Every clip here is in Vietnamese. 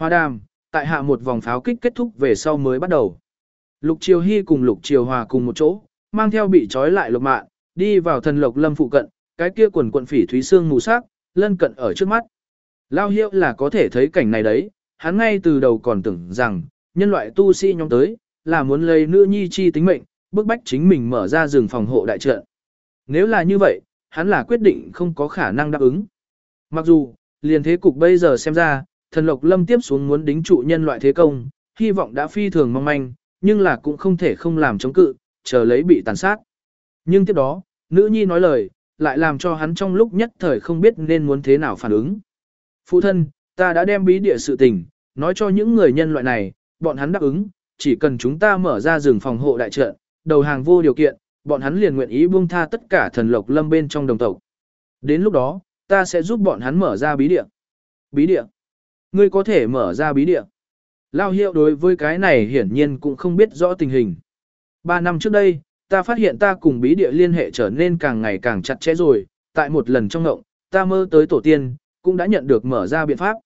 Hoa đàm, tại hạ một vòng pháo kích kết thúc về sau mới bắt đầu. Lục Triều Hy cùng Lục Triều Hòa cùng một chỗ, mang theo bị trói lại lục mạng, đi vào thần lộc lâm phụ cận, cái kia quần quận phỉ thúy xương mù sắc, lân cận ở trước mắt. Lao hiệu là có thể thấy cảnh này đấy, hắn ngay từ đầu còn tưởng rằng, nhân loại tu sĩ nhóm tới, là muốn lấy nữ nhi chi tính mệnh, bức bách chính mình mở ra rừng phòng hộ đại trận. Nếu là như vậy, hắn là quyết định không có khả năng đáp ứng. Mặc dù, liền thế cục bây giờ xem ra, thần lộc lâm tiếp xuống muốn đính trụ nhân loại thế công, hy vọng đã phi thường mong manh, nhưng là cũng không thể không làm chống cự, chờ lấy bị tàn sát. Nhưng tiếp đó, nữ nhi nói lời, lại làm cho hắn trong lúc nhất thời không biết nên muốn thế nào phản ứng. Phụ thân, ta đã đem bí địa sự tình, nói cho những người nhân loại này, bọn hắn đáp ứng, chỉ cần chúng ta mở ra rừng phòng hộ đại trận, đầu hàng vô điều kiện, bọn hắn liền nguyện ý buông tha tất cả thần lộc lâm bên trong đồng tộc. Đến lúc đó, ta sẽ giúp bọn hắn mở ra bí địa. Bí địa? Ngươi có thể mở ra bí địa. Lao hiệu đối với cái này hiển nhiên cũng không biết rõ tình hình. Ba năm trước đây, ta phát hiện ta cùng bí địa liên hệ trở nên càng ngày càng chặt chẽ rồi, tại một lần trong ngộng, ta mơ tới tổ tiên, cũng đã nhận được mở ra biện pháp.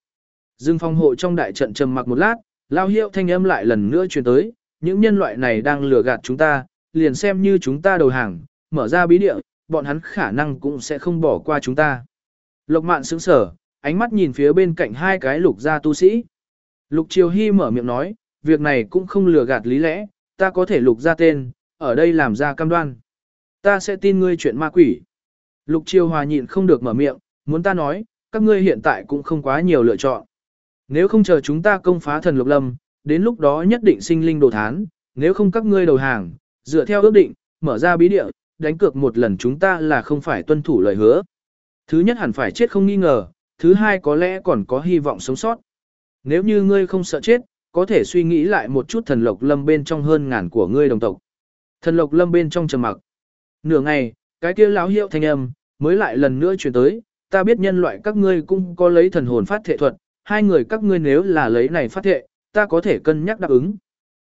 Dương phong hộ trong đại trận trầm mặc một lát, lao hiệu thanh âm lại lần nữa truyền tới, những nhân loại này đang lừa gạt chúng ta, liền xem như chúng ta đầu hàng, mở ra bí địa, bọn hắn khả năng cũng sẽ không bỏ qua chúng ta. Lộc mạn sững sở, ánh mắt nhìn phía bên cạnh hai cái lục gia tu sĩ. Lục Triều Hy mở miệng nói, việc này cũng không lừa gạt lý lẽ, ta có thể lục ra tên, ở đây làm ra cam đoan. Ta sẽ tin ngươi chuyện ma quỷ. Lục Triều Hòa nhịn không được mở miệng, muốn ta nói, các ngươi hiện tại cũng không quá nhiều lựa chọn. Nếu không chờ chúng ta công phá thần lục lâm, đến lúc đó nhất định sinh linh đồ thán, nếu không các ngươi đầu hàng, dựa theo ước định, mở ra bí địa, đánh cược một lần chúng ta là không phải tuân thủ lời hứa. Thứ nhất hẳn phải chết không nghi ngờ, thứ hai có lẽ còn có hy vọng sống sót. Nếu như ngươi không sợ chết, có thể suy nghĩ lại một chút thần lộc lâm bên trong hơn ngàn của ngươi đồng tộc. Thần lộc lâm bên trong trầm mặc. Nửa ngày, cái kia lão hiệu thanh âm, mới lại lần nữa truyền tới, ta biết nhân loại các ngươi cũng có lấy thần hồn phát thệ thuật, hai người các ngươi nếu là lấy này phát thệ, ta có thể cân nhắc đáp ứng.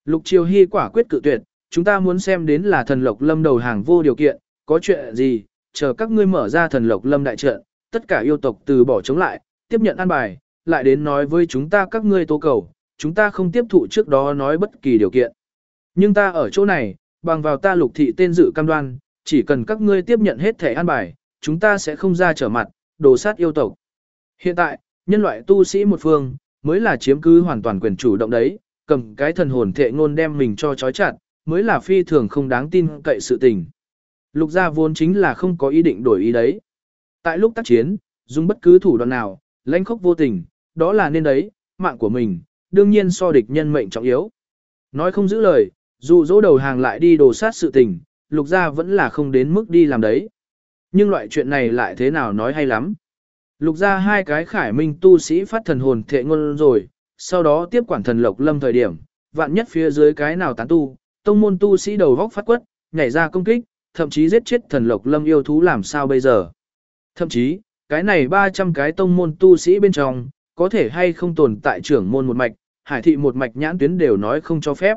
Lục Triều Hy quả quyết cự tuyệt, chúng ta muốn xem đến là thần lộc lâm đầu hàng vô điều kiện, có chuyện gì, chờ các ngươi mở ra thần lộc lâm đại trận, tất cả yêu tộc từ bỏ chống lại, tiếp nhận an bài, lại đến nói với chúng ta các ngươi tố cầu, chúng ta không tiếp thụ trước đó nói bất kỳ điều kiện. Nhưng ta ở chỗ này, bằng vào ta lục thị tên dự cam đoan, chỉ cần các ngươi tiếp nhận hết thẻ an bài, chúng ta sẽ không ra trở mặt, đồ sát yêu tộc. Hiện tại, nhân loại tu sĩ một phương, mới là chiếm cứ hoàn toàn quyền chủ động đấy, cầm cái thần hồn thệ ngôn đem mình cho chói chặt, mới là phi thường không đáng tin cậy sự tình. Lục gia vốn chính là không có ý định đổi ý đấy. Tại lúc tác chiến, dùng bất cứ thủ đoạn nào, lãnh khốc vô tình, đó là nên đấy, mạng của mình, đương nhiên so địch nhân mệnh trọng yếu. Nói không giữ lời, dù dỗ đầu hàng lại đi đồ sát sự tình, lục gia vẫn là không đến mức đi làm đấy. Nhưng loại chuyện này lại thế nào nói hay lắm. Lục gia hai cái khải minh tu sĩ phát thần hồn thệ ngôn rồi, sau đó tiếp quản thần lộc lâm thời điểm, vạn nhất phía dưới cái nào tán tu, tông môn tu sĩ đầu góc phát quất, nhảy ra công kích, thậm chí giết chết thần lộc lâm yêu thú làm sao bây giờ. Thậm chí, cái này 300 cái tông môn tu sĩ bên trong, có thể hay không tồn tại trưởng môn một mạch, hải thị một mạch nhãn tuyến đều nói không cho phép.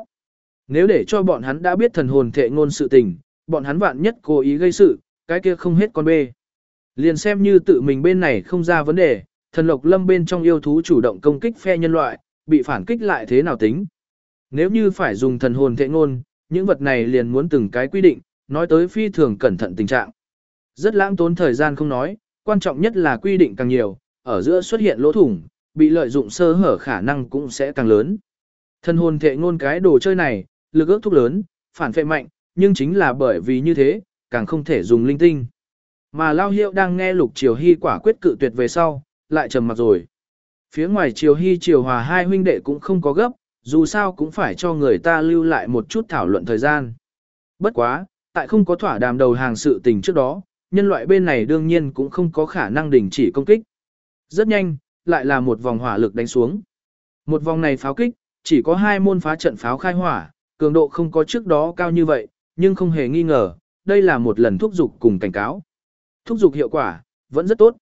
Nếu để cho bọn hắn đã biết thần hồn thệ ngôn sự tình, bọn hắn vạn nhất cố ý gây sự, cái kia không hết con bê. Liền xem như tự mình bên này không ra vấn đề, thần lộc lâm bên trong yêu thú chủ động công kích phe nhân loại, bị phản kích lại thế nào tính. Nếu như phải dùng thần hồn thệ ngôn, những vật này liền muốn từng cái quy định, nói tới phi thường cẩn thận tình trạng. Rất lãng tốn thời gian không nói, quan trọng nhất là quy định càng nhiều, ở giữa xuất hiện lỗ thủng, bị lợi dụng sơ hở khả năng cũng sẽ càng lớn. thân hồn thệ ngôn cái đồ chơi này, lực ước thúc lớn, phản phệ mạnh, nhưng chính là bởi vì như thế, càng không thể dùng linh tinh. Mà Lao Hiệu đang nghe Lục Triều Hy quả quyết cự tuyệt về sau, lại trầm mặt rồi. Phía ngoài Triều Hy Triều Hòa hai huynh đệ cũng không có gấp, dù sao cũng phải cho người ta lưu lại một chút thảo luận thời gian. Bất quá, tại không có thỏa đàm đầu hàng sự tình trước đó, nhân loại bên này đương nhiên cũng không có khả năng đình chỉ công kích. Rất nhanh, lại là một vòng hỏa lực đánh xuống. Một vòng này pháo kích, chỉ có hai môn phá trận pháo khai hỏa, cường độ không có trước đó cao như vậy, nhưng không hề nghi ngờ, đây là một lần thúc dục cùng cảnh cáo. Thúc dục hiệu quả, vẫn rất tốt.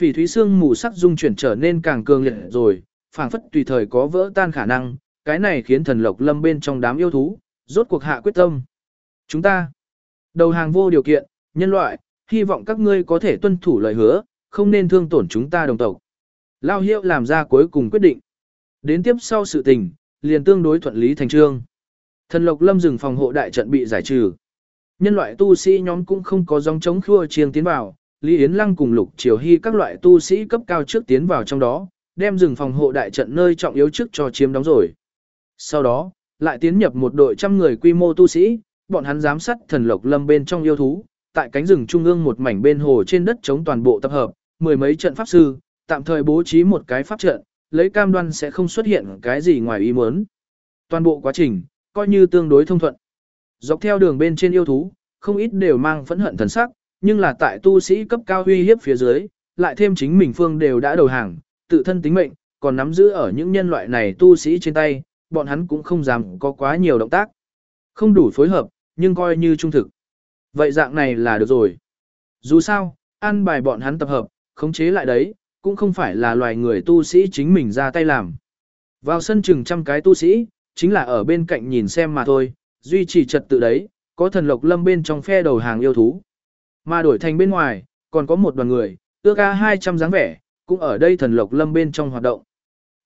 Phỉ thúy xương mù sắc dung chuyển trở nên càng cường liệt rồi, phảng phất tùy thời có vỡ tan khả năng, cái này khiến thần lộc lâm bên trong đám yêu thú, rốt cuộc hạ quyết tâm. Chúng ta, đầu hàng vô điều kiện, nhân loại, hy vọng các ngươi có thể tuân thủ lời hứa, không nên thương tổn chúng ta đồng tộc. Lao hiệu làm ra cuối cùng quyết định. Đến tiếp sau sự tình, liền tương đối thuận lý thành trương. Thần Lộc Lâm rừng phòng hộ đại trận bị giải trừ. Nhân loại tu sĩ nhóm cũng không có dòng chống khua chiêng tiến vào, Lý Yến Lăng cùng Lục Triều Hy các loại tu sĩ cấp cao trước tiến vào trong đó, đem rừng phòng hộ đại trận nơi trọng yếu trước cho chiếm đóng rồi. Sau đó, lại tiến nhập một đội trăm người quy mô tu sĩ, bọn hắn giám sát thần Lộc Lâm bên trong yêu thú, tại cánh rừng trung ương một mảnh bên hồ trên đất chống toàn bộ tập hợp, mười mấy trận pháp sư, tạm thời bố trí một cái pháp trận, lấy cam đoan sẽ không xuất hiện cái gì ngoài ý muốn. Toàn bộ quá trình, coi như tương đối thông thuận. Dọc theo đường bên trên yêu thú, không ít đều mang phẫn hận thần sắc, nhưng là tại tu sĩ cấp cao uy hiếp phía dưới, lại thêm chính mình phương đều đã đầu hàng, tự thân tính mệnh, còn nắm giữ ở những nhân loại này tu sĩ trên tay, bọn hắn cũng không dám có quá nhiều động tác. Không đủ phối hợp, nhưng coi như trung thực. Vậy dạng này là được rồi. Dù sao, ăn bài bọn hắn tập hợp, khống chế lại đấy, cũng không phải là loài người tu sĩ chính mình ra tay làm. Vào sân chừng trăm cái tu sĩ, chính là ở bên cạnh nhìn xem mà thôi, duy trì trật tự đấy, có thần lộc lâm bên trong phe đầu hàng yêu thú. Mà đổi thành bên ngoài, còn có một đoàn người, ước ca 200 dáng vẻ, cũng ở đây thần lộc lâm bên trong hoạt động.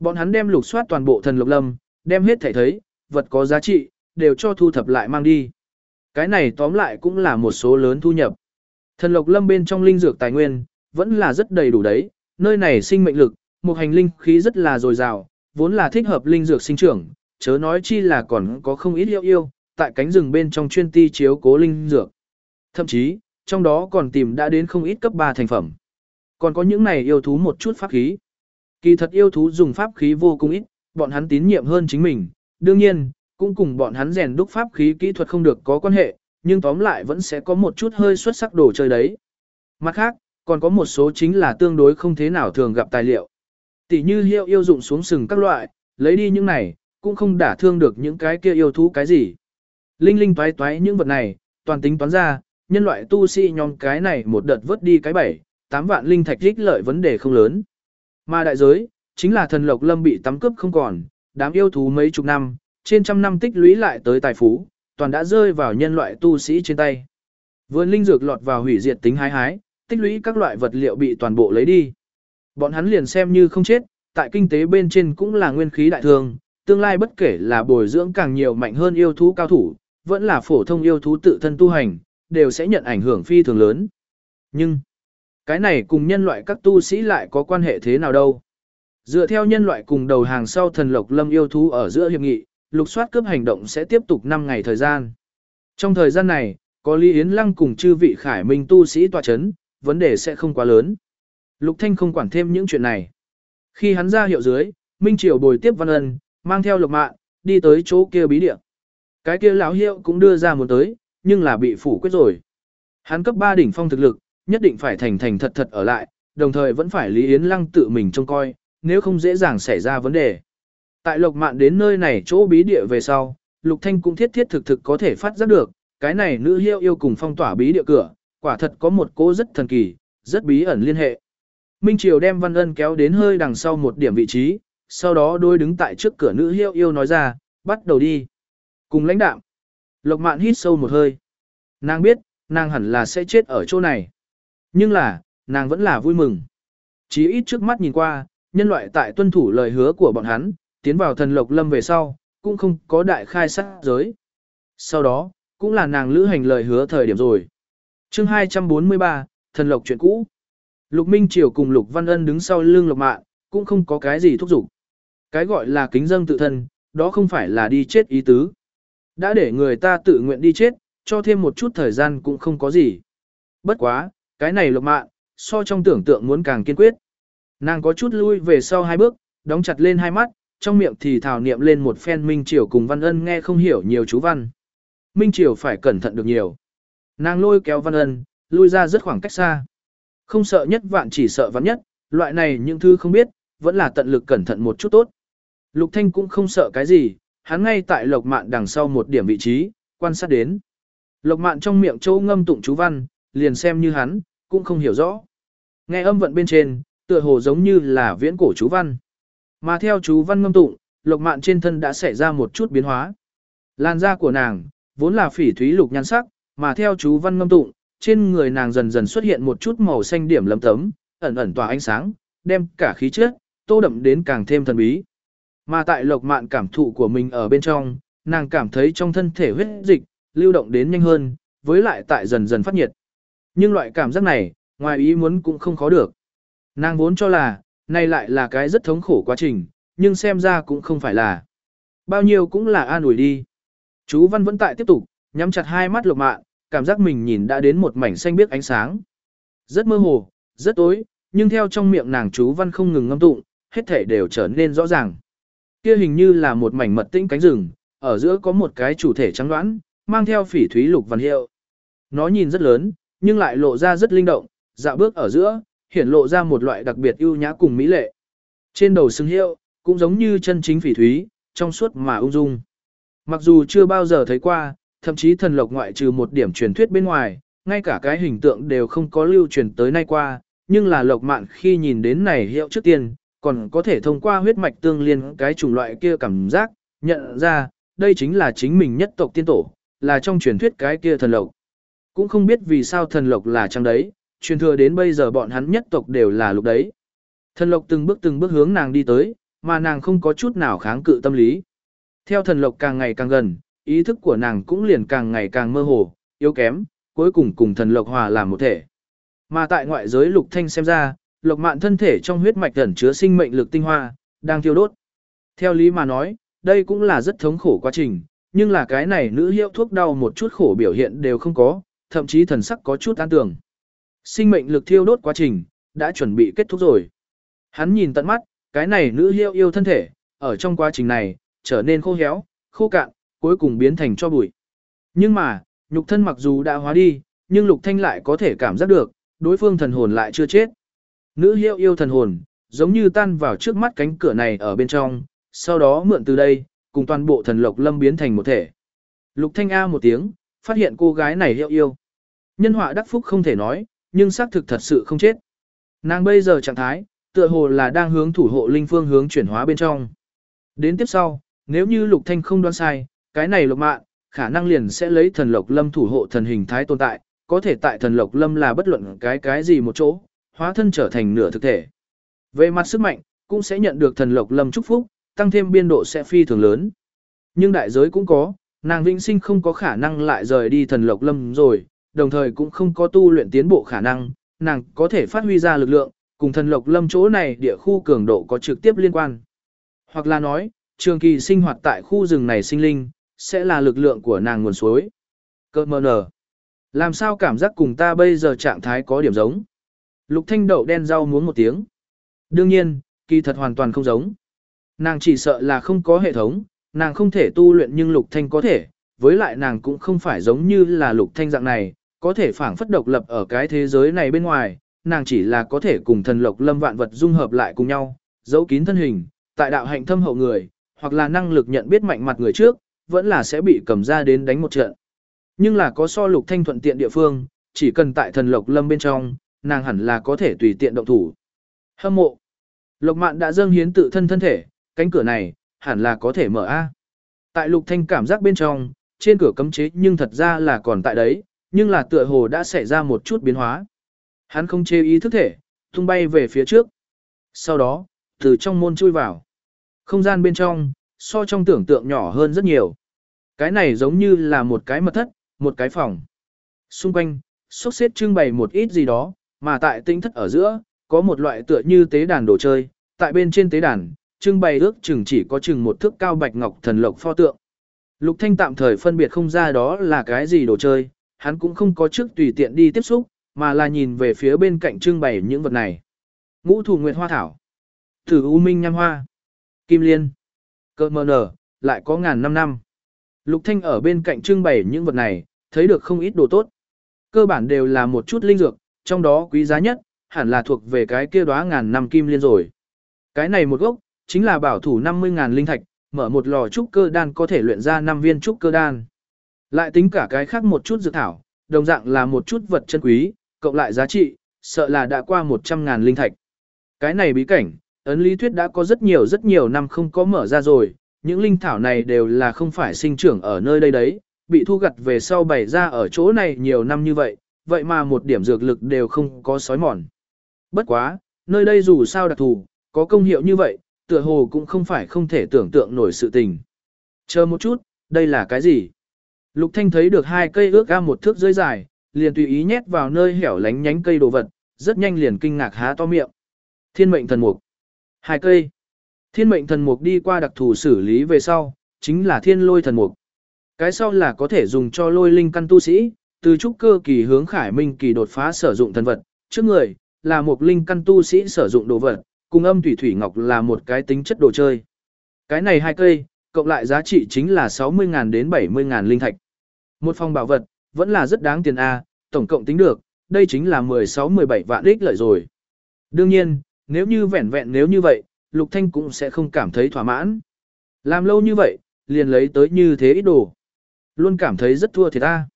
Bọn hắn đem lục soát toàn bộ thần lộc lâm, đem hết thể thấy, vật có giá trị, đều cho thu thập lại mang đi. Cái này tóm lại cũng là một số lớn thu nhập. Thần lộc lâm bên trong linh dược tài nguyên, vẫn là rất đầy đủ đấy, nơi này sinh mệnh lực, một hành linh khí rất là dồi dào, vốn là thích hợp linh dược sinh trưởng, chớ nói chi là còn có không ít yêu yêu, tại cánh rừng bên trong chuyên ti chiếu cố linh dược. Thậm chí, trong đó còn tìm đã đến không ít cấp 3 thành phẩm. Còn có những này yêu thú một chút pháp khí. Kỳ thật yêu thú dùng pháp khí vô cùng ít, bọn hắn tín nhiệm hơn chính mình, đương nhiên, cũng cùng bọn hắn rèn đúc pháp khí kỹ thuật không được có quan hệ, nhưng tóm lại vẫn sẽ có một chút hơi xuất sắc đồ chơi đấy. Mặt khác, còn có một số chính là tương đối không thế nào thường gặp tài liệu. Tỷ như hiệu yêu dụng xuống sừng các loại, lấy đi những này, cũng không đả thương được những cái kia yêu thú cái gì. Linh linh toái toái những vật này, toàn tính toán ra, nhân loại tu sĩ nhóm cái này một đợt vớt đi cái bảy, tám vạn linh thạch rích lợi vấn đề không lớn. Mà đại giới, chính là thần lộc lâm bị tắm cướp không còn, đám yêu thú mấy chục năm, trên trăm năm tích lũy lại tới tài phú, toàn đã rơi vào nhân loại tu sĩ trên tay. Vườn linh dược lọt vào hủy diệt tính hái hái, tích lũy các loại vật liệu bị toàn bộ lấy đi. Bọn hắn liền xem như không chết, tại kinh tế bên trên cũng là nguyên khí đại thường, tương lai bất kể là bồi dưỡng càng nhiều mạnh hơn yêu thú cao thủ, vẫn là phổ thông yêu thú tự thân tu hành, đều sẽ nhận ảnh hưởng phi thường lớn. Nhưng, cái này cùng nhân loại các tu sĩ lại có quan hệ thế nào đâu? Dựa theo nhân loại cùng đầu hàng sau thần lộc lâm yêu thú ở giữa hiệp nghị, lục soát cướp hành động sẽ tiếp tục 5 ngày thời gian. Trong thời gian này, có Lý Yến Lăng cùng chư vị khải minh tu sĩ tòa chấn, vấn đề sẽ không quá lớn. Lục Thanh không quản thêm những chuyện này. Khi hắn ra hiệu dưới, Minh Triều bồi tiếp Văn Ân, mang theo lục mạng, đi tới chỗ kia bí địa. Cái kia lão hiệu cũng đưa ra một tới, nhưng là bị phủ quyết rồi. Hắn cấp 3 đỉnh phong thực lực, nhất định phải thành thành thật thật ở lại, đồng thời vẫn phải Lý Yến Lăng tự mình trông coi, nếu không dễ dàng xảy ra vấn đề. Tại Lộc Mạn đến nơi này chỗ bí địa về sau, Lục Thanh cũng thiết thiết thực thực có thể phát giác được, cái này nữ hiệu yêu cùng phong tỏa bí địa cửa, quả thật có một cô rất thần kỳ, rất bí ẩn liên hệ. Minh Triều đem Văn Ân kéo đến hơi đằng sau một điểm vị trí, sau đó đôi đứng tại trước cửa nữ hiệu yêu nói ra, bắt đầu đi. Cùng lãnh đạo. Lộc Mạn hít sâu một hơi. Nàng biết, nàng hẳn là sẽ chết ở chỗ này. Nhưng là, nàng vẫn là vui mừng. Chỉ ít trước mắt nhìn qua, nhân loại tại tuân thủ lời hứa của bọn hắn, tiến vào thần lộc lâm về sau, cũng không có đại khai sát giới. Sau đó, cũng là nàng lữ hành lời hứa thời điểm rồi. chương 243, thần lộc chuyện cũ. Lục Minh Triều cùng Lục Văn Ân đứng sau lưng Lộc Mạn, cũng không có cái gì thúc giục. Cái gọi là kính dâng tự thân, đó không phải là đi chết ý tứ. Đã để người ta tự nguyện đi chết, cho thêm một chút thời gian cũng không có gì. Bất quá, cái này Lộc Mạn, so trong tưởng tượng muốn càng kiên quyết. Nàng có chút lui về sau hai bước, đóng chặt lên hai mắt, trong miệng thì thảo niệm lên một phen Minh Triều cùng Văn Ân nghe không hiểu nhiều chú văn. Minh Triều phải cẩn thận được nhiều. Nàng lôi kéo Văn Ân, lui ra rất khoảng cách xa. Không sợ nhất vạn chỉ sợ vạn nhất, loại này những thứ không biết, vẫn là tận lực cẩn thận một chút tốt. Lục Thanh cũng không sợ cái gì, hắn ngay tại Lộc Mạn đằng sau một điểm vị trí, quan sát đến. Lộc Mạn trong miệng châu ngâm tụng chú văn, liền xem như hắn, cũng không hiểu rõ. Nghe âm vận bên trên, tựa hồ giống như là viễn cổ chú văn. Mà theo chú văn ngâm tụng, Lộc Mạn trên thân đã xảy ra một chút biến hóa. Làn da của nàng, vốn là phỉ thúy lục nhan sắc, mà theo chú văn ngâm tụng, trên người nàng dần dần xuất hiện một chút màu xanh điểm lấm tấm, ẩn ẩn tỏa ánh sáng, đem cả khí chất tô đậm đến càng thêm thần bí. Mà tại lộc mạn cảm thụ của mình ở bên trong, nàng cảm thấy trong thân thể huyết dịch, lưu động đến nhanh hơn, với lại tại dần dần phát nhiệt. Nhưng loại cảm giác này, ngoài ý muốn cũng không khó được. Nàng vốn cho là, này lại là cái rất thống khổ quá trình, nhưng xem ra cũng không phải là. Bao nhiêu cũng là an ủi đi. Chú Văn vẫn tại tiếp tục, nhắm chặt hai mắt lục mạn, cảm giác mình nhìn đã đến một mảnh xanh biếc ánh sáng. Rất mơ hồ, rất tối, nhưng theo trong miệng nàng chú Văn không ngừng ngâm tụng, hết thể đều trở nên rõ ràng. Kia hình như là một mảnh mật tĩnh cánh rừng, ở giữa có một cái chủ thể trắng đoán, mang theo phỉ thúy lục văn hiệu. Nó nhìn rất lớn, nhưng lại lộ ra rất linh động, dạo bước ở giữa, hiển lộ ra một loại đặc biệt ưu nhã cùng mỹ lệ. Trên đầu xứng hiệu, cũng giống như chân chính phỉ thúy, trong suốt mà ung dung. Mặc dù chưa bao giờ thấy qua, thậm chí thần lộc ngoại trừ một điểm truyền thuyết bên ngoài, ngay cả cái hình tượng đều không có lưu truyền tới nay qua, nhưng là lộc mạn khi nhìn đến này hiệu trước tiên, còn có thể thông qua huyết mạch tương liên cái chủng loại kia cảm giác, nhận ra, đây chính là chính mình nhất tộc tiên tổ, là trong truyền thuyết cái kia thần lộc. Cũng không biết vì sao thần lộc là trang đấy, truyền thừa đến bây giờ bọn hắn nhất tộc đều là lục đấy. Thần lộc từng bước từng bước hướng nàng đi tới, mà nàng không có chút nào kháng cự tâm lý. Theo thần lộc càng ngày càng gần, ý thức của nàng cũng liền càng ngày càng mơ hồ, yếu kém, cuối cùng cùng thần lộc hòa làm một thể. Mà tại ngoại giới lục thanh xem ra, lộc mạn thân thể trong huyết mạch ẩn chứa sinh mệnh lực tinh hoa, đang thiêu đốt. Theo lý mà nói, đây cũng là rất thống khổ quá trình, nhưng là cái này nữ hiệu thuốc đau một chút khổ biểu hiện đều không có, thậm chí thần sắc có chút an tưởng. Sinh mệnh lực thiêu đốt quá trình, đã chuẩn bị kết thúc rồi. Hắn nhìn tận mắt, cái này nữ hiệu yêu thân thể, ở trong quá trình này, trở nên khô héo, khô cạn, cuối cùng biến thành cho bụi. Nhưng mà, nhục thân mặc dù đã hóa đi, nhưng lục thanh lại có thể cảm giác được, đối phương thần hồn lại chưa chết. Nữ hiệu yêu thần hồn, giống như tan vào trước mắt cánh cửa này ở bên trong, sau đó mượn từ đây, cùng toàn bộ thần lộc lâm biến thành một thể. Lục thanh A một tiếng, phát hiện cô gái này hiệu yêu. Nhân họa đắc phúc không thể nói, nhưng xác thực thật sự không chết. Nàng bây giờ trạng thái, tựa hồ là đang hướng thủ hộ linh phương hướng chuyển hóa bên trong. Đến tiếp sau, nếu như lục thanh không đoán sai, cái này lục mạng, khả năng liền sẽ lấy thần lộc lâm thủ hộ thần hình thái tồn tại, có thể tại thần lộc lâm là bất luận cái cái gì một chỗ, hóa thân trở thành nửa thực thể. Về mặt sức mạnh, cũng sẽ nhận được thần lộc lâm chúc phúc, tăng thêm biên độ sẽ phi thường lớn. Nhưng đại giới cũng có, nàng vĩnh sinh không có khả năng lại rời đi thần lộc lâm rồi, đồng thời cũng không có tu luyện tiến bộ khả năng, nàng có thể phát huy ra lực lượng, cùng thần lộc lâm chỗ này địa khu cường độ có trực tiếp liên quan. Hoặc là nói, trường kỳ sinh hoạt tại khu rừng này sinh linh, sẽ là lực lượng của nàng nguồn suối. Cơ mơ nở. Làm sao cảm giác cùng ta bây giờ trạng thái có điểm giống? Lục thanh đậu đen rau muốn một tiếng. Đương nhiên, kỳ thật hoàn toàn không giống. Nàng chỉ sợ là không có hệ thống, nàng không thể tu luyện nhưng lục thanh có thể, với lại nàng cũng không phải giống như là lục thanh dạng này, có thể phản phất độc lập ở cái thế giới này bên ngoài, nàng chỉ là có thể cùng thần lộc lâm vạn vật dung hợp lại cùng nhau, giấu kín thân hình, tại đạo hạnh thâm hậu người, hoặc là năng lực nhận biết mạnh mặt người trước, vẫn là sẽ bị cầm ra đến đánh một trận. Nhưng là có so lục thanh thuận tiện địa phương, chỉ cần tại thần lộc lâm bên trong, nàng hẳn là có thể tùy tiện động thủ. Hâm mộ. Lộc mạn đã dâng hiến tự thân thân thể, cánh cửa này, hẳn là có thể mở A. Tại lục thanh cảm giác bên trong, trên cửa cấm chế nhưng thật ra là còn tại đấy, nhưng là tựa hồ đã xảy ra một chút biến hóa. Hắn không chê ý thức thể, tung bay về phía trước. Sau đó, từ trong môn chui vào. Không gian bên trong, so trong tưởng tượng nhỏ hơn rất nhiều. Cái này giống như là một cái mật thất, một cái phòng. Xung quanh, xúc xếp trưng bày một ít gì đó, mà tại tinh thất ở giữa, có một loại tựa như tế đàn đồ chơi, tại bên trên tế đàn, trưng bày ước chừng chỉ có chừng một thước cao bạch ngọc thần lộc pho tượng. Lục Thanh tạm thời phân biệt không ra đó là cái gì đồ chơi, hắn cũng không có trước tùy tiện đi tiếp xúc, mà là nhìn về phía bên cạnh trưng bày những vật này. Ngũ thủ nguyệt hoa thảo, thử U Minh nham hoa, Kim Liên, Cơ mờ nở, lại có ngàn năm năm. Lục Thanh ở bên cạnh trưng bày những vật này, thấy được không ít đồ tốt. Cơ bản đều là một chút linh dược, trong đó quý giá nhất, hẳn là thuộc về cái kia đóa ngàn năm kim liên rồi. Cái này một gốc, chính là bảo thủ 50.000 linh thạch, mở một lò trúc cơ đan có thể luyện ra 5 viên trúc cơ đan. Lại tính cả cái khác một chút dược thảo, đồng dạng là một chút vật chân quý, cộng lại giá trị, sợ là đã qua 100.000 linh thạch. Cái này bí cảnh, ấn lý thuyết đã có rất nhiều rất nhiều năm không có mở ra rồi, những linh thảo này đều là không phải sinh trưởng ở nơi đây đấy, bị thu gặt về sau bày ra ở chỗ này nhiều năm như vậy, vậy mà một điểm dược lực đều không có sói mòn. Bất quá, nơi đây dù sao đặc thù, có công hiệu như vậy, tựa hồ cũng không phải không thể tưởng tượng nổi sự tình. Chờ một chút, đây là cái gì? Lục Thanh thấy được hai cây ước ga một thước dưới dài, liền tùy ý nhét vào nơi hẻo lánh nhánh cây đồ vật, rất nhanh liền kinh ngạc há to miệng. Thiên mệnh thần mục. Hai cây. Thiên mệnh thần mục đi qua đặc thù xử lý về sau, chính là thiên lôi thần mục. Cái sau là có thể dùng cho lôi linh căn tu sĩ, từ trúc cơ kỳ hướng khải minh kỳ đột phá sử dụng thần vật, trước người, là một linh căn tu sĩ sử dụng đồ vật, cùng âm thủy thủy ngọc là một cái tính chất đồ chơi. Cái này hai cây, cộng lại giá trị chính là 60.000 đến 70.000 linh thạch. Một phòng bảo vật, vẫn là rất đáng tiền A, tổng cộng tính được, đây chính là 16-17 vạn ích lợi rồi. Đương nhiên, nếu như vẹn vẹn nếu như vậy, Lục Thanh cũng sẽ không cảm thấy thỏa mãn. Làm lâu như vậy, liền lấy tới như thế ít đồ. Luôn cảm thấy rất thua thiệt a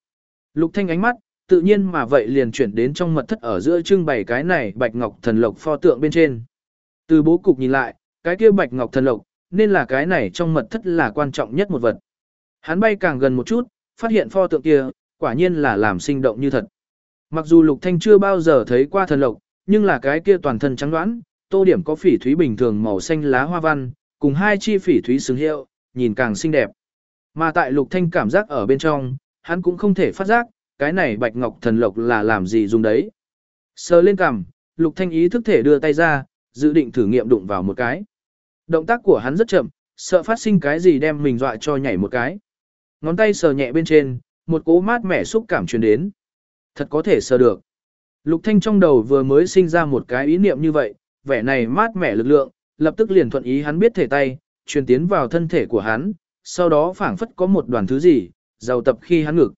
Lục Thanh ánh mắt, tự nhiên mà vậy liền chuyển đến trong mật thất ở giữa trưng bày cái này bạch ngọc thần lộc pho tượng bên trên. Từ bố cục nhìn lại, cái kia bạch ngọc thần lộc, nên là cái này trong mật thất là quan trọng nhất một vật. Hắn bay càng gần một chút, phát hiện pho tượng kia, quả nhiên là làm sinh động như thật. Mặc dù Lục Thanh chưa bao giờ thấy qua thần lộc, nhưng là cái kia toàn thân trắng đoán, tô điểm có phỉ thúy bình thường màu xanh lá hoa văn, cùng hai chi phỉ thúy xứng hiệu, nhìn càng xinh đẹp. Mà tại Lục Thanh cảm giác ở bên trong, hắn cũng không thể phát giác, cái này bạch ngọc thần lộc là làm gì dùng đấy. Sờ lên cằm, Lục Thanh ý thức thể đưa tay ra, dự định thử nghiệm đụng vào một cái. Động tác của hắn rất chậm, sợ phát sinh cái gì đem mình dọa cho nhảy một cái. Ngón tay sờ nhẹ bên trên, một cỗ mát mẻ xúc cảm truyền đến. Thật có thể sờ được. Lục Thanh trong đầu vừa mới sinh ra một cái ý niệm như vậy, vẻ này mát mẻ lực lượng, lập tức liền thuận ý hắn biết thể tay, truyền tiến vào thân thể của hắn, sau đó phảng phất có một đoàn thứ gì, giàu tập khi hắn ngực.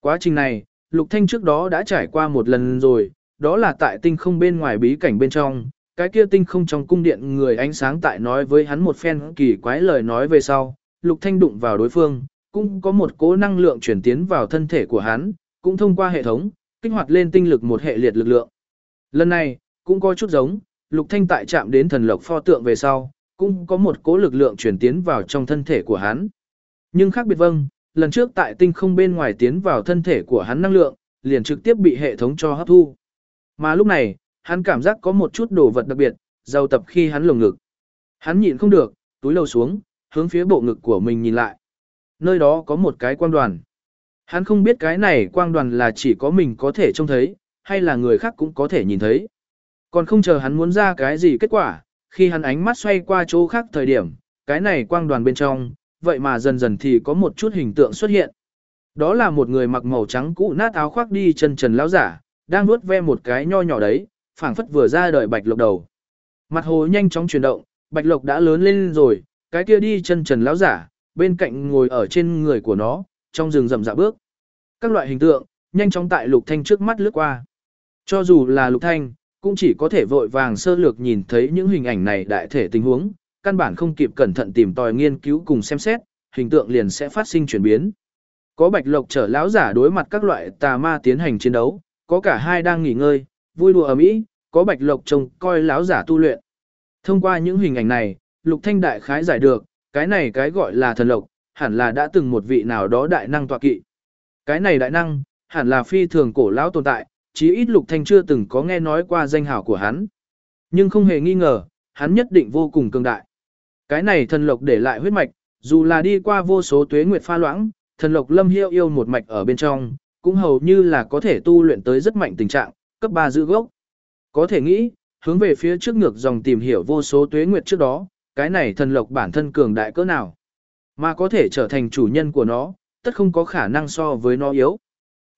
Quá trình này, Lục Thanh trước đó đã trải qua một lần rồi, đó là tại tinh không bên ngoài bí cảnh bên trong, cái kia tinh không trong cung điện người ánh sáng tại nói với hắn một phen kỳ quái lời nói về sau, Lục Thanh đụng vào đối phương, cũng có một cỗ năng lượng chuyển tiến vào thân thể của hắn, cũng thông qua hệ thống, kích hoạt lên tinh lực một hệ liệt lực lượng. Lần này, cũng có chút giống, Lục Thanh tại chạm đến thần lộc pho tượng về sau, cũng có một cỗ lực lượng chuyển tiến vào trong thân thể của hắn. Nhưng khác biệt vâng, lần trước tại tinh không bên ngoài tiến vào thân thể của hắn năng lượng, liền trực tiếp bị hệ thống cho hấp thu. Mà lúc này, hắn cảm giác có một chút đồ vật đặc biệt, giàu tập khi hắn lồng ngực. Hắn nhịn không được, túi lầu xuống, hướng phía bộ ngực của mình nhìn lại. Nơi đó có một cái quang đoàn. Hắn không biết cái này quang đoàn là chỉ có mình có thể trông thấy, hay là người khác cũng có thể nhìn thấy. Còn không chờ hắn muốn ra cái gì kết quả, khi hắn ánh mắt xoay qua chỗ khác thời điểm, cái này quang đoàn bên trong, vậy mà dần dần thì có một chút hình tượng xuất hiện. Đó là một người mặc màu trắng cũ nát áo khoác đi chân trần lão giả, đang nuốt ve một cái nho nhỏ đấy, phảng phất vừa ra đời bạch lộc đầu. Mặt hồ nhanh chóng chuyển động, bạch lộc đã lớn lên rồi, cái kia đi chân trần lão giả, bên cạnh ngồi ở trên người của nó, trong rừng rậm dạ bước. Các loại hình tượng, nhanh chóng tại lục thanh trước mắt lướt qua. Cho dù là lục thanh, cũng chỉ có thể vội vàng sơ lược nhìn thấy những hình ảnh này đại thể tình huống, căn bản không kịp cẩn thận tìm tòi nghiên cứu cùng xem xét, hình tượng liền sẽ phát sinh chuyển biến. Có bạch lộc trở lão giả đối mặt các loại tà ma tiến hành chiến đấu, có cả hai đang nghỉ ngơi, vui đùa ở mỹ, có bạch lộc trông coi lão giả tu luyện. Thông qua những hình ảnh này, Lục Thanh đại khái giải được, cái này cái gọi là thần lộc, hẳn là đã từng một vị nào đó đại năng tọa kỵ. Cái này đại năng, hẳn là phi thường cổ lão tồn tại, chí ít Lục Thanh chưa từng có nghe nói qua danh hào của hắn. Nhưng không hề nghi ngờ, hắn nhất định vô cùng cường đại. Cái này thần lộc để lại huyết mạch, dù là đi qua vô số tuế nguyệt pha loãng, thần lộc lâm hiệu yêu một mạch ở bên trong, cũng hầu như là có thể tu luyện tới rất mạnh tình trạng, cấp 3 giữ gốc. Có thể nghĩ, hướng về phía trước ngược dòng tìm hiểu vô số tuế nguyệt trước đó, cái này thần lộc bản thân cường đại cỡ nào, mà có thể trở thành chủ nhân của nó, tất không có khả năng so với nó yếu.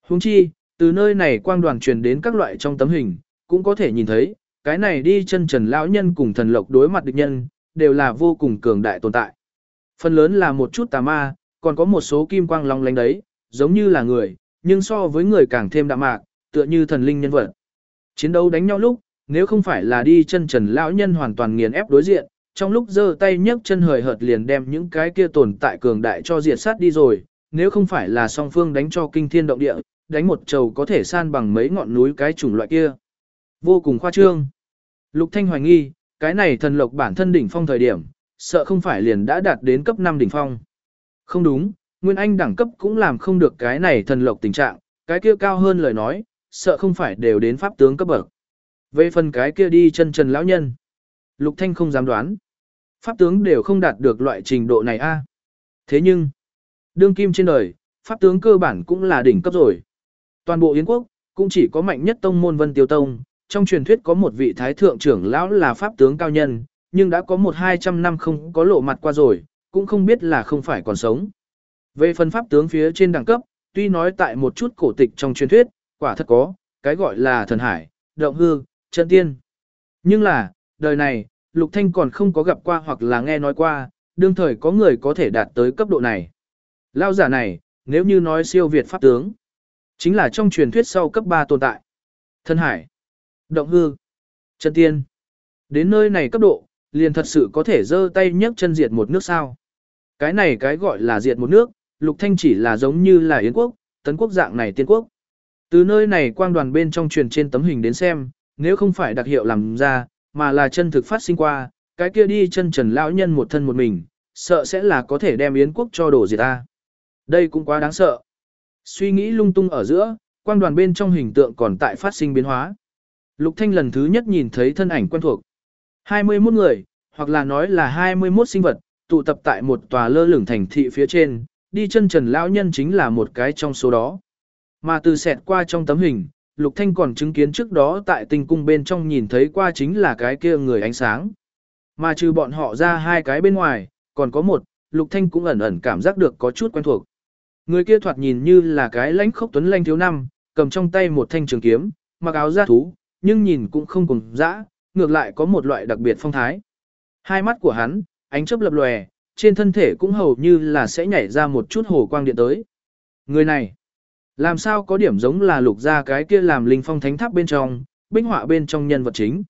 Huống chi, từ nơi này quang đoàn truyền đến các loại trong tấm hình, cũng có thể nhìn thấy, cái này đi chân trần lão nhân cùng thần lộc đối mặt địch nhân, đều là vô cùng cường đại tồn tại. Phần lớn là một chút tà ma, còn có một số kim quang long lánh đấy, giống như là người, nhưng so với người càng thêm đạm mạc, tựa như thần linh nhân vật. Chiến đấu đánh nhau lúc, nếu không phải là đi chân trần lão nhân hoàn toàn nghiền ép đối diện, trong lúc giơ tay nhấc chân hời hợt liền đem những cái kia tồn tại cường đại cho diệt sát đi rồi, nếu không phải là song phương đánh cho kinh thiên động địa, đánh một trầu có thể san bằng mấy ngọn núi cái chủng loại kia. Vô cùng khoa trương. Lục Thanh hoài nghi, cái này thần lộc bản thân đỉnh phong thời điểm, sợ không phải liền đã đạt đến cấp 5 đỉnh phong. Không đúng, Nguyên Anh đẳng cấp cũng làm không được cái này thần lộc tình trạng, cái kia cao hơn lời nói, sợ không phải đều đến pháp tướng cấp bậc. Về phần cái kia đi chân trần lão nhân, Lục Thanh không dám đoán. Pháp tướng đều không đạt được loại trình độ này a. Thế nhưng, đương kim trên đời, pháp tướng cơ bản cũng là đỉnh cấp rồi. Toàn bộ Yến quốc, cũng chỉ có mạnh nhất tông môn Vân Tiêu Tông, trong truyền thuyết có một vị thái thượng trưởng lão là pháp tướng cao nhân, nhưng đã có một hai trăm năm không có lộ mặt qua rồi, cũng không biết là không phải còn sống. Về phần pháp tướng phía trên đẳng cấp, tuy nói tại một chút cổ tịch trong truyền thuyết, quả thật có, cái gọi là thần hải, động hư, chân tiên. Nhưng là, đời này, Lục Thanh còn không có gặp qua hoặc là nghe nói qua, đương thời có người có thể đạt tới cấp độ này. Lao giả này, nếu như nói siêu việt pháp tướng, chính là trong truyền thuyết sau cấp 3 tồn tại. Thân hải, động hư, chân tiên. Đến nơi này cấp độ, liền thật sự có thể giơ tay nhấc chân diệt một nước sao. Cái này cái gọi là diệt một nước, Lục Thanh chỉ là giống như là Yến quốc, tấn quốc dạng này tiên quốc. Từ nơi này quang đoàn bên trong truyền trên tấm hình đến xem, nếu không phải đặc hiệu làm ra, mà là chân thực phát sinh qua, cái kia đi chân trần lão nhân một thân một mình, sợ sẽ là có thể đem Yến quốc cho đổ diệt ta. Đây cũng quá đáng sợ. Suy nghĩ lung tung ở giữa, quang đoàn bên trong hình tượng còn tại phát sinh biến hóa. Lục Thanh lần thứ nhất nhìn thấy thân ảnh quen thuộc. 21 người, hoặc là nói là 21 sinh vật, tụ tập tại một tòa lơ lửng thành thị phía trên, đi chân trần lão nhân chính là một cái trong số đó. Mà từ xẹt qua trong tấm hình, Lục Thanh còn chứng kiến trước đó tại tinh cung bên trong nhìn thấy qua chính là cái kia người ánh sáng. Mà trừ bọn họ ra hai cái bên ngoài, còn có một, Lục Thanh cũng ẩn ẩn cảm giác được có chút quen thuộc. Người kia thoạt nhìn như là cái lãnh khốc tuấn lanh thiếu năm, cầm trong tay một thanh trường kiếm, mặc áo da thú, nhưng nhìn cũng không cùng dã, ngược lại có một loại đặc biệt phong thái. Hai mắt của hắn, ánh chớp lập lòe, trên thân thể cũng hầu như là sẽ nhảy ra một chút hồ quang điện tới. Người này, làm sao có điểm giống là lục ra cái kia làm linh phong thánh tháp bên trong, bích họa bên trong nhân vật chính.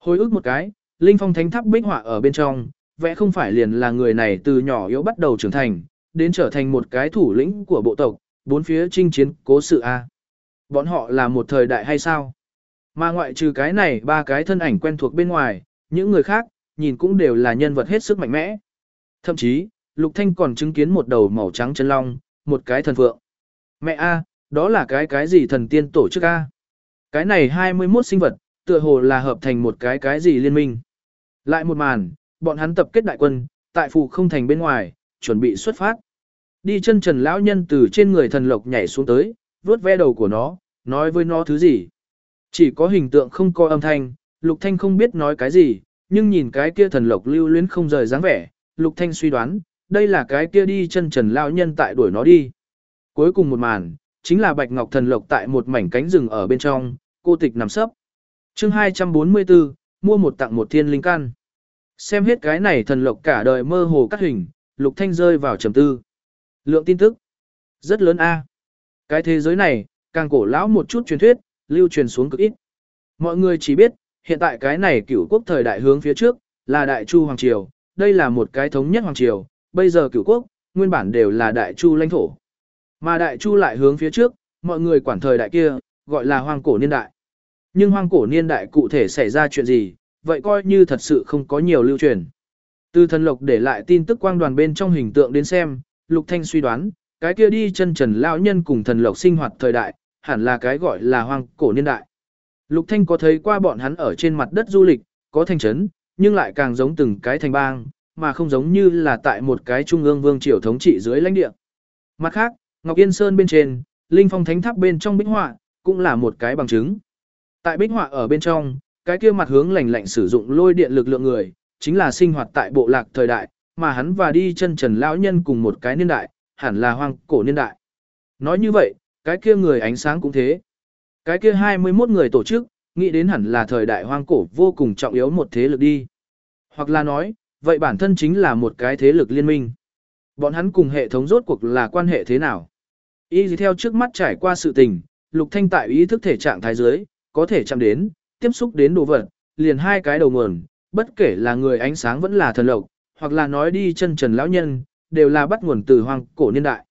Hồi ức một cái, linh phong thánh tháp bích họa ở bên trong, vẽ không phải liền là người này từ nhỏ yếu bắt đầu trưởng thành, đến trở thành một cái thủ lĩnh của bộ tộc, bốn phía chinh chiến cố sự A. Bọn họ là một thời đại hay sao? Mà ngoại trừ cái này ba cái thân ảnh quen thuộc bên ngoài, những người khác, nhìn cũng đều là nhân vật hết sức mạnh mẽ. Thậm chí, Lục Thanh còn chứng kiến một đầu màu trắng chân long, một cái thần phượng. Mẹ A, đó là cái cái gì thần tiên tổ chức A? Cái này 21 sinh vật, tựa hồ là hợp thành một cái cái gì liên minh. Lại một màn, bọn hắn tập kết đại quân, tại phụ không thành bên ngoài, chuẩn bị xuất phát. Đi chân trần lão nhân từ trên người thần lộc nhảy xuống tới, vuốt ve đầu của nó, nói với nó thứ gì. Chỉ có hình tượng không có âm thanh, Lục Thanh không biết nói cái gì, nhưng nhìn cái kia thần lộc lưu luyến không rời dáng vẻ, Lục Thanh suy đoán, đây là cái kia đi chân trần lão nhân tại đuổi nó đi. Cuối cùng một màn, chính là Bạch Ngọc thần lộc tại một mảnh cánh rừng ở bên trong, cô tịch nằm sấp. Chương 244, mua một tặng một thiên linh căn. Xem hết cái này thần lộc cả đời mơ hồ cắt hình, Lục Thanh rơi vào trầm tư. Lượng tin tức rất lớn a. Cái thế giới này, càng cổ lão một chút truyền thuyết, lưu truyền xuống cực ít. Mọi người chỉ biết, hiện tại cái này cửu quốc thời đại hướng phía trước, là Đại Chu Hoàng Triều, đây là một cái thống nhất Hoàng Triều, bây giờ cửu quốc, nguyên bản đều là Đại Chu lãnh thổ. Mà Đại Chu lại hướng phía trước, mọi người quản thời đại kia, gọi là Hoàng Cổ Niên Đại. Nhưng Hoàng Cổ Niên Đại cụ thể xảy ra chuyện gì, vậy coi như thật sự không có nhiều lưu truyền. Từ thần lộc để lại tin tức quang đoàn bên trong hình tượng đến xem, Lục Thanh suy đoán, cái kia đi chân trần lão nhân cùng thần lộc sinh hoạt thời đại, hẳn là cái gọi là hoang cổ niên đại. Lục Thanh có thấy qua bọn hắn ở trên mặt đất du lịch, có thành trấn, nhưng lại càng giống từng cái thành bang, mà không giống như là tại một cái trung ương vương triều thống trị dưới lãnh địa. Mặt khác, Ngọc Yên Sơn bên trên, Linh Phong Thánh Tháp bên trong bích họa, cũng là một cái bằng chứng. Tại bích họa ở bên trong, cái kia mặt hướng lạnh lạnh sử dụng lôi điện lực lượng người, chính là sinh hoạt tại bộ lạc thời đại, mà hắn và đi chân trần lão nhân cùng một cái niên đại, hẳn là hoang cổ niên đại. Nói như vậy, cái kia người ánh sáng cũng thế. Cái kia 21 người tổ chức, nghĩ đến hẳn là thời đại hoang cổ vô cùng trọng yếu một thế lực đi. Hoặc là nói, vậy bản thân chính là một cái thế lực liên minh. Bọn hắn cùng hệ thống rốt cuộc là quan hệ thế nào? Y theo trước mắt trải qua sự tình, lục thanh tại ý thức thể trạng thái dưới, có thể chạm đến, tiếp xúc đến đồ vật, liền hai cái đầu nguồn, bất kể là người ánh sáng vẫn là thần lộc, hoặc là nói đi chân trần lão nhân, đều là bắt nguồn từ hoang cổ niên đại.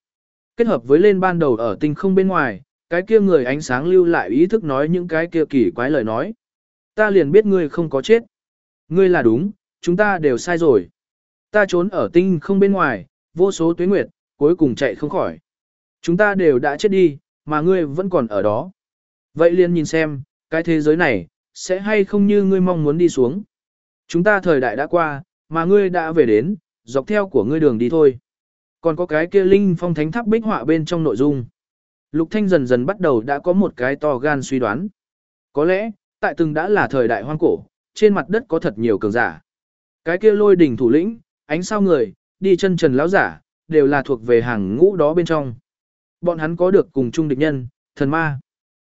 Kết hợp với lên ban đầu ở tinh không bên ngoài, cái kia người ánh sáng lưu lại ý thức nói những cái kia kỳ quái lời nói. Ta liền biết ngươi không có chết. Ngươi là đúng, chúng ta đều sai rồi. Ta trốn ở tinh không bên ngoài, vô số tuyến nguyệt, cuối cùng chạy không khỏi. Chúng ta đều đã chết đi, mà ngươi vẫn còn ở đó. Vậy liền nhìn xem, cái thế giới này, sẽ hay không như ngươi mong muốn đi xuống. Chúng ta thời đại đã qua, mà ngươi đã về đến, dọc theo của ngươi đường đi thôi. Còn có cái kia linh phong thánh tháp bích họa bên trong nội dung. Lục Thanh dần dần bắt đầu đã có một cái to gan suy đoán. Có lẽ, tại từng đã là thời đại hoang cổ, trên mặt đất có thật nhiều cường giả. Cái kia lôi đỉnh thủ lĩnh, ánh sao người, đi chân trần lão giả, đều là thuộc về hàng ngũ đó bên trong. Bọn hắn có được cùng chung địch nhân, thần ma.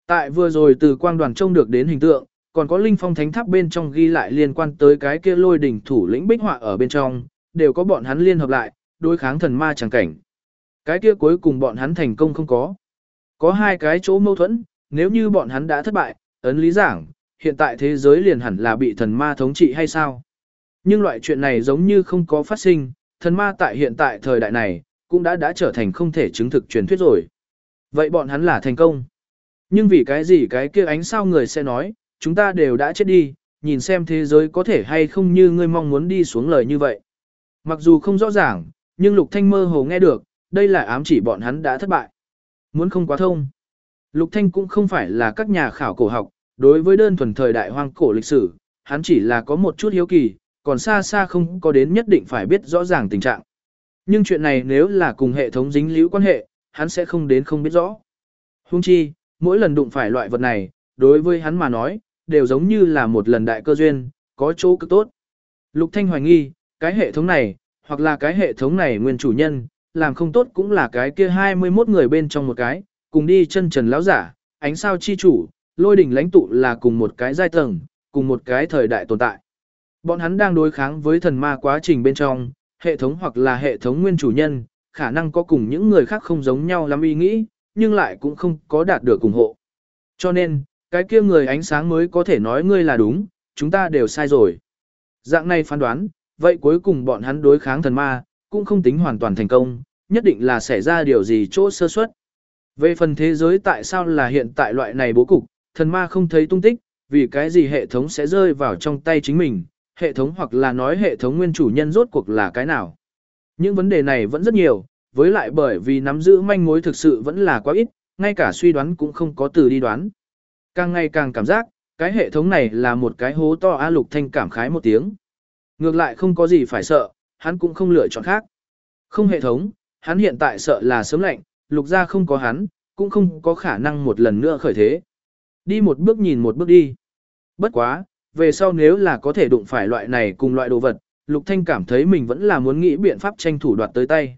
Tại vừa rồi từ quang đoàn trông được đến hình tượng, còn có linh phong thánh tháp bên trong ghi lại liên quan tới cái kia lôi đỉnh thủ lĩnh bích họa ở bên trong, đều có bọn hắn liên hợp lại, đối kháng thần ma chẳng cảnh. Cái kia cuối cùng bọn hắn thành công không có. Có hai cái chỗ mâu thuẫn, nếu như bọn hắn đã thất bại, ấn lý giảng, hiện tại thế giới liền hẳn là bị thần ma thống trị hay sao? Nhưng loại chuyện này giống như không có phát sinh, thần ma tại hiện tại thời đại này, cũng đã đã trở thành không thể chứng thực truyền thuyết rồi. Vậy bọn hắn là thành công. Nhưng vì cái gì cái kia ánh sao người sẽ nói, chúng ta đều đã chết đi, nhìn xem thế giới có thể hay không như ngươi mong muốn đi xuống lời như vậy. Mặc dù không rõ ràng, nhưng Lục Thanh mơ hồ nghe được, đây là ám chỉ bọn hắn đã thất bại. Muốn không quá thông. Lục Thanh cũng không phải là các nhà khảo cổ học, đối với đơn thuần thời đại hoang cổ lịch sử, hắn chỉ là có một chút hiếu kỳ, còn xa xa không có đến nhất định phải biết rõ ràng tình trạng. Nhưng chuyện này nếu là cùng hệ thống dính líu quan hệ, hắn sẽ không đến không biết rõ. Hung chi, mỗi lần đụng phải loại vật này, đối với hắn mà nói, đều giống như là một lần đại cơ duyên, có chỗ cực tốt. Lục Thanh hoài nghi, cái hệ thống này, hoặc là cái hệ thống này nguyên chủ nhân, làm không tốt cũng là cái kia 21 người bên trong một cái, cùng đi chân trần lão giả, ánh sao chi chủ, lôi đỉnh lãnh tụ là cùng một cái giai tầng, cùng một cái thời đại tồn tại. Bọn hắn đang đối kháng với thần ma quá trình bên trong, hệ thống hoặc là hệ thống nguyên chủ nhân, khả năng có cùng những người khác không giống nhau lắm ý nghĩ, nhưng lại cũng không có đạt được ủng hộ. Cho nên, cái kia người ánh sáng mới có thể nói ngươi là đúng, chúng ta đều sai rồi. Dạng này phán đoán, vậy cuối cùng bọn hắn đối kháng thần ma, cũng không tính hoàn toàn thành công, nhất định là xảy ra điều gì chỗ sơ suất. Về phần thế giới tại sao là hiện tại loại này bố cục, thần ma không thấy tung tích, vì cái gì hệ thống sẽ rơi vào trong tay chính mình, hệ thống hoặc là nói hệ thống nguyên chủ nhân rốt cuộc là cái nào. Những vấn đề này vẫn rất nhiều, với lại bởi vì nắm giữ manh mối thực sự vẫn là quá ít, ngay cả suy đoán cũng không có từ đi đoán. Càng ngày càng cảm giác, cái hệ thống này là một cái hố to A Lục Thanh cảm khái một tiếng. Ngược lại không có gì phải sợ, hắn cũng không lựa chọn khác. Không hệ thống, hắn hiện tại sợ là sớm lạnh, lục gia không có hắn, cũng không có khả năng một lần nữa khởi thế. Đi một bước nhìn một bước đi. Bất quá, về sau nếu là có thể đụng phải loại này cùng loại đồ vật, Lục Thanh cảm thấy mình vẫn là muốn nghĩ biện pháp tranh thủ đoạt tới tay.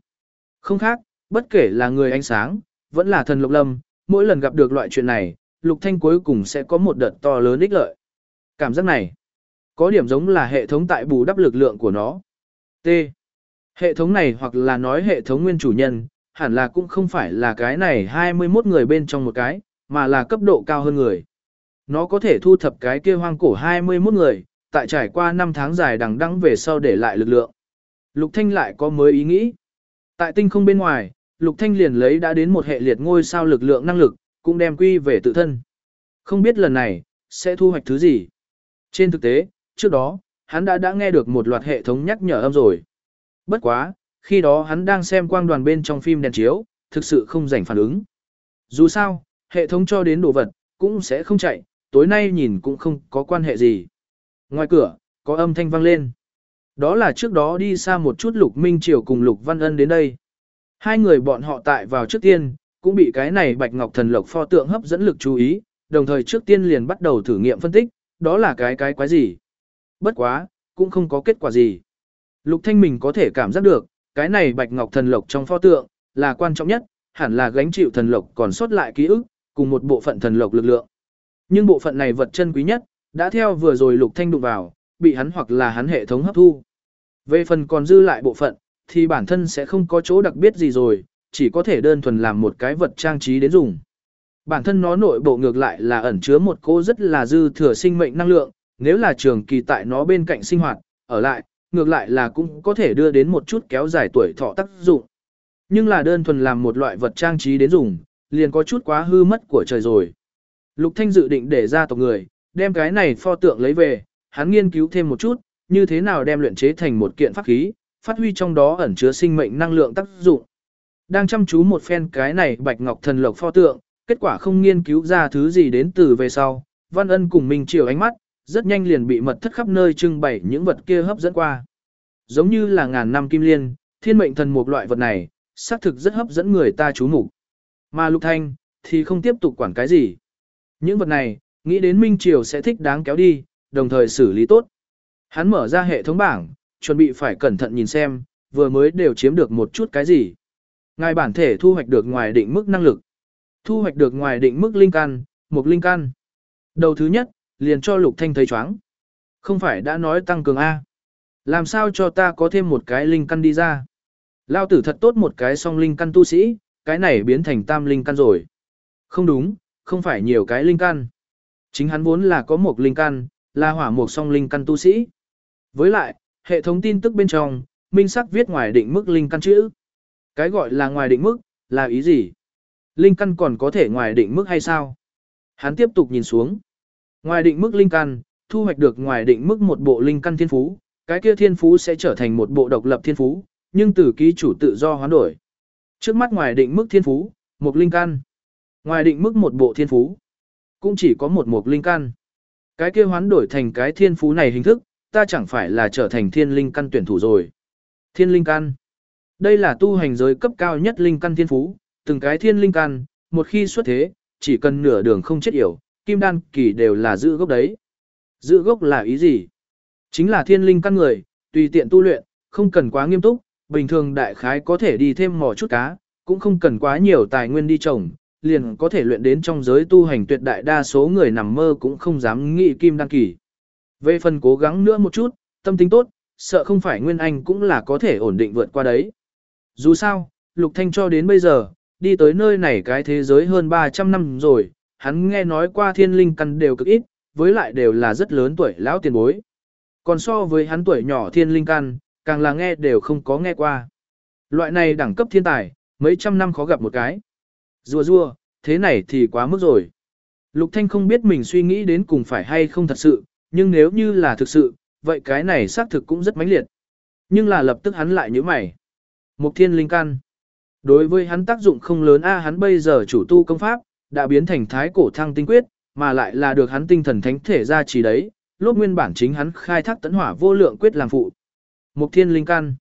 Không khác, bất kể là người ánh sáng, vẫn là thần lục lâm, mỗi lần gặp được loại chuyện này, Lục Thanh cuối cùng sẽ có một đợt to lớn ích lợi. Cảm giác này, có điểm giống là hệ thống tại bù đắp lực lượng của nó. T. Hệ thống này hoặc là nói hệ thống nguyên chủ nhân, hẳn là cũng không phải là cái này 21 người bên trong một cái, mà là cấp độ cao hơn người. Nó có thể thu thập cái kia hoang cổ 21 người, tại trải qua 5 tháng dài đằng đẵng về sau để lại lực lượng. Lục Thanh lại có mới ý nghĩ. Tại tinh không bên ngoài, Lục Thanh liền lấy đã đến một hệ liệt ngôi sao lực lượng năng lực, cũng đem quy về tự thân. Không biết lần này, sẽ thu hoạch thứ gì. Trên thực tế, trước đó, hắn đã đã nghe được một loạt hệ thống nhắc nhở âm rồi. Bất quá, khi đó hắn đang xem quang đoàn bên trong phim đèn chiếu, thực sự không rảnh phản ứng. Dù sao, hệ thống cho đến đồ vật, cũng sẽ không chạy, tối nay nhìn cũng không có quan hệ gì. Ngoài cửa, có âm thanh vang lên. Đó là trước đó đi xa một chút Lục Minh Triều cùng Lục Văn Ân đến đây. Hai người bọn họ tại vào trước tiên, cũng bị cái này Bạch Ngọc Thần Lộc pho tượng hấp dẫn lực chú ý, đồng thời trước tiên liền bắt đầu thử nghiệm phân tích, đó là cái cái quái gì. Bất quá, cũng không có kết quả gì. Lục Thanh mình có thể cảm giác được, cái này Bạch Ngọc Thần Lộc trong pho tượng, là quan trọng nhất, hẳn là gánh chịu thần lộc còn sót lại ký ức, cùng một bộ phận thần lộc lực lượng. Nhưng bộ phận này vật chân quý nhất, đã theo vừa rồi Lục Thanh đụng vào, bị hắn hoặc là hắn hệ thống hấp thu. Về phần còn dư lại bộ phận, thì bản thân sẽ không có chỗ đặc biệt gì rồi, chỉ có thể đơn thuần làm một cái vật trang trí đến dùng. Bản thân nó nội bộ ngược lại là ẩn chứa một cô rất là dư thừa sinh mệnh năng lượng, nếu là trường kỳ tại nó bên cạnh sinh hoạt, ở lại, ngược lại là cũng có thể đưa đến một chút kéo dài tuổi thọ tác dụng. Nhưng là đơn thuần làm một loại vật trang trí đến dùng, liền có chút quá hư mất của trời rồi. Lục Thanh dự định để ra tộc người, đem cái này pho tượng lấy về, hắn nghiên cứu thêm một chút, như thế nào đem luyện chế thành một kiện pháp khí, phát huy trong đó ẩn chứa sinh mệnh năng lượng tác dụng. Đang chăm chú một phen cái này bạch ngọc thần lộc pho tượng, kết quả không nghiên cứu ra thứ gì đến từ về sau, Văn Ân cùng Minh chiều ánh mắt, rất nhanh liền bị mật thất khắp nơi trưng bày những vật kia hấp dẫn qua. giống như là ngàn năm kim liên, thiên mệnh thần một loại vật này, xác thực rất hấp dẫn người ta chú mục. Mà Lục Thanh, thì không tiếp tục quản cái gì. Những vật này, nghĩ đến Minh Triều sẽ thích đáng kéo đi, đồng thời xử lý tốt. Hắn mở ra hệ thống bảng, chuẩn bị phải cẩn thận nhìn xem, vừa mới đều chiếm được một chút cái gì. Ngài bản thể thu hoạch được ngoài định mức năng lực. Thu hoạch được ngoài định mức linh căn, một linh căn. Đầu thứ nhất, liền cho Lục Thanh thấy chóng. Không phải đã nói tăng cường A. Làm sao cho ta có thêm một cái linh căn đi ra. Lao tử thật tốt một cái song linh căn tu sĩ, cái này biến thành tam linh căn rồi. Không đúng, không phải nhiều cái linh căn. Chính hắn vốn là có một linh căn, là hỏa một song linh căn tu sĩ. Với lại, hệ thống tin tức bên trong, minh sắc viết ngoài định mức linh căn chữ. Cái gọi là ngoài định mức, là ý gì? Linh căn còn có thể ngoài định mức hay sao? Hắn tiếp tục nhìn xuống. Ngoài định mức linh căn, thu hoạch được ngoài định mức một bộ linh căn thiên phú, cái kia thiên phú sẽ trở thành một bộ độc lập thiên phú, nhưng từ ký chủ tự do hoán đổi. Trước mắt ngoài định mức thiên phú, một linh căn. Ngoài định mức một bộ thiên phú, cũng chỉ có một một linh căn. Cái kia hoán đổi thành cái thiên phú này hình thức, ta chẳng phải là trở thành thiên linh căn tuyển thủ rồi. Thiên linh căn. Đây là tu hành giới cấp cao nhất linh căn thiên phú, từng cái thiên linh căn, một khi xuất thế, chỉ cần nửa đường không chết yểu, kim đan kỳ đều là giữ gốc đấy. Giữ gốc là ý gì? Chính là thiên linh căn người, tùy tiện tu luyện, không cần quá nghiêm túc, bình thường đại khái có thể đi thêm mò chút cá, cũng không cần quá nhiều tài nguyên đi trồng, liền có thể luyện đến trong giới tu hành tuyệt đại đa số người nằm mơ cũng không dám nghĩ kim đăng kỳ. Về phần cố gắng nữa một chút, tâm tính tốt, sợ không phải Nguyên Anh cũng là có thể ổn định vượt qua đấy. Dù sao, Lục Thanh cho đến bây giờ, đi tới nơi này cái thế giới hơn 300 năm rồi, hắn nghe nói qua thiên linh căn đều cực ít, với lại đều là rất lớn tuổi lão tiền bối. Còn so với hắn tuổi nhỏ thiên linh căn, càng là nghe đều không có nghe qua. Loại này đẳng cấp thiên tài, mấy trăm năm khó gặp một cái. Rùa rùa, thế này thì quá mức rồi. Lục Thanh không biết mình suy nghĩ đến cùng phải hay không thật sự, nhưng nếu như là thực sự, vậy cái này xác thực cũng rất mãnh liệt. Nhưng là lập tức hắn lại nhíu mày. Mục thiên linh căn. Đối với hắn tác dụng không lớn a hắn bây giờ chủ tu công pháp, đã biến thành thái cổ thăng tinh quyết, mà lại là được hắn tinh thần thánh thể ra chỉ đấy, lốt nguyên bản chính hắn khai thác tấn hỏa vô lượng quyết làm phụ. Mục thiên linh căn.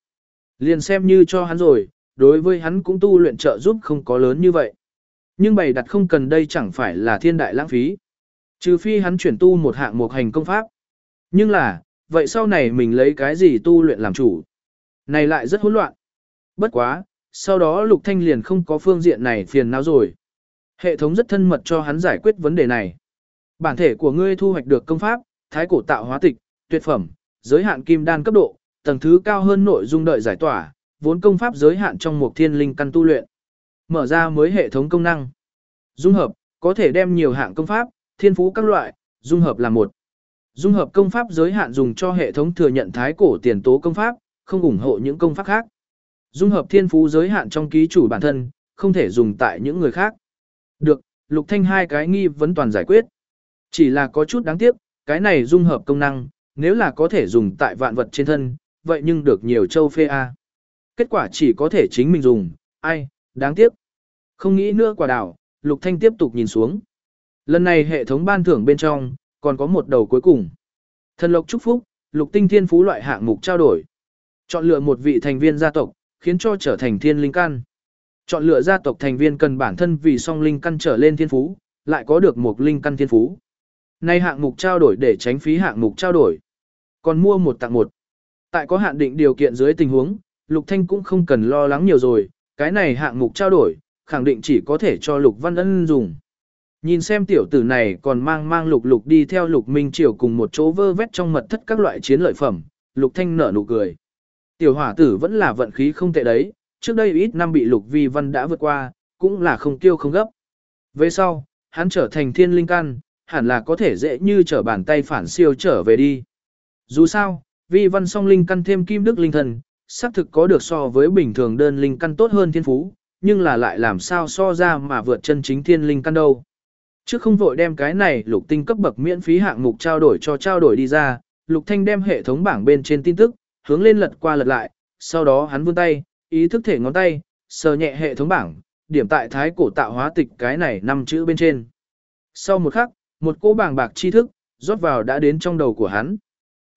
Liền xem như cho hắn rồi, đối với hắn cũng tu luyện trợ giúp không có lớn như vậy. Nhưng bày đặt không cần đây chẳng phải là thiên đại lãng phí. Trừ phi hắn chuyển tu một hạng một hành công pháp. Nhưng là, vậy sau này mình lấy cái gì tu luyện làm chủ? Này lại rất hỗn loạn. Bất quá, sau đó Lục Thanh liền không có phương diện này phiền não rồi. Hệ thống rất thân mật cho hắn giải quyết vấn đề này. Bản thể của ngươi thu hoạch được công pháp, thái cổ tạo hóa tịch, tuyệt phẩm, giới hạn kim đan cấp độ, tầng thứ cao hơn nội dung đợi giải tỏa, vốn công pháp giới hạn trong một thiên linh căn tu luyện. Mở ra mới hệ thống công năng. Dung hợp, có thể đem nhiều hạng công pháp, thiên phú các loại, dung hợp là một. Dung hợp công pháp giới hạn dùng cho hệ thống thừa nhận thái cổ tiền tố công pháp, không ủng hộ những công pháp khác. Dung hợp thiên phú giới hạn trong ký chủ bản thân, không thể dùng tại những người khác. Được, Lục Thanh hai cái nghi vấn toàn giải quyết. Chỉ là có chút đáng tiếc, cái này dung hợp công năng, nếu là có thể dùng tại vạn vật trên thân, vậy nhưng được nhiều châu phê A. Kết quả chỉ có thể chính mình dùng, ai, đáng tiếc. Không nghĩ nữa quả đảo, Lục Thanh tiếp tục nhìn xuống. Lần này hệ thống ban thưởng bên trong, còn có một đầu cuối cùng. Thần lộc chúc phúc, Lục Tinh Thiên Phú loại hạng mục trao đổi. Chọn lựa một vị thành viên gia tộc, khiến cho trở thành thiên linh căn. Chọn lựa gia tộc thành viên cần bản thân vì song linh căn trở lên thiên phú, lại có được một linh căn thiên phú. Nay hạng mục trao đổi để tránh phí hạng mục trao đổi. Còn mua một tặng một. Tại có hạn định điều kiện dưới tình huống, Lục Thanh cũng không cần lo lắng nhiều rồi, cái này hạng mục trao đổi, khẳng định chỉ có thể cho Lục Văn Ân dùng. Nhìn xem tiểu tử này còn mang mang lục lục đi theo lục minh triều cùng một chỗ vơ vét trong mật thất các loại chiến lợi phẩm, lục thanh nở nụ cười. Tiểu hỏa tử vẫn là vận khí không tệ đấy, trước đây ít năm bị lục vi văn đã vượt qua, cũng là không tiêu không gấp. Về sau, hắn trở thành thiên linh căn, hẳn là có thể dễ như trở bàn tay phản siêu trở về đi. Dù sao, vi văn song linh căn thêm kim đức linh thần, xác thực có được so với bình thường đơn linh căn tốt hơn thiên phú, nhưng là lại làm sao so ra mà vượt chân chính thiên linh căn đâu. Trước không vội đem cái này lục tinh cấp bậc miễn phí hạng mục trao đổi cho trao đổi đi ra, lục thanh đem hệ thống bảng bên trên tin tức, hướng lên lật qua lật lại, sau đó hắn vươn tay, ý thức thể ngón tay, sờ nhẹ hệ thống bảng, điểm tại thái cổ tạo hóa tịch cái này năm chữ bên trên. Sau một khắc, một cỗ bảng bạc tri thức, rót vào đã đến trong đầu của hắn.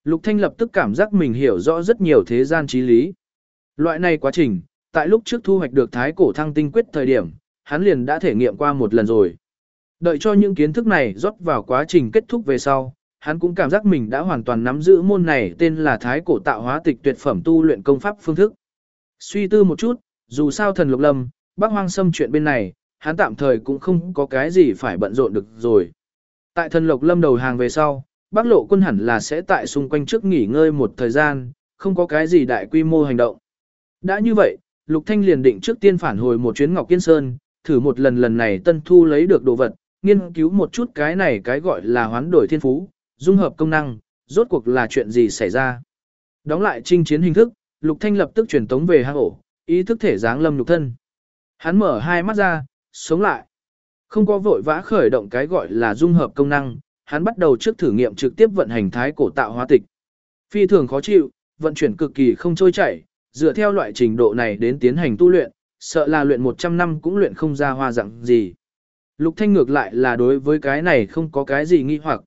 Lục Thanh lập tức cảm giác mình hiểu rõ rất nhiều thế gian trí lý. Loại này quá trình, tại lúc trước thu hoạch được thái cổ thăng tinh quyết thời điểm, hắn liền đã thể nghiệm qua một lần rồi. Đợi cho những kiến thức này rót vào quá trình kết thúc về sau, hắn cũng cảm giác mình đã hoàn toàn nắm giữ môn này tên là thái cổ tạo hóa tịch tuyệt phẩm tu luyện công pháp phương thức. Suy tư một chút, dù sao thần lục lâm, bác hoang xâm chuyện bên này, hắn tạm thời cũng không có cái gì phải bận rộn được rồi. Tại thần lục lâm đầu hàng về sau, bác lộ quân hẳn là sẽ tại xung quanh trước nghỉ ngơi một thời gian, không có cái gì đại quy mô hành động. Đã như vậy, Lục Thanh liền định trước tiên phản hồi một chuyến Ngọc Kiên Sơn, thử một lần lần này Tân Thu lấy được đồ vật, nghiên cứu một chút cái này cái gọi là hoán đổi thiên phú, dung hợp công năng, rốt cuộc là chuyện gì xảy ra. Đóng lại trinh chiến hình thức, Lục Thanh lập tức chuyển tống về hang ổ, ý thức thể dáng lâm lục thân. Hắn mở hai mắt ra, sống lại. Không có vội vã khởi động cái gọi là dung hợp công năng, hắn bắt đầu trước thử nghiệm trực tiếp vận hành thái cổ tạo hóa tịch. Phi thường khó chịu, vận chuyển cực kỳ không trôi chảy, dựa theo loại trình độ này đến tiến hành tu luyện, sợ là luyện 100 năm cũng luyện không ra hoa dạng gì. Lục Thanh ngược lại là đối với cái này không có cái gì nghi hoặc.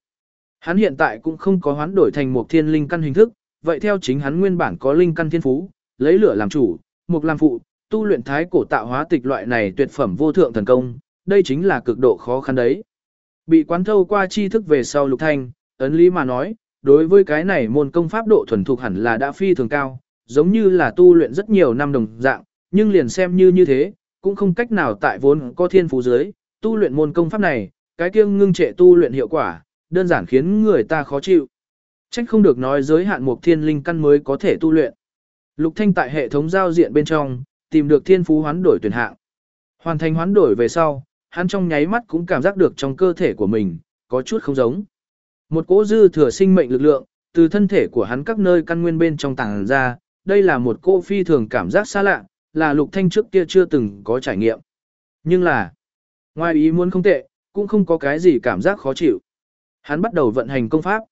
Hắn hiện tại cũng không có hoán đổi thành một thiên linh căn hình thức, vậy theo chính hắn nguyên bản có linh căn thiên phú, lấy lửa làm chủ, mục làm phụ, tu luyện thái cổ tạo hóa tịch loại này tuyệt phẩm vô thượng thần công, đây chính là cực độ khó khăn đấy. Bị quán thâu qua tri thức về sau Lục Thanh, ấn lý mà nói, đối với cái này môn công pháp độ thuần thục hẳn là đã phi thường cao, giống như là tu luyện rất nhiều năm đồng dạng, nhưng liền xem như như thế, cũng không cách nào tại vốn có thiên phú dưới, tu luyện môn công pháp này, cái kiêng ngưng trệ tu luyện hiệu quả, đơn giản khiến người ta khó chịu. Trách không được nói giới hạn một thiên linh căn mới có thể tu luyện. Lục Thanh tại hệ thống giao diện bên trong, tìm được thiên phú hoán đổi tuyển hạng. Hoàn thành hoán đổi về sau, hắn trong nháy mắt cũng cảm giác được trong cơ thể của mình, có chút không giống. Một cỗ dư thừa sinh mệnh lực lượng, từ thân thể của hắn các nơi căn nguyên bên trong tàng ra, đây là một cô phi thường cảm giác xa lạ, là lục thanh trước kia chưa từng có trải nghiệm. Nhưng là, ngoài ý muốn không tệ, cũng không có cái gì cảm giác khó chịu. Hắn bắt đầu vận hành công pháp.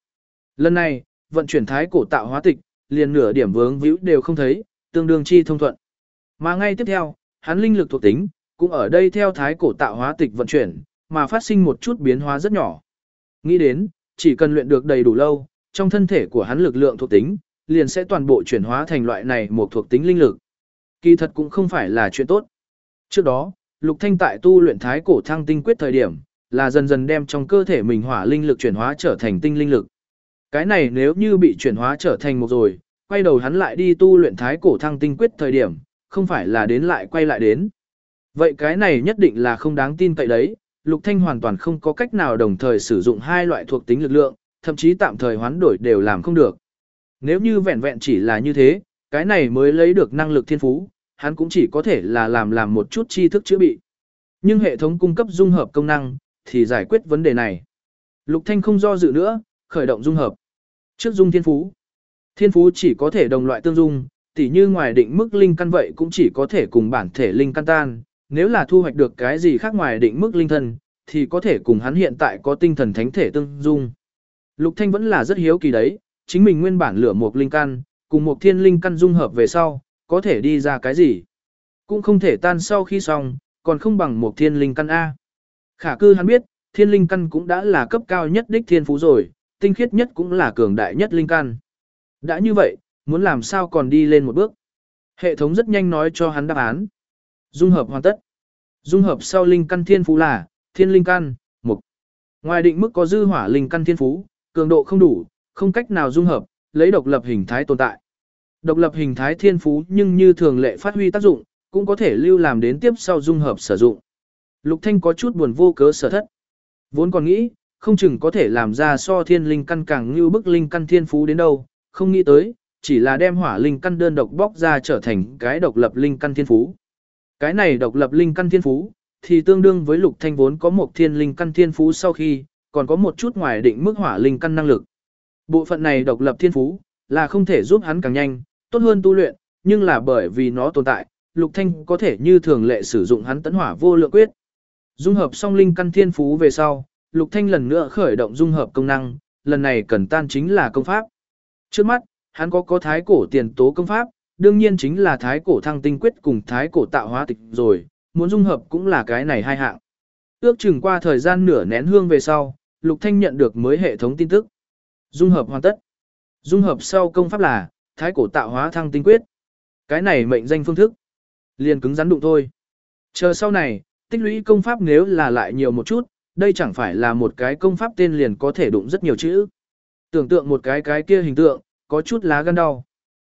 Lần này, vận chuyển thái cổ tạo hóa tịch, liền nửa điểm vướng víu đều không thấy, tương đương chi thông thuận. Mà ngay tiếp theo, hắn linh lực thuộc tính, cũng ở đây theo thái cổ tạo hóa tịch vận chuyển, mà phát sinh một chút biến hóa rất nhỏ. Nghĩ đến, chỉ cần luyện được đầy đủ lâu, trong thân thể của hắn lực lượng thuộc tính, liền sẽ toàn bộ chuyển hóa thành loại này một thuộc tính linh lực. Kỳ thật cũng không phải là chuyện tốt. Trước đó, Lục Thanh tại tu luyện thái cổ thăng tinh quyết thời điểm, là dần dần đem trong cơ thể mình hỏa linh lực chuyển hóa trở thành tinh linh lực. Cái này nếu như bị chuyển hóa trở thành một rồi, quay đầu hắn lại đi tu luyện thái cổ thăng tinh quyết thời điểm, không phải là đến lại quay lại đến. Vậy cái này nhất định là không đáng tin cậy đấy, Lục Thanh hoàn toàn không có cách nào đồng thời sử dụng hai loại thuộc tính lực lượng, thậm chí tạm thời hoán đổi đều làm không được. Nếu như vẹn vẹn chỉ là như thế, cái này mới lấy được năng lực thiên phú, hắn cũng chỉ có thể là làm làm một chút tri thức chữa bị. Nhưng hệ thống cung cấp dung hợp công năng, thì giải quyết vấn đề này. Lục Thanh không do dự nữa, khởi động dung hợp. Trước dung thiên phú. Thiên phú chỉ có thể đồng loại tương dung, tỉ như ngoài định mức linh căn vậy cũng chỉ có thể cùng bản thể linh căn tan, nếu là thu hoạch được cái gì khác ngoài định mức linh thân, thì có thể cùng hắn hiện tại có tinh thần thánh thể tương dung. Lục Thanh vẫn là rất hiếu kỳ đấy, chính mình nguyên bản lửa một linh căn, cùng một thiên linh căn dung hợp về sau, có thể đi ra cái gì. Cũng không thể tan sau khi xong, còn không bằng một thiên linh căn A. Khả cư hắn biết, thiên linh căn cũng đã là cấp cao nhất đích thiên phú rồi, tinh khiết nhất cũng là cường đại nhất linh căn. Đã như vậy, muốn làm sao còn đi lên một bước. Hệ thống rất nhanh nói cho hắn đáp án. Dung hợp hoàn tất. Dung hợp sau linh căn thiên phú là, thiên linh căn, mục. Ngoài định mức có dư hỏa linh căn thiên phú, cường độ không đủ, không cách nào dung hợp, lấy độc lập hình thái tồn tại. Độc lập hình thái thiên phú nhưng như thường lệ phát huy tác dụng, cũng có thể lưu làm đến tiếp sau dung hợp sử dụng. Lục Thanh có chút buồn vô cớ sở thất. Vốn còn nghĩ, không chừng có thể làm ra so thiên linh căn càng như bức linh căn thiên phú đến đâu, không nghĩ tới, chỉ là đem hỏa linh căn đơn độc bóc ra trở thành cái độc lập linh căn thiên phú. Cái này độc lập linh căn thiên phú, thì tương đương với lục thanh vốn có một thiên linh căn thiên phú sau khi, còn có một chút ngoài định mức hỏa linh căn năng lực. Bộ phận này độc lập thiên phú, là không thể giúp hắn càng nhanh, tốt hơn tu luyện, nhưng là bởi vì nó tồn tại, lục thanh có thể như thường lệ sử dụng hắn tấn hỏa vô lượng quyết. Dung hợp song linh căn thiên phú về sau, lục thanh lần nữa khởi động dung hợp công năng, lần này cần tan chính là công pháp. Trước mắt, hắn có có thái cổ tiền tố công pháp, đương nhiên chính là thái cổ thăng tinh quyết cùng thái cổ tạo hóa tịch rồi, muốn dung hợp cũng là cái này hai hạng. Ước chừng qua thời gian nửa nén hương về sau, Lục Thanh nhận được mới hệ thống tin tức. Dung hợp hoàn tất. Dung hợp sau công pháp là thái cổ tạo hóa thăng tinh quyết. Cái này mệnh danh phương thức. Liền cứng rắn đụng thôi. Chờ sau này, tích lũy công pháp nếu là lại nhiều một chút, đây chẳng phải là một cái công pháp tên liền có thể đụng rất nhiều chữ. Tưởng tượng một cái cái kia hình tượng, có chút lá gan đau.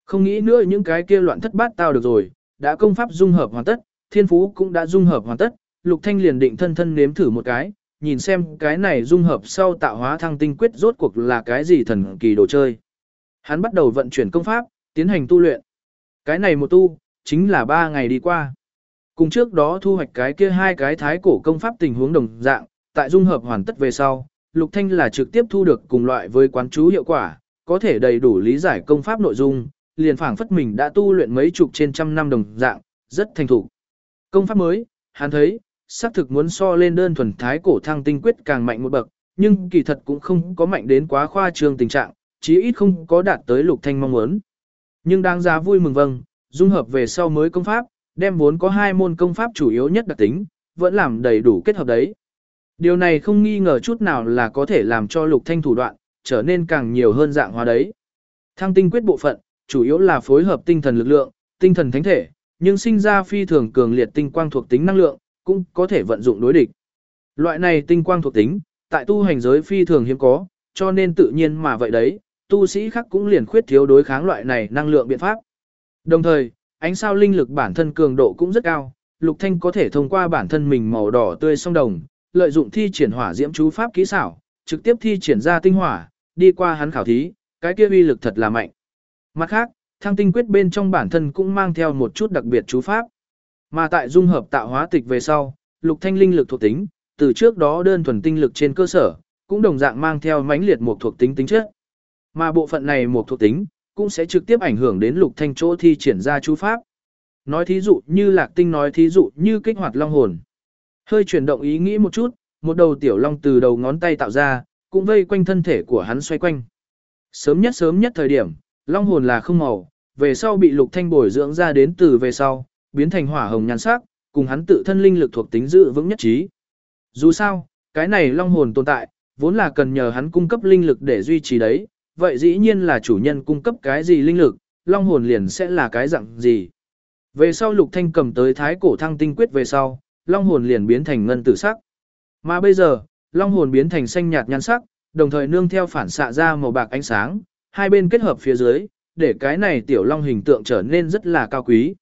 Không nghĩ nữa những cái kia loạn thất bát tao được rồi, đã công pháp dung hợp hoàn tất, thiên phú cũng đã dung hợp hoàn tất, Lục Thanh liền định thân thân nếm thử một cái, nhìn xem cái này dung hợp sau tạo hóa thăng tinh quyết rốt cuộc là cái gì thần kỳ đồ chơi. Hắn bắt đầu vận chuyển công pháp, tiến hành tu luyện. Cái này một tu, chính là ba ngày đi qua. Cùng trước đó thu hoạch cái kia hai cái thái cổ công pháp tình huống đồng dạng, tại dung hợp hoàn tất về sau, Lục Thanh là trực tiếp thu được cùng loại với quán chú hiệu quả, có thể đầy đủ lý giải công pháp nội dung, liền phảng phất mình đã tu luyện mấy chục trên trăm năm đồng dạng, rất thành thục. Công pháp mới, hắn thấy, xác thực muốn so lên đơn thuần thái cổ thăng tinh quyết càng mạnh một bậc, nhưng kỳ thật cũng không có mạnh đến quá khoa trương tình trạng, chí ít không có đạt tới Lục Thanh mong muốn. Nhưng đáng giá vui mừng vâng, dung hợp về sau mới công pháp, đem vốn có hai môn công pháp chủ yếu nhất đặc tính, vẫn làm đầy đủ kết hợp đấy. Điều này không nghi ngờ chút nào là có thể làm cho lục thanh thủ đoạn, trở nên càng nhiều hơn dạng hóa đấy. Thăng tinh quyết bộ phận, chủ yếu là phối hợp tinh thần lực lượng, tinh thần thánh thể, nhưng sinh ra phi thường cường liệt tinh quang thuộc tính năng lượng, cũng có thể vận dụng đối địch. Loại này tinh quang thuộc tính, tại tu hành giới phi thường hiếm có, cho nên tự nhiên mà vậy đấy, tu sĩ khác cũng liền khuyết thiếu đối kháng loại này năng lượng biện pháp. Đồng thời, ánh sao linh lực bản thân cường độ cũng rất cao, Lục Thanh có thể thông qua bản thân mình màu đỏ tươi song đồng, lợi dụng thi triển hỏa diễm chú pháp kỹ xảo, trực tiếp thi triển ra tinh hỏa, đi qua hắn khảo thí, cái kia uy lực thật là mạnh. Mặt khác, thăng tinh quyết bên trong bản thân cũng mang theo một chút đặc biệt chú pháp. Mà tại dung hợp tạo hóa tịch về sau, Lục Thanh linh lực thuộc tính, từ trước đó đơn thuần tinh lực trên cơ sở, cũng đồng dạng mang theo mãnh liệt một thuộc tính tính chất. Mà bộ phận này một thuộc tính, cũng sẽ trực tiếp ảnh hưởng đến lục thanh chỗ thi triển ra chú pháp. Nói thí dụ như lạc tinh nói thí dụ như kích hoạt long hồn. Hơi chuyển động ý nghĩ một chút, một đầu tiểu long từ đầu ngón tay tạo ra, cũng vây quanh thân thể của hắn xoay quanh. Sớm nhất sớm nhất thời điểm, long hồn là không màu, về sau bị lục thanh bồi dưỡng ra đến từ về sau, biến thành hỏa hồng nhan sắc, cùng hắn tự thân linh lực thuộc tính dự vững nhất trí. Dù sao, cái này long hồn tồn tại, vốn là cần nhờ hắn cung cấp linh lực để duy trì đấy, vậy dĩ nhiên là chủ nhân cung cấp cái gì linh lực, long hồn liền sẽ là cái dạng gì. Về sau lục thanh cầm tới thái cổ thăng tinh quyết về sau, long hồn liền biến thành ngân tử sắc. Mà bây giờ, long hồn biến thành xanh nhạt nhan sắc, đồng thời nương theo phản xạ ra màu bạc ánh sáng, hai bên kết hợp phía dưới, để cái này tiểu long hình tượng trở nên rất là cao quý.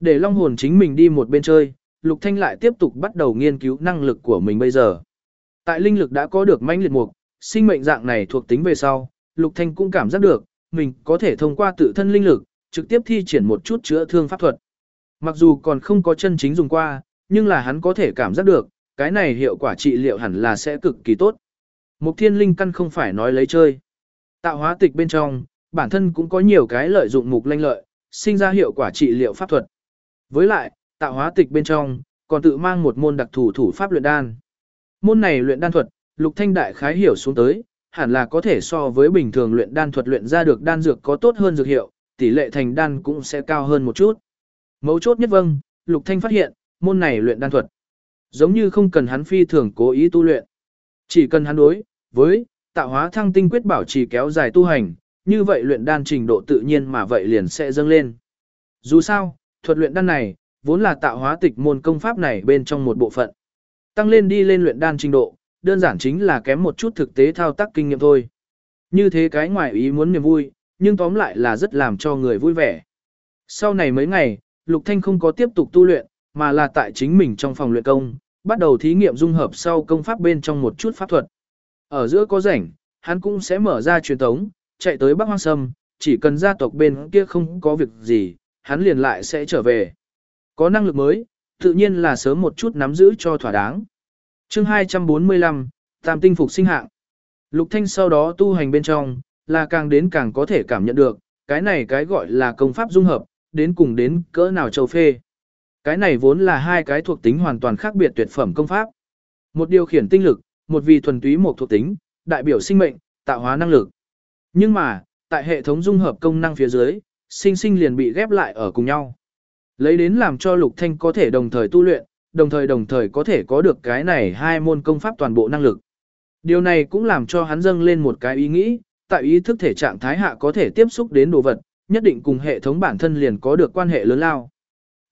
Để long hồn chính mình đi một bên chơi, Lục Thanh lại tiếp tục bắt đầu nghiên cứu năng lực của mình bây giờ. Tại linh lực đã có được mãnh liệt mục, sinh mệnh dạng này thuộc tính về sau, Lục Thanh cũng cảm giác được, mình có thể thông qua tự thân linh lực, trực tiếp thi triển một chút chữa thương pháp thuật. Mặc dù còn không có chân chính dùng qua, nhưng là hắn có thể cảm giác được, cái này hiệu quả trị liệu hẳn là sẽ cực kỳ tốt. Mục thiên linh căn không phải nói lấy chơi. Tạo hóa tịch bên trong, bản thân cũng có nhiều cái lợi dụng mục lanh lợi, sinh ra hiệu quả trị liệu pháp thuật. Với lại, tạo hóa tịch bên trong, còn tự mang một môn đặc thủ thủ pháp luyện đan. Môn này luyện đan thuật, lục thanh đại khái hiểu xuống tới, hẳn là có thể so với bình thường luyện đan thuật luyện ra được đan dược có tốt hơn dược hiệu, tỷ lệ thành đan cũng sẽ cao hơn một chút. Mấu chốt nhất vâng, Lục Thanh phát hiện, môn này luyện đan thuật, giống như không cần hắn phi thường cố ý tu luyện. Chỉ cần hắn đối với tạo hóa thăng tinh quyết bảo trì kéo dài tu hành, như vậy luyện đan trình độ tự nhiên mà vậy liền sẽ dâng lên. Dù sao, thuật luyện đan này, vốn là tạo hóa tịch môn công pháp này bên trong một bộ phận. Tăng lên đi lên luyện đan trình độ, đơn giản chính là kém một chút thực tế thao tác kinh nghiệm thôi. Như thế cái ngoài ý muốn niềm vui, nhưng tóm lại là rất làm cho người vui vẻ. Sau này mấy ngày, Lục Thanh không có tiếp tục tu luyện, mà là tại chính mình trong phòng luyện công, bắt đầu thí nghiệm dung hợp sau công pháp bên trong một chút pháp thuật. Ở giữa có rảnh, hắn cũng sẽ mở ra truyền tống, chạy tới Bắc Hoang Sâm, chỉ cần gia tộc bên kia không có việc gì, hắn liền lại sẽ trở về. Có năng lực mới, tự nhiên là sớm một chút nắm giữ cho thỏa đáng chương 245, Tam tinh phục sinh hạng. Lục Thanh sau đó tu hành bên trong, là càng đến càng có thể cảm nhận được, cái này cái gọi là công pháp dung hợp, đến cùng đến cỡ nào châu phê. Cái này vốn là hai cái thuộc tính hoàn toàn khác biệt tuyệt phẩm công pháp. Một điều khiển tinh lực, một vì thuần túy một thuộc tính, đại biểu sinh mệnh, tạo hóa năng lực. Nhưng mà, tại hệ thống dung hợp công năng phía dưới, sinh sinh liền bị ghép lại ở cùng nhau. Lấy đến làm cho Lục Thanh có thể đồng thời tu luyện, đồng thời đồng thời có thể có được cái này hai môn công pháp toàn bộ năng lực. Điều này cũng làm cho hắn dâng lên một cái ý nghĩ, tại ý thức thể trạng thái hạ có thể tiếp xúc đến đồ vật, nhất định cùng hệ thống bản thân liền có được quan hệ lớn lao.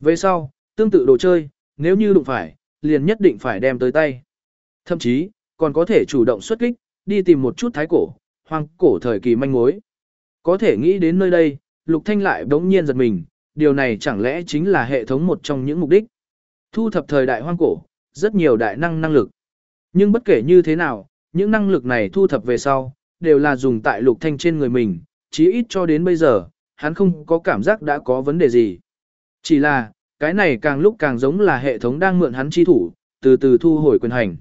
Về sau, tương tự đồ chơi, nếu như đụng phải, liền nhất định phải đem tới tay. Thậm chí, còn có thể chủ động xuất kích, đi tìm một chút thái cổ, hoang cổ thời kỳ manh mối. Có thể nghĩ đến nơi đây, Lục Thanh lại đống nhiên giật mình, điều này chẳng lẽ chính là hệ thống một trong những mục đích. Thu thập thời đại hoang cổ, rất nhiều đại năng năng lực. Nhưng bất kể như thế nào, những năng lực này thu thập về sau, đều là dùng tại Lục Thanh trên người mình, chí ít cho đến bây giờ, hắn không có cảm giác đã có vấn đề gì. Chỉ là, cái này càng lúc càng giống là hệ thống đang mượn hắn chi thủ, từ từ thu hồi quyền hành.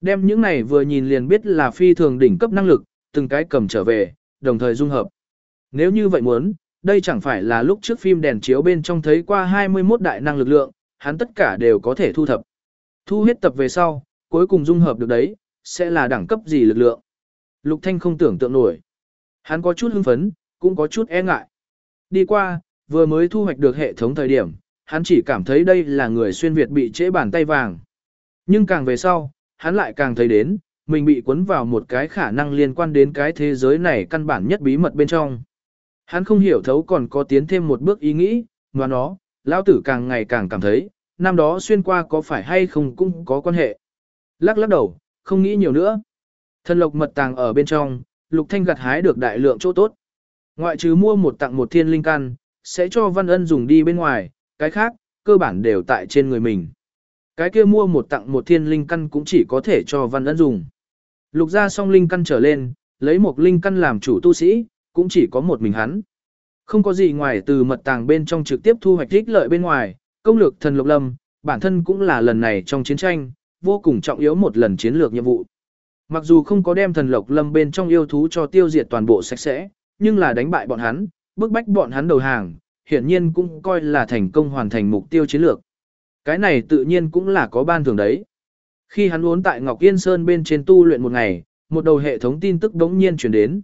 Đem những này vừa nhìn liền biết là phi thường đỉnh cấp năng lực, từng cái cầm trở về, đồng thời dung hợp. Nếu như vậy muốn, đây chẳng phải là lúc trước phim đèn chiếu bên trong thấy qua 21 đại năng lực lượng, hắn tất cả đều có thể thu thập. Thu hết tập về sau, cuối cùng dung hợp được đấy, sẽ là đẳng cấp gì lực lượng. Lục Thanh không tưởng tượng nổi. Hắn có chút hưng phấn, cũng có chút e ngại. Đi qua, vừa mới thu hoạch được hệ thống thời điểm, hắn chỉ cảm thấy đây là người xuyên Việt bị trễ bàn tay vàng. Nhưng càng về sau, hắn lại càng thấy đến, mình bị cuốn vào một cái khả năng liên quan đến cái thế giới này căn bản nhất bí mật bên trong. Hắn không hiểu thấu còn có tiến thêm một bước ý nghĩ, mà nó, lão tử càng ngày càng cảm thấy, năm đó xuyên qua có phải hay không cũng có quan hệ. Lắc lắc đầu, không nghĩ nhiều nữa. Thần lộc mật tàng ở bên trong, Lục Thanh gặt hái được đại lượng chỗ tốt. Ngoại trừ mua một tặng một thiên linh căn, sẽ cho Văn Ân dùng đi bên ngoài, cái khác, cơ bản đều tại trên người mình. Cái kia mua một tặng một thiên linh căn cũng chỉ có thể cho Văn Ân dùng. Lục ra xong linh căn trở lên, lấy một linh căn làm chủ tu sĩ, cũng chỉ có một mình hắn. Không có gì ngoài từ mật tàng bên trong trực tiếp thu hoạch ích lợi bên ngoài, công lược thần lục lâm, bản thân cũng là lần này trong chiến tranh, vô cùng trọng yếu một lần chiến lược nhiệm vụ. Mặc dù không có đem thần lộc lâm bên trong yêu thú cho tiêu diệt toàn bộ sạch sẽ, nhưng là đánh bại bọn hắn, bức bách bọn hắn đầu hàng, hiển nhiên cũng coi là thành công hoàn thành mục tiêu chiến lược. Cái này tự nhiên cũng là có ban thưởng đấy. Khi hắn uốn tại Ngọc Yên Sơn bên trên tu luyện một ngày, một đầu hệ thống tin tức đống nhiên chuyển đến.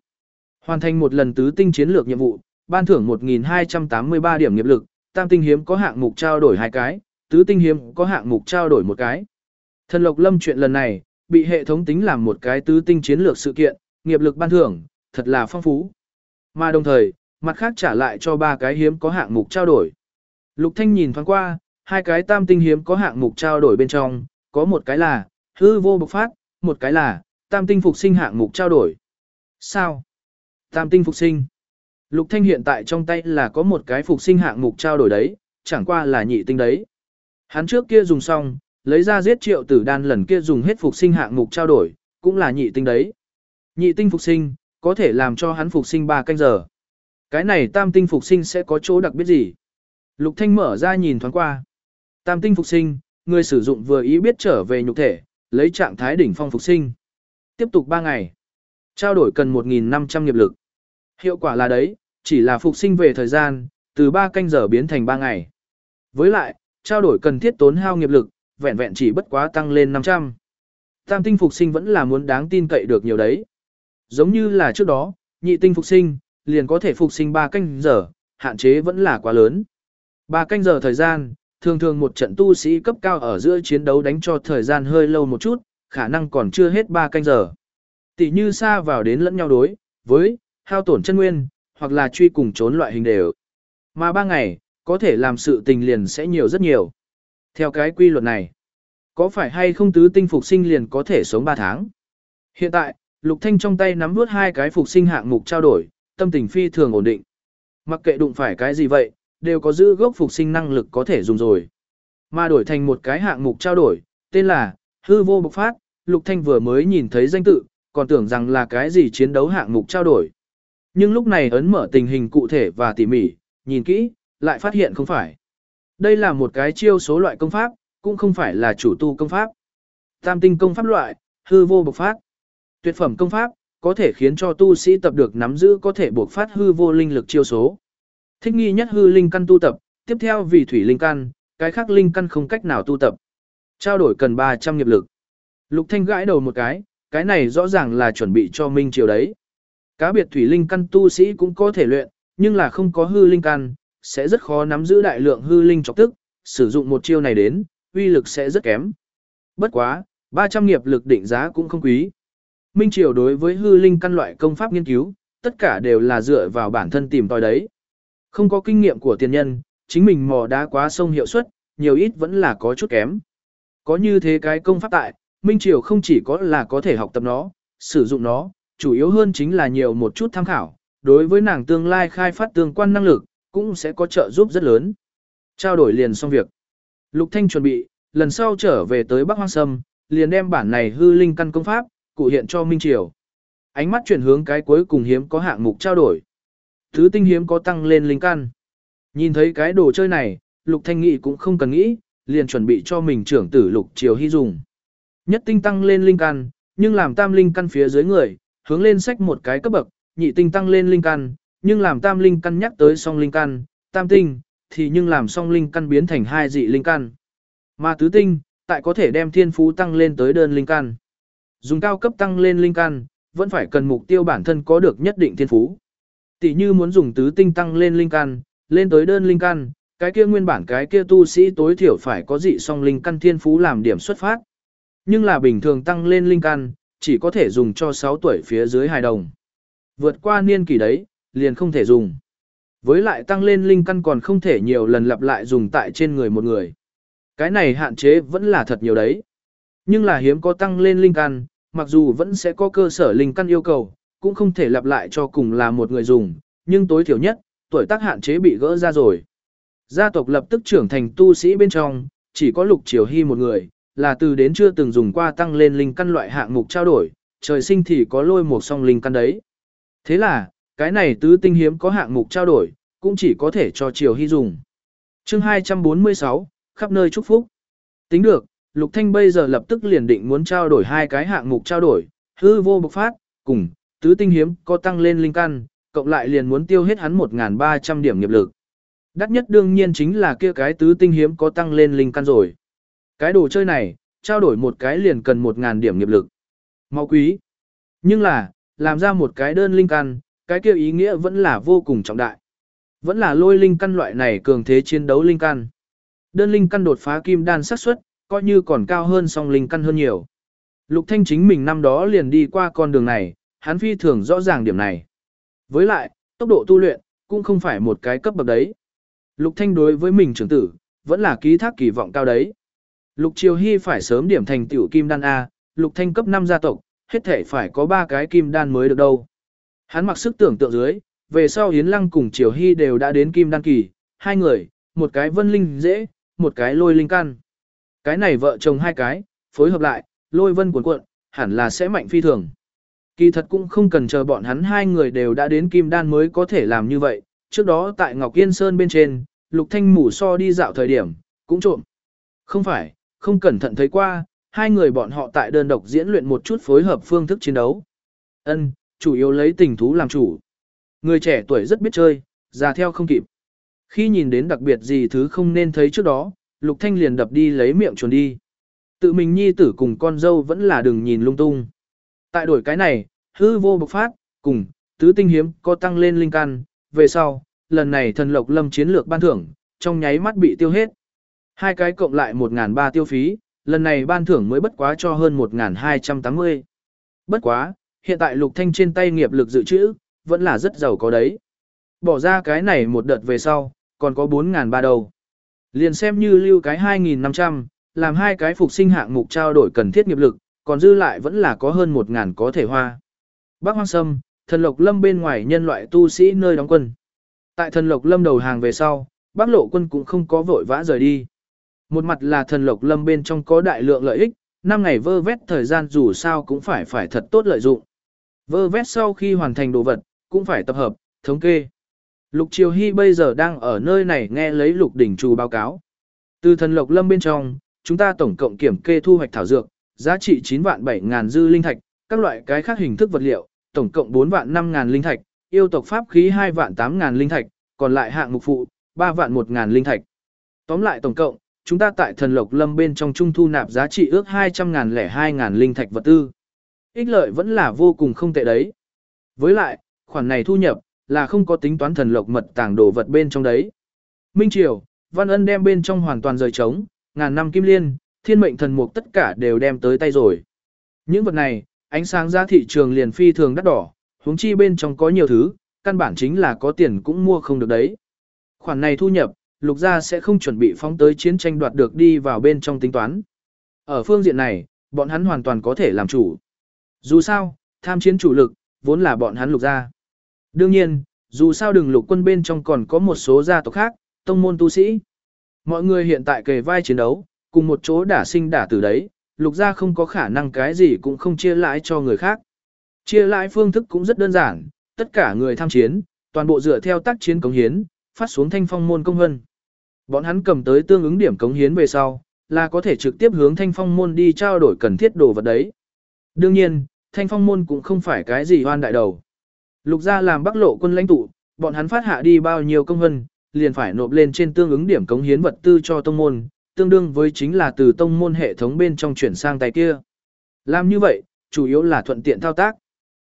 Hoàn thành một lần tứ tinh chiến lược nhiệm vụ, ban thưởng 1.283 điểm nghiệp lực, tam tinh hiếm có hạng mục trao đổi hai cái, tứ tinh hiếm có hạng mục trao đổi một cái. Thần Lộc Lâm chuyện lần này, bị hệ thống tính làm một cái tứ tinh chiến lược sự kiện, nghiệp lực ban thưởng, thật là phong phú. Mà đồng thời, mặt khác trả lại cho ba cái hiếm có hạng mục trao đổi. Lục Thanh nhìn thoáng qua, hai cái tam tinh hiếm có hạng mục trao đổi bên trong, có một cái là hư vô bộc phát, một cái là tam tinh phục sinh hạng mục trao đổi. Sao? Tam tinh phục sinh. Lục Thanh hiện tại trong tay là có một cái phục sinh hạng mục trao đổi đấy, chẳng qua là nhị tinh đấy. Hắn trước kia dùng xong, lấy ra giết triệu tử đan lần kia dùng hết phục sinh hạng mục trao đổi, cũng là nhị tinh đấy. Nhị tinh phục sinh, có thể làm cho hắn phục sinh 3 canh giờ. Cái này tam tinh phục sinh sẽ có chỗ đặc biệt gì? Lục Thanh mở ra nhìn thoáng qua. Tam tinh phục sinh, người sử dụng vừa ý biết trở về nhục thể, lấy trạng thái đỉnh phong phục sinh. Tiếp tục 3 ngày. Trao đổi cần 1.500 nghiệp lực. Hiệu quả là đấy, chỉ là phục sinh về thời gian, từ 3 canh giờ biến thành 3 ngày. Với lại, trao đổi cần thiết tốn hao nghiệp lực, vẹn vẹn chỉ bất quá tăng lên 500. Tam tinh phục sinh vẫn là muốn đáng tin cậy được nhiều đấy. Giống như là trước đó, nhị tinh phục sinh, liền có thể phục sinh 3 canh giờ, hạn chế vẫn là quá lớn. 3 canh giờ thời gian, thường thường một trận tu sĩ cấp cao ở giữa chiến đấu đánh cho thời gian hơi lâu một chút, khả năng còn chưa hết 3 canh giờ. Tỷ như xa vào đến lẫn nhau đối, với, hao tổn chân nguyên, hoặc là truy cùng trốn loại hình đều. Mà ba ngày, có thể làm sự tình liền sẽ nhiều rất nhiều. Theo cái quy luật này, có phải hay không tứ tinh phục sinh liền có thể sống 3 tháng? Hiện tại, Lục Thanh trong tay nắm nuốt hai cái phục sinh hạng mục trao đổi, tâm tình phi thường ổn định. Mặc kệ đụng phải cái gì vậy, đều có giữ gốc phục sinh năng lực có thể dùng rồi. Mà đổi thành một cái hạng mục trao đổi, tên là hư vô bộc phát, Lục Thanh vừa mới nhìn thấy danh tự, còn tưởng rằng là cái gì chiến đấu hạng mục trao đổi. Nhưng lúc này ấn mở tình hình cụ thể và tỉ mỉ, nhìn kỹ, lại phát hiện không phải. Đây là một cái chiêu số loại công pháp, cũng không phải là chủ tu công pháp. Tam tinh công pháp loại, hư vô bộc phát. Tuyệt phẩm công pháp, có thể khiến cho tu sĩ tập được nắm giữ có thể bộc phát hư vô linh lực chiêu số. Thích nghi nhất hư linh căn tu tập, tiếp theo vì thủy linh căn, cái khác linh căn không cách nào tu tập. Trao đổi cần 300 nghiệp lực. Lục Thanh gãi đầu một cái, cái này rõ ràng là chuẩn bị cho Minh Triều đấy. Cá biệt thủy linh căn tu sĩ cũng có thể luyện, nhưng là không có hư linh căn, sẽ rất khó nắm giữ đại lượng hư linh chọc tức, sử dụng một chiêu này đến, uy lực sẽ rất kém. Bất quá, 300 nghiệp lực định giá cũng không quý. Minh Triều đối với hư linh căn loại công pháp nghiên cứu, tất cả đều là dựa vào bản thân tìm tòi đấy. Không có kinh nghiệm của tiền nhân, chính mình mò đá quá sông hiệu suất, nhiều ít vẫn là có chút kém. Có như thế cái công pháp tại, Minh Triều không chỉ có là có thể học tập nó, sử dụng nó, chủ yếu hơn chính là nhiều một chút tham khảo, đối với nàng tương lai khai phát tương quan năng lực, cũng sẽ có trợ giúp rất lớn. Trao đổi liền xong việc. Lục Thanh chuẩn bị, lần sau trở về tới Bắc Hoang Sâm, liền đem bản này hư linh căn công pháp, cụ hiện cho Minh Triều. Ánh mắt chuyển hướng cái cuối cùng hiếm có hạng mục trao đổi. Thứ tinh hiếm có tăng lên linh căn. Nhìn thấy cái đồ chơi này, Lục Thanh nghĩ cũng không cần nghĩ, liền chuẩn bị cho mình trưởng tử Lục Triều Hy dùng. Nhất tinh tăng lên linh căn, nhưng làm tam linh căn phía dưới người, hướng lên sách một cái cấp bậc, nhị tinh tăng lên linh căn, nhưng làm tam linh căn nhắc tới song linh căn, tam tinh, thì nhưng làm song linh căn biến thành hai dị linh căn. Mà tứ tinh, tại có thể đem thiên phú tăng lên tới đơn linh căn. Dùng cao cấp tăng lên linh căn, vẫn phải cần mục tiêu bản thân có được nhất định thiên phú. Tỷ như muốn dùng tứ tinh tăng lên linh căn, lên tới đơn linh căn, cái kia nguyên bản cái kia tu sĩ tối thiểu phải có dị song linh căn thiên phú làm điểm xuất phát. Nhưng là bình thường tăng lên linh căn, chỉ có thể dùng cho 6 tuổi phía dưới hài đồng. Vượt qua niên kỳ đấy, liền không thể dùng. Với lại tăng lên linh căn còn không thể nhiều lần lặp lại dùng tại trên người một người. Cái này hạn chế vẫn là thật nhiều đấy. Nhưng là hiếm có tăng lên linh căn, mặc dù vẫn sẽ có cơ sở linh căn yêu cầu, cũng không thể lặp lại cho cùng là một người dùng, nhưng tối thiểu nhất, tuổi tác hạn chế bị gỡ ra rồi. Gia tộc lập tức trưởng thành tu sĩ bên trong, chỉ có lục triều hy một người, là từ đến chưa từng dùng qua tăng lên linh căn loại hạng mục trao đổi, trời sinh thì có lôi một song linh căn đấy. Thế là, cái này tứ tinh hiếm có hạng mục trao đổi, cũng chỉ có thể cho triều hy dùng. chương 246, khắp nơi chúc phúc. Tính được, Lục Thanh bây giờ lập tức liền định muốn trao đổi hai cái hạng mục trao đổi, hư vô bộc phát, cùng, tứ tinh hiếm có tăng lên linh căn, cộng lại liền muốn tiêu hết hắn 1.300 điểm nghiệp lực. Đắt nhất đương nhiên chính là kia cái tứ tinh hiếm có tăng lên linh căn rồi. Cái đồ chơi này, trao đổi một cái liền cần 1.000 điểm nghiệp lực. Mau quý. Nhưng là, làm ra một cái đơn linh căn, cái kia ý nghĩa vẫn là vô cùng trọng đại. Vẫn là lôi linh căn loại này cường thế chiến đấu linh căn. Đơn linh căn đột phá kim đan xác suất, coi như còn cao hơn song linh căn hơn nhiều. Lục Thanh chính mình năm đó liền đi qua con đường này, hắn phi thường rõ ràng điểm này. Với lại, tốc độ tu luyện, cũng không phải một cái cấp bậc đấy. Lục Thanh đối với mình trưởng tử, vẫn là ký thác kỳ vọng cao đấy. Lục Triều Hy phải sớm điểm thành tiểu kim đan A, Lục Thanh cấp 5 gia tộc, hết thể phải có 3 cái kim đan mới được đâu. Hắn mặc sức tưởng tượng dưới, về sau Yến Lăng cùng Triều Hy đều đã đến kim đan kỳ, hai người, một cái vân linh dễ, một cái lôi linh căn. Cái này vợ chồng hai cái, phối hợp lại, lôi vân cuộn cuộn, hẳn là sẽ mạnh phi thường. Kỳ thật cũng không cần chờ bọn hắn hai người đều đã đến kim đan mới có thể làm như vậy, trước đó tại Ngọc Yên Sơn bên trên, Lục Thanh mủ so đi dạo thời điểm, cũng trộm. Không phải, không cẩn thận thấy qua, hai người bọn họ tại đơn độc diễn luyện một chút phối hợp phương thức chiến đấu. Ân, chủ yếu lấy tình thú làm chủ. Người trẻ tuổi rất biết chơi, già theo không kịp. Khi nhìn đến đặc biệt gì thứ không nên thấy trước đó, Lục Thanh liền đập đi lấy miệng chuồn đi. Tự mình nhi tử cùng con dâu vẫn là đừng nhìn lung tung. Tại đổi cái này, hư vô bộc phát, cùng, tứ tinh hiếm có tăng lên linh căn, về sau, lần này thần lộc lâm chiến lược ban thưởng, trong nháy mắt bị tiêu hết. Hai cái cộng lại 1.300 tiêu phí, lần này ban thưởng mới bất quá cho hơn 1.280. Bất quá, hiện tại lục thanh trên tay nghiệp lực dự trữ, vẫn là rất giàu có đấy. Bỏ ra cái này một đợt về sau, còn có 4.300 đầu. Liền xem như lưu cái 2.500, làm hai cái phục sinh hạng mục trao đổi cần thiết nghiệp lực, còn dư lại vẫn là có hơn 1.000 có thể hoa. Bác Hoang Sâm, thần lộc lâm bên ngoài nhân loại tu sĩ nơi đóng quân. Tại thần lộc lâm đầu hàng về sau, bác lộ quân cũng không có vội vã rời đi. Một mặt là thần lộc lâm bên trong có đại lượng lợi ích, năm ngày vơ vét thời gian dù sao cũng phải phải thật tốt lợi dụng. Vơ vét sau khi hoàn thành đồ vật, cũng phải tập hợp, thống kê. Lục Triều Hy bây giờ đang ở nơi này nghe lấy Lục Đỉnh Trù báo cáo. Từ thần lộc lâm bên trong, chúng ta tổng cộng kiểm kê thu hoạch thảo dược, giá trị 9 vạn 7 ngàn dư linh thạch, các loại cái khác hình thức vật liệu, tổng cộng 4 vạn 5 ngàn linh thạch, yêu tộc pháp khí 2 vạn 8 ngàn linh thạch, còn lại hạng mục phụ, 3 vạn 1 ngàn linh thạch. Tóm lại tổng cộng, chúng ta tại thần lộc lâm bên trong trung thu nạp giá trị ước 200 ngàn lẻ 2 ngàn linh thạch vật tư. Ích lợi vẫn là vô cùng không tệ đấy. Với lại, khoản này thu nhập, là không có tính toán thần lộc mật tàng đồ vật bên trong đấy. Minh Triều, Văn Ân đem bên trong hoàn toàn rời trống, ngàn năm kim liên, thiên mệnh thần mục tất cả đều đem tới tay rồi. Những vật này, ánh sáng ra thị trường liền phi thường đắt đỏ, huống chi bên trong có nhiều thứ, căn bản chính là có tiền cũng mua không được đấy. Khoản này thu nhập, lục gia sẽ không chuẩn bị phóng tới chiến tranh đoạt được đi vào bên trong tính toán. Ở phương diện này, bọn hắn hoàn toàn có thể làm chủ. Dù sao, tham chiến chủ lực, vốn là bọn hắn lục gia. Đương nhiên, dù sao đừng lục quân bên trong còn có một số gia tộc khác, tông môn tu sĩ. Mọi người hiện tại kề vai chiến đấu, cùng một chỗ đả sinh đả tử đấy, lục gia không có khả năng cái gì cũng không chia lãi cho người khác. Chia lãi phương thức cũng rất đơn giản, tất cả người tham chiến, toàn bộ dựa theo tác chiến cống hiến, phát xuống thanh phong môn công hân. Bọn hắn cầm tới tương ứng điểm cống hiến về sau, là có thể trực tiếp hướng thanh phong môn đi trao đổi cần thiết đồ vật đấy. Đương nhiên, thanh phong môn cũng không phải cái gì hoan đại đầu. Lục gia làm bắc lộ quân lãnh tụ, bọn hắn phát hạ đi bao nhiêu công hân, liền phải nộp lên trên tương ứng điểm cống hiến vật tư cho tông môn, tương đương với chính là từ tông môn hệ thống bên trong chuyển sang tay kia. Làm như vậy, chủ yếu là thuận tiện thao tác.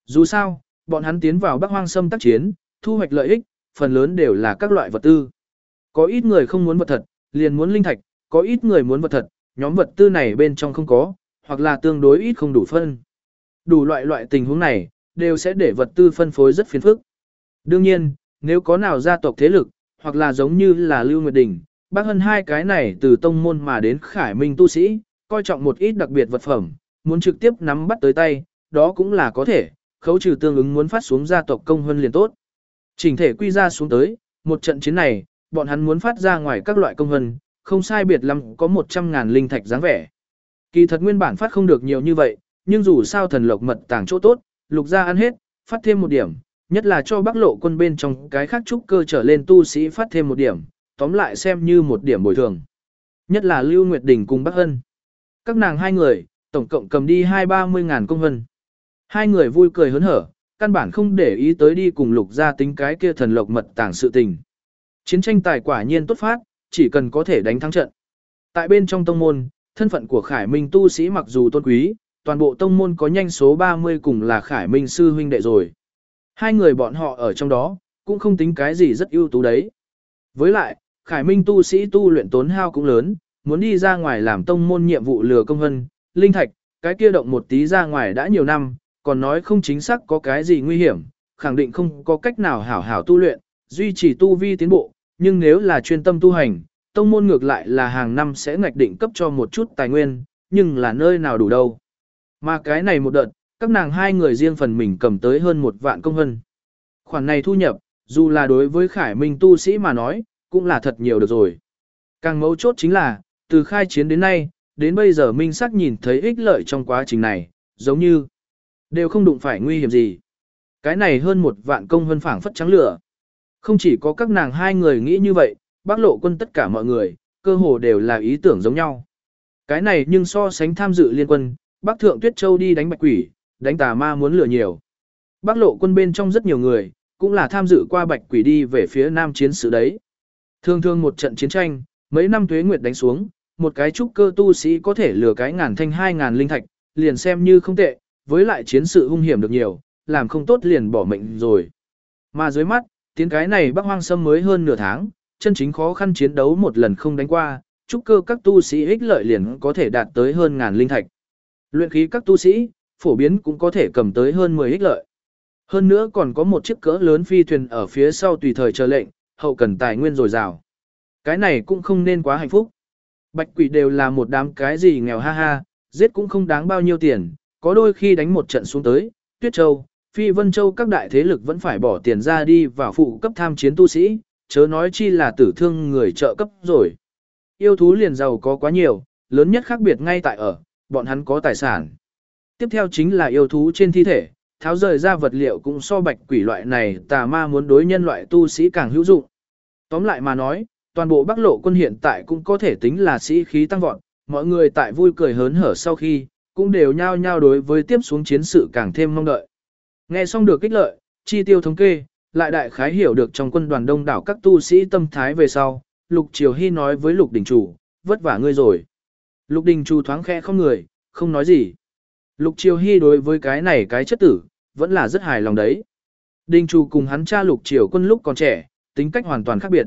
Dù sao, bọn hắn tiến vào Bắc Hoang Sâm tác chiến, thu hoạch lợi ích, phần lớn đều là các loại vật tư. Có ít người không muốn vật thật, liền muốn linh thạch, có ít người muốn vật thật, nhóm vật tư này bên trong không có, hoặc là tương đối ít không đủ phân. Đủ loại loại tình huống này, đều sẽ để vật tư phân phối rất phiền phức. Đương nhiên, nếu có nào gia tộc thế lực, hoặc là giống như là Lưu Nguyệt Đình, bác hơn hai cái này từ tông môn mà đến khải minh tu sĩ, coi trọng một ít đặc biệt vật phẩm, muốn trực tiếp nắm bắt tới tay, đó cũng là có thể, khấu trừ tương ứng muốn phát xuống gia tộc công hơn liền tốt. Chỉnh thể quy ra xuống tới, một trận chiến này, bọn hắn muốn phát ra ngoài các loại công hân, không sai biệt lắm có 100.000 linh thạch dáng vẻ. Kỳ thật nguyên bản phát không được nhiều như vậy, nhưng dù sao thần lộc mật tàng chỗ tốt, lục ra ăn hết, phát thêm một điểm, nhất là cho bắc lộ quân bên trong cái khác trúc cơ trở lên tu sĩ phát thêm một điểm, tóm lại xem như một điểm bồi thường. Nhất là Lưu Nguyệt Đình cùng Bác Hân. Các nàng hai người, tổng cộng cầm đi hai ba mươi ngàn công hân. Hai người vui cười hớn hở, căn bản không để ý tới đi cùng lục gia tính cái kia thần lộc mật tàng sự tình. Chiến tranh tài quả nhiên tốt phát, chỉ cần có thể đánh thắng trận. Tại bên trong tông môn, thân phận của Khải Minh tu sĩ mặc dù tôn quý, toàn bộ tông môn có nhanh số 30 cùng là Khải Minh sư huynh đệ rồi. Hai người bọn họ ở trong đó, cũng không tính cái gì rất ưu tú đấy. Với lại, Khải Minh tu sĩ tu luyện tốn hao cũng lớn, muốn đi ra ngoài làm tông môn nhiệm vụ lừa công hân, linh thạch, cái kia động một tí ra ngoài đã nhiều năm, còn nói không chính xác có cái gì nguy hiểm, khẳng định không có cách nào hảo hảo tu luyện, duy trì tu vi tiến bộ, nhưng nếu là chuyên tâm tu hành, tông môn ngược lại là hàng năm sẽ ngạch định cấp cho một chút tài nguyên, nhưng là nơi nào đủ đâu. Mà cái này một đợt, các nàng hai người riêng phần mình cầm tới hơn một vạn công hân. Khoản này thu nhập, dù là đối với Khải Minh tu sĩ mà nói, cũng là thật nhiều được rồi. Càng mấu chốt chính là, từ khai chiến đến nay, đến bây giờ Minh sắc nhìn thấy ích lợi trong quá trình này, giống như đều không đụng phải nguy hiểm gì. Cái này hơn một vạn công hơn phảng phất trắng lửa. Không chỉ có các nàng hai người nghĩ như vậy, bác lộ quân tất cả mọi người, cơ hồ đều là ý tưởng giống nhau. Cái này nhưng so sánh tham dự liên quân, bác thượng tuyết châu đi đánh bạch quỷ, đánh tà ma muốn lửa nhiều. Bác lộ quân bên trong rất nhiều người, cũng là tham dự qua bạch quỷ đi về phía nam chiến sự đấy. Thường thường một trận chiến tranh, mấy năm tuế nguyệt đánh xuống, một cái trúc cơ tu sĩ có thể lừa cái ngàn thanh hai ngàn linh thạch, liền xem như không tệ, với lại chiến sự hung hiểm được nhiều, làm không tốt liền bỏ mệnh rồi. Mà dưới mắt, tiến cái này bắc hoang sâm mới hơn nửa tháng, chân chính khó khăn chiến đấu một lần không đánh qua, chúc cơ các tu sĩ ích lợi liền có thể đạt tới hơn ngàn linh thạch. Luyện khí các tu sĩ, phổ biến cũng có thể cầm tới hơn 10 ích lợi. Hơn nữa còn có một chiếc cỡ lớn phi thuyền ở phía sau tùy thời chờ lệnh, hậu cần tài nguyên dồi dào. Cái này cũng không nên quá hạnh phúc. Bạch quỷ đều là một đám cái gì nghèo ha ha, giết cũng không đáng bao nhiêu tiền, có đôi khi đánh một trận xuống tới, Tuyết Châu, Phi Vân Châu các đại thế lực vẫn phải bỏ tiền ra đi vào phụ cấp tham chiến tu sĩ, chớ nói chi là tử thương người trợ cấp rồi. Yêu thú liền giàu có quá nhiều, lớn nhất khác biệt ngay tại ở, bọn hắn có tài sản. Tiếp theo chính là yêu thú trên thi thể, tháo rời ra vật liệu cũng so bạch quỷ loại này tà ma muốn đối nhân loại tu sĩ càng hữu dụng. Tóm lại mà nói, toàn bộ Bắc Lộ quân hiện tại cũng có thể tính là sĩ khí tăng vọt, mọi người tại vui cười hớn hở sau khi, cũng đều nhao nhao đối với tiếp xuống chiến sự càng thêm mong đợi. Nghe xong được kích lợi, chi tiêu thống kê, lại đại khái hiểu được trong quân đoàn đông đảo các tu sĩ tâm thái về sau, Lục Triều Hy nói với Lục Đình Chủ, vất vả ngươi rồi. Lục Đình Chủ thoáng khẽ không người, không nói gì. Lục Triều Hy đối với cái này cái chất tử, vẫn là rất hài lòng đấy. Đình Chủ cùng hắn cha Lục Triều quân lúc còn trẻ, tính cách hoàn toàn khác biệt.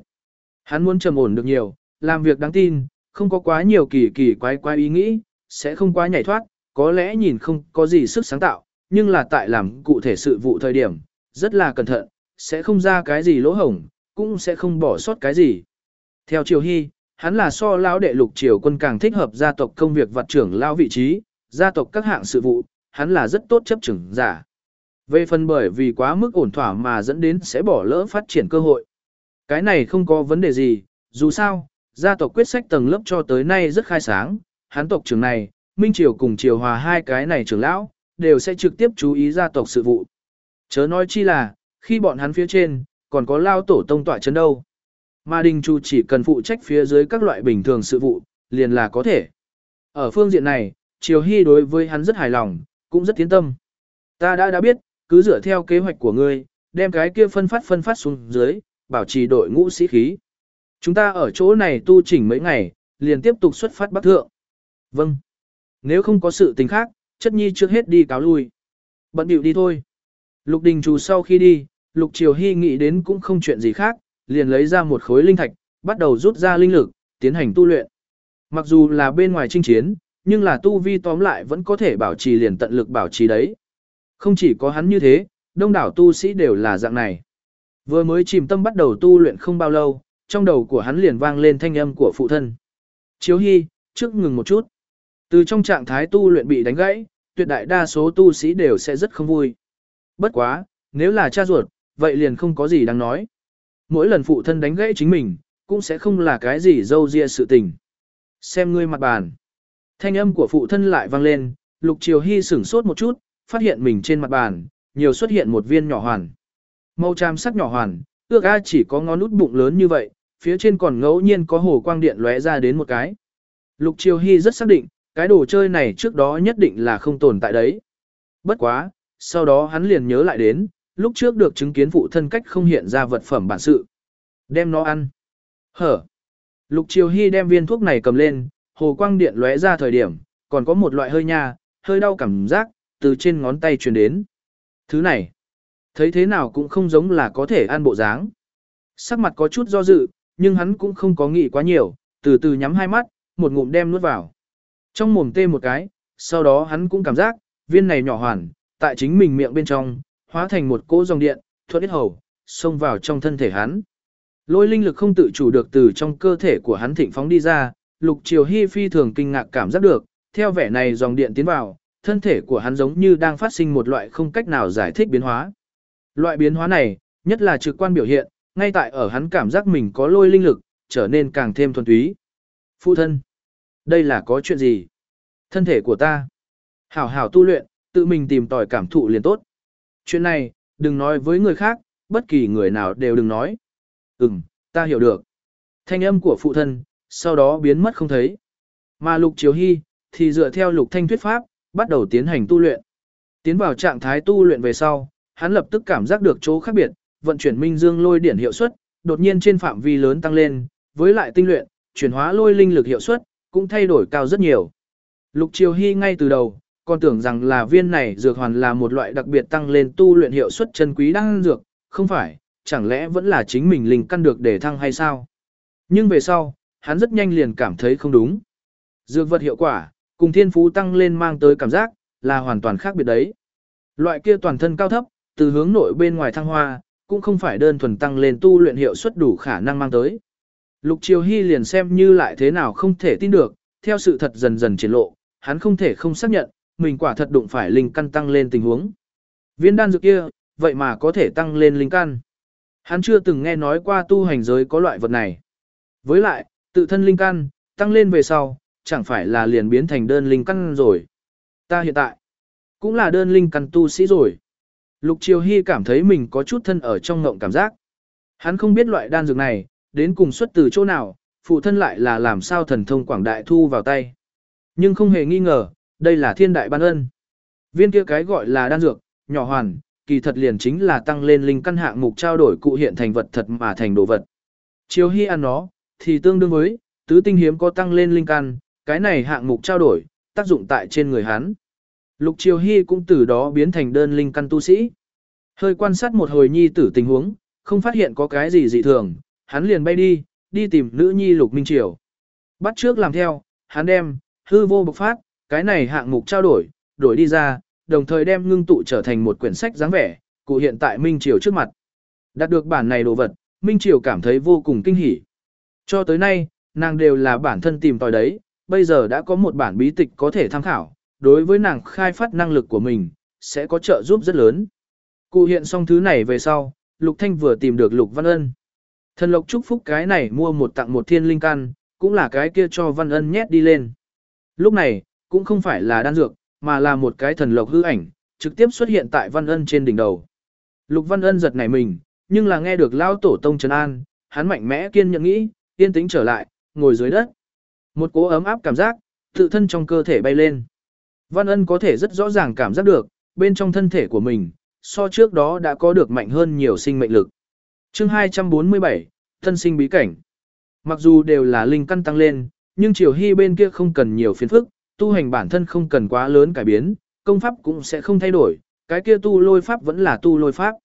Hắn muốn trầm ổn được nhiều, làm việc đáng tin, không có quá nhiều kỳ kỳ quái quái ý nghĩ, sẽ không quá nhảy thoát, có lẽ nhìn không có gì sức sáng tạo, nhưng là tại làm cụ thể sự vụ thời điểm, rất là cẩn thận, sẽ không ra cái gì lỗ hổng, cũng sẽ không bỏ sót cái gì. Theo Triều Hy, hắn là so lão đệ lục triều quân càng thích hợp gia tộc công việc vật trưởng lão vị trí, gia tộc các hạng sự vụ, hắn là rất tốt chấp trưởng giả. Về phần bởi vì quá mức ổn thỏa mà dẫn đến sẽ bỏ lỡ phát triển cơ hội. Cái này không có vấn đề gì, dù sao, gia tộc quyết sách tầng lớp cho tới nay rất khai sáng, hắn tộc trưởng này, Minh Triều cùng Triều Hòa hai cái này trưởng lão, đều sẽ trực tiếp chú ý gia tộc sự vụ. Chớ nói chi là, khi bọn hắn phía trên, còn có lao tổ tông tọa chấn đâu. Mà Đình Chu chỉ cần phụ trách phía dưới các loại bình thường sự vụ, liền là có thể. Ở phương diện này, Triều Hy đối với hắn rất hài lòng, cũng rất tiến tâm. Ta đã đã biết, cứ dựa theo kế hoạch của ngươi, đem cái kia phân phát phân phát xuống dưới, bảo trì đội ngũ sĩ khí. Chúng ta ở chỗ này tu chỉnh mấy ngày, liền tiếp tục xuất phát bắc thượng. Vâng. Nếu không có sự tình khác, chất nhi trước hết đi cáo lui. Bận điệu đi thôi. Lục đình trù sau khi đi, lục triều hy nghĩ đến cũng không chuyện gì khác, liền lấy ra một khối linh thạch, bắt đầu rút ra linh lực, tiến hành tu luyện. Mặc dù là bên ngoài chinh chiến, nhưng là tu vi tóm lại vẫn có thể bảo trì liền tận lực bảo trì đấy. Không chỉ có hắn như thế, đông đảo tu sĩ đều là dạng này. Vừa mới chìm tâm bắt đầu tu luyện không bao lâu, trong đầu của hắn liền vang lên thanh âm của phụ thân. Chiếu Hy, trước ngừng một chút. Từ trong trạng thái tu luyện bị đánh gãy, tuyệt đại đa số tu sĩ đều sẽ rất không vui. Bất quá, nếu là cha ruột, vậy liền không có gì đáng nói. Mỗi lần phụ thân đánh gãy chính mình, cũng sẽ không là cái gì dâu ria sự tình. Xem ngươi mặt bàn. Thanh âm của phụ thân lại vang lên, Lục Triều Hy sửng sốt một chút, phát hiện mình trên mặt bàn, nhiều xuất hiện một viên nhỏ hoàn. Màu tràm sắc nhỏ hoàn, ước a chỉ có ngón út bụng lớn như vậy, phía trên còn ngẫu nhiên có hồ quang điện lóe ra đến một cái. Lục Triều Hy rất xác định, cái đồ chơi này trước đó nhất định là không tồn tại đấy. Bất quá, sau đó hắn liền nhớ lại đến, lúc trước được chứng kiến phụ thân cách không hiện ra vật phẩm bản sự. Đem nó ăn. Hở. Lục Triều Hy đem viên thuốc này cầm lên, hồ quang điện lóe ra thời điểm, còn có một loại hơi nha, hơi đau cảm giác, từ trên ngón tay truyền đến. Thứ này, thấy thế nào cũng không giống là có thể ăn bộ dáng. Sắc mặt có chút do dự, nhưng hắn cũng không có nghĩ quá nhiều, từ từ nhắm hai mắt, một ngụm đem nuốt vào. Trong mồm tê một cái, sau đó hắn cũng cảm giác, viên này nhỏ hoàn, tại chính mình miệng bên trong, hóa thành một cỗ dòng điện, thuận ít hầu, xông vào trong thân thể hắn. Lôi linh lực không tự chủ được từ trong cơ thể của hắn thịnh phóng đi ra, lục triều hy phi thường kinh ngạc cảm giác được, theo vẻ này dòng điện tiến vào, thân thể của hắn giống như đang phát sinh một loại không cách nào giải thích biến hóa. Loại biến hóa này, nhất là trực quan biểu hiện, ngay tại ở hắn cảm giác mình có lôi linh lực, trở nên càng thêm thuần túy. Phụ thân, đây là có chuyện gì? Thân thể của ta, hảo hảo tu luyện, tự mình tìm tòi cảm thụ liền tốt. Chuyện này, đừng nói với người khác, bất kỳ người nào đều đừng nói. Ừm, ta hiểu được. Thanh âm của phụ thân, sau đó biến mất không thấy. Mà Lục Chiếu Hy, thì dựa theo Lục Thanh thuyết pháp, bắt đầu tiến hành tu luyện. Tiến vào trạng thái tu luyện về sau, hắn lập tức cảm giác được chỗ khác biệt, vận chuyển minh dương lôi điển hiệu suất, đột nhiên trên phạm vi lớn tăng lên, với lại tinh luyện, chuyển hóa lôi linh lực hiệu suất, cũng thay đổi cao rất nhiều. Lục Triều Hy ngay từ đầu, còn tưởng rằng là viên này dược hoàn là một loại đặc biệt tăng lên tu luyện hiệu suất chân quý đang dược, không phải, chẳng lẽ vẫn là chính mình linh căn được để thăng hay sao? Nhưng về sau, hắn rất nhanh liền cảm thấy không đúng. Dược vật hiệu quả, cùng thiên phú tăng lên mang tới cảm giác, là hoàn toàn khác biệt đấy. Loại kia toàn thân cao thấp, từ hướng nội bên ngoài thăng hoa, cũng không phải đơn thuần tăng lên tu luyện hiệu suất đủ khả năng mang tới. Lục Triều Hy liền xem như lại thế nào không thể tin được, theo sự thật dần dần triển lộ, hắn không thể không xác nhận, mình quả thật đụng phải linh căn tăng lên tình huống. Viên đan dược kia, vậy mà có thể tăng lên linh căn. Hắn chưa từng nghe nói qua tu hành giới có loại vật này. Với lại, tự thân linh căn, tăng lên về sau, chẳng phải là liền biến thành đơn linh căn rồi. Ta hiện tại, cũng là đơn linh căn tu sĩ rồi. Lục Triều Hy cảm thấy mình có chút thân ở trong ngộng cảm giác. Hắn không biết loại đan dược này, đến cùng xuất từ chỗ nào, phụ thân lại là làm sao thần thông quảng đại thu vào tay. Nhưng không hề nghi ngờ, đây là thiên đại ban ân. Viên kia cái gọi là đan dược, nhỏ hoàn, kỳ thật liền chính là tăng lên linh căn hạng mục trao đổi cụ hiện thành vật thật mà thành đồ vật. chiếu Hy ăn nó, thì tương đương với, tứ tinh hiếm có tăng lên linh căn, cái này hạng mục trao đổi, tác dụng tại trên người hắn. Lục Triều Hy cũng từ đó biến thành đơn linh căn tu sĩ. Hơi quan sát một hồi nhi tử tình huống, không phát hiện có cái gì dị thường, hắn liền bay đi, đi tìm nữ nhi Lục Minh Triều. Bắt trước làm theo, hắn đem, hư vô bộc phát, Cái này hạng mục trao đổi, đổi đi ra, đồng thời đem ngưng tụ trở thành một quyển sách dáng vẻ, cụ hiện tại Minh Triều trước mặt. Đạt được bản này đồ vật, Minh Triều cảm thấy vô cùng kinh hỉ. Cho tới nay, nàng đều là bản thân tìm tòi đấy, bây giờ đã có một bản bí tịch có thể tham khảo, đối với nàng khai phát năng lực của mình, sẽ có trợ giúp rất lớn. Cụ hiện xong thứ này về sau, Lục Thanh vừa tìm được Lục Văn Ân. Thần Lộc chúc phúc cái này mua một tặng một thiên linh căn, cũng là cái kia cho Văn Ân nhét đi lên. Lúc này, cũng không phải là đan dược, mà là một cái thần lộc hư ảnh, trực tiếp xuất hiện tại Văn Ân trên đỉnh đầu. Lục Văn Ân giật nảy mình, nhưng là nghe được lao tổ tông trấn an, hắn mạnh mẽ kiên nhẫn nghĩ, yên tĩnh trở lại, ngồi dưới đất. Một cỗ ấm áp cảm giác, tự thân trong cơ thể bay lên. Văn Ân có thể rất rõ ràng cảm giác được, bên trong thân thể của mình, so trước đó đã có được mạnh hơn nhiều sinh mệnh lực chương 247, thân sinh bí cảnh. Mặc dù đều là linh căn tăng lên, nhưng Triều Hy bên kia không cần nhiều phiền phức, tu hành bản thân không cần quá lớn cải biến, công pháp cũng sẽ không thay đổi, cái kia tu lôi pháp vẫn là tu lôi pháp.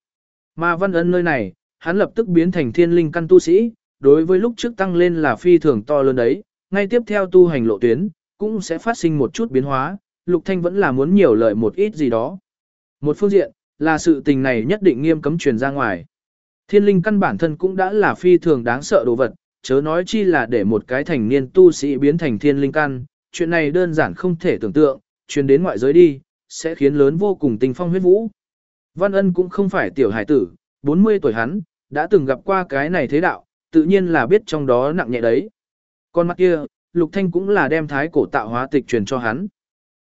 Mà văn ân nơi này, hắn lập tức biến thành thiên linh căn tu sĩ, đối với lúc trước tăng lên là phi thường to lớn đấy, ngay tiếp theo tu hành lộ tuyến, cũng sẽ phát sinh một chút biến hóa, Lục Thanh vẫn là muốn nhiều lợi một ít gì đó. Một phương diện, là sự tình này nhất định nghiêm cấm truyền ra ngoài. Thiên linh căn bản thân cũng đã là phi thường đáng sợ đồ vật, chớ nói chi là để một cái thành niên tu sĩ biến thành thiên linh căn, chuyện này đơn giản không thể tưởng tượng, truyền đến ngoại giới đi, sẽ khiến lớn vô cùng tình phong huyết vũ. Văn Ân cũng không phải tiểu hải tử, 40 tuổi hắn, đã từng gặp qua cái này thế đạo, tự nhiên là biết trong đó nặng nhẹ đấy. Con mắt kia, Lục Thanh cũng là đem thái cổ tạo hóa tịch truyền cho hắn.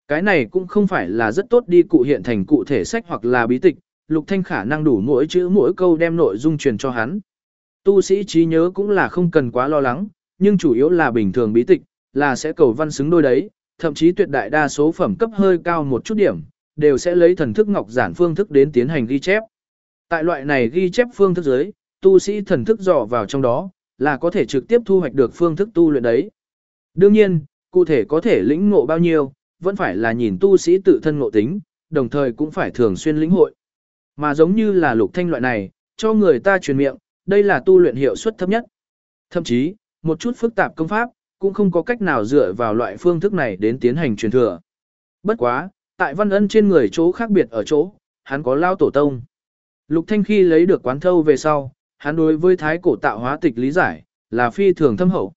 Cái này cũng không phải là rất tốt đi cụ hiện thành cụ thể sách hoặc là bí tịch, Lục Thanh khả năng đủ mỗi chữ mỗi câu đem nội dung truyền cho hắn. Tu sĩ trí nhớ cũng là không cần quá lo lắng, nhưng chủ yếu là bình thường bí tịch, là sẽ cầu văn xứng đôi đấy, thậm chí tuyệt đại đa số phẩm cấp hơi cao một chút điểm, đều sẽ lấy thần thức ngọc giản phương thức đến tiến hành ghi chép. Tại loại này ghi chép phương thức dưới tu sĩ thần thức dò vào trong đó, là có thể trực tiếp thu hoạch được phương thức tu luyện đấy. Đương nhiên, cụ thể có thể lĩnh ngộ bao nhiêu, vẫn phải là nhìn tu sĩ tự thân ngộ tính, đồng thời cũng phải thường xuyên lĩnh hội. Mà giống như là lục thanh loại này, cho người ta truyền miệng, đây là tu luyện hiệu suất thấp nhất. Thậm chí, một chút phức tạp công pháp, cũng không có cách nào dựa vào loại phương thức này đến tiến hành truyền thừa. Bất quá, tại văn ân trên người chỗ khác biệt ở chỗ, hắn có lao tổ tông. Lục Thanh khi lấy được quán thâu về sau, hắn đối với thái cổ tạo hóa tịch lý giải, là phi thường thâm hậu.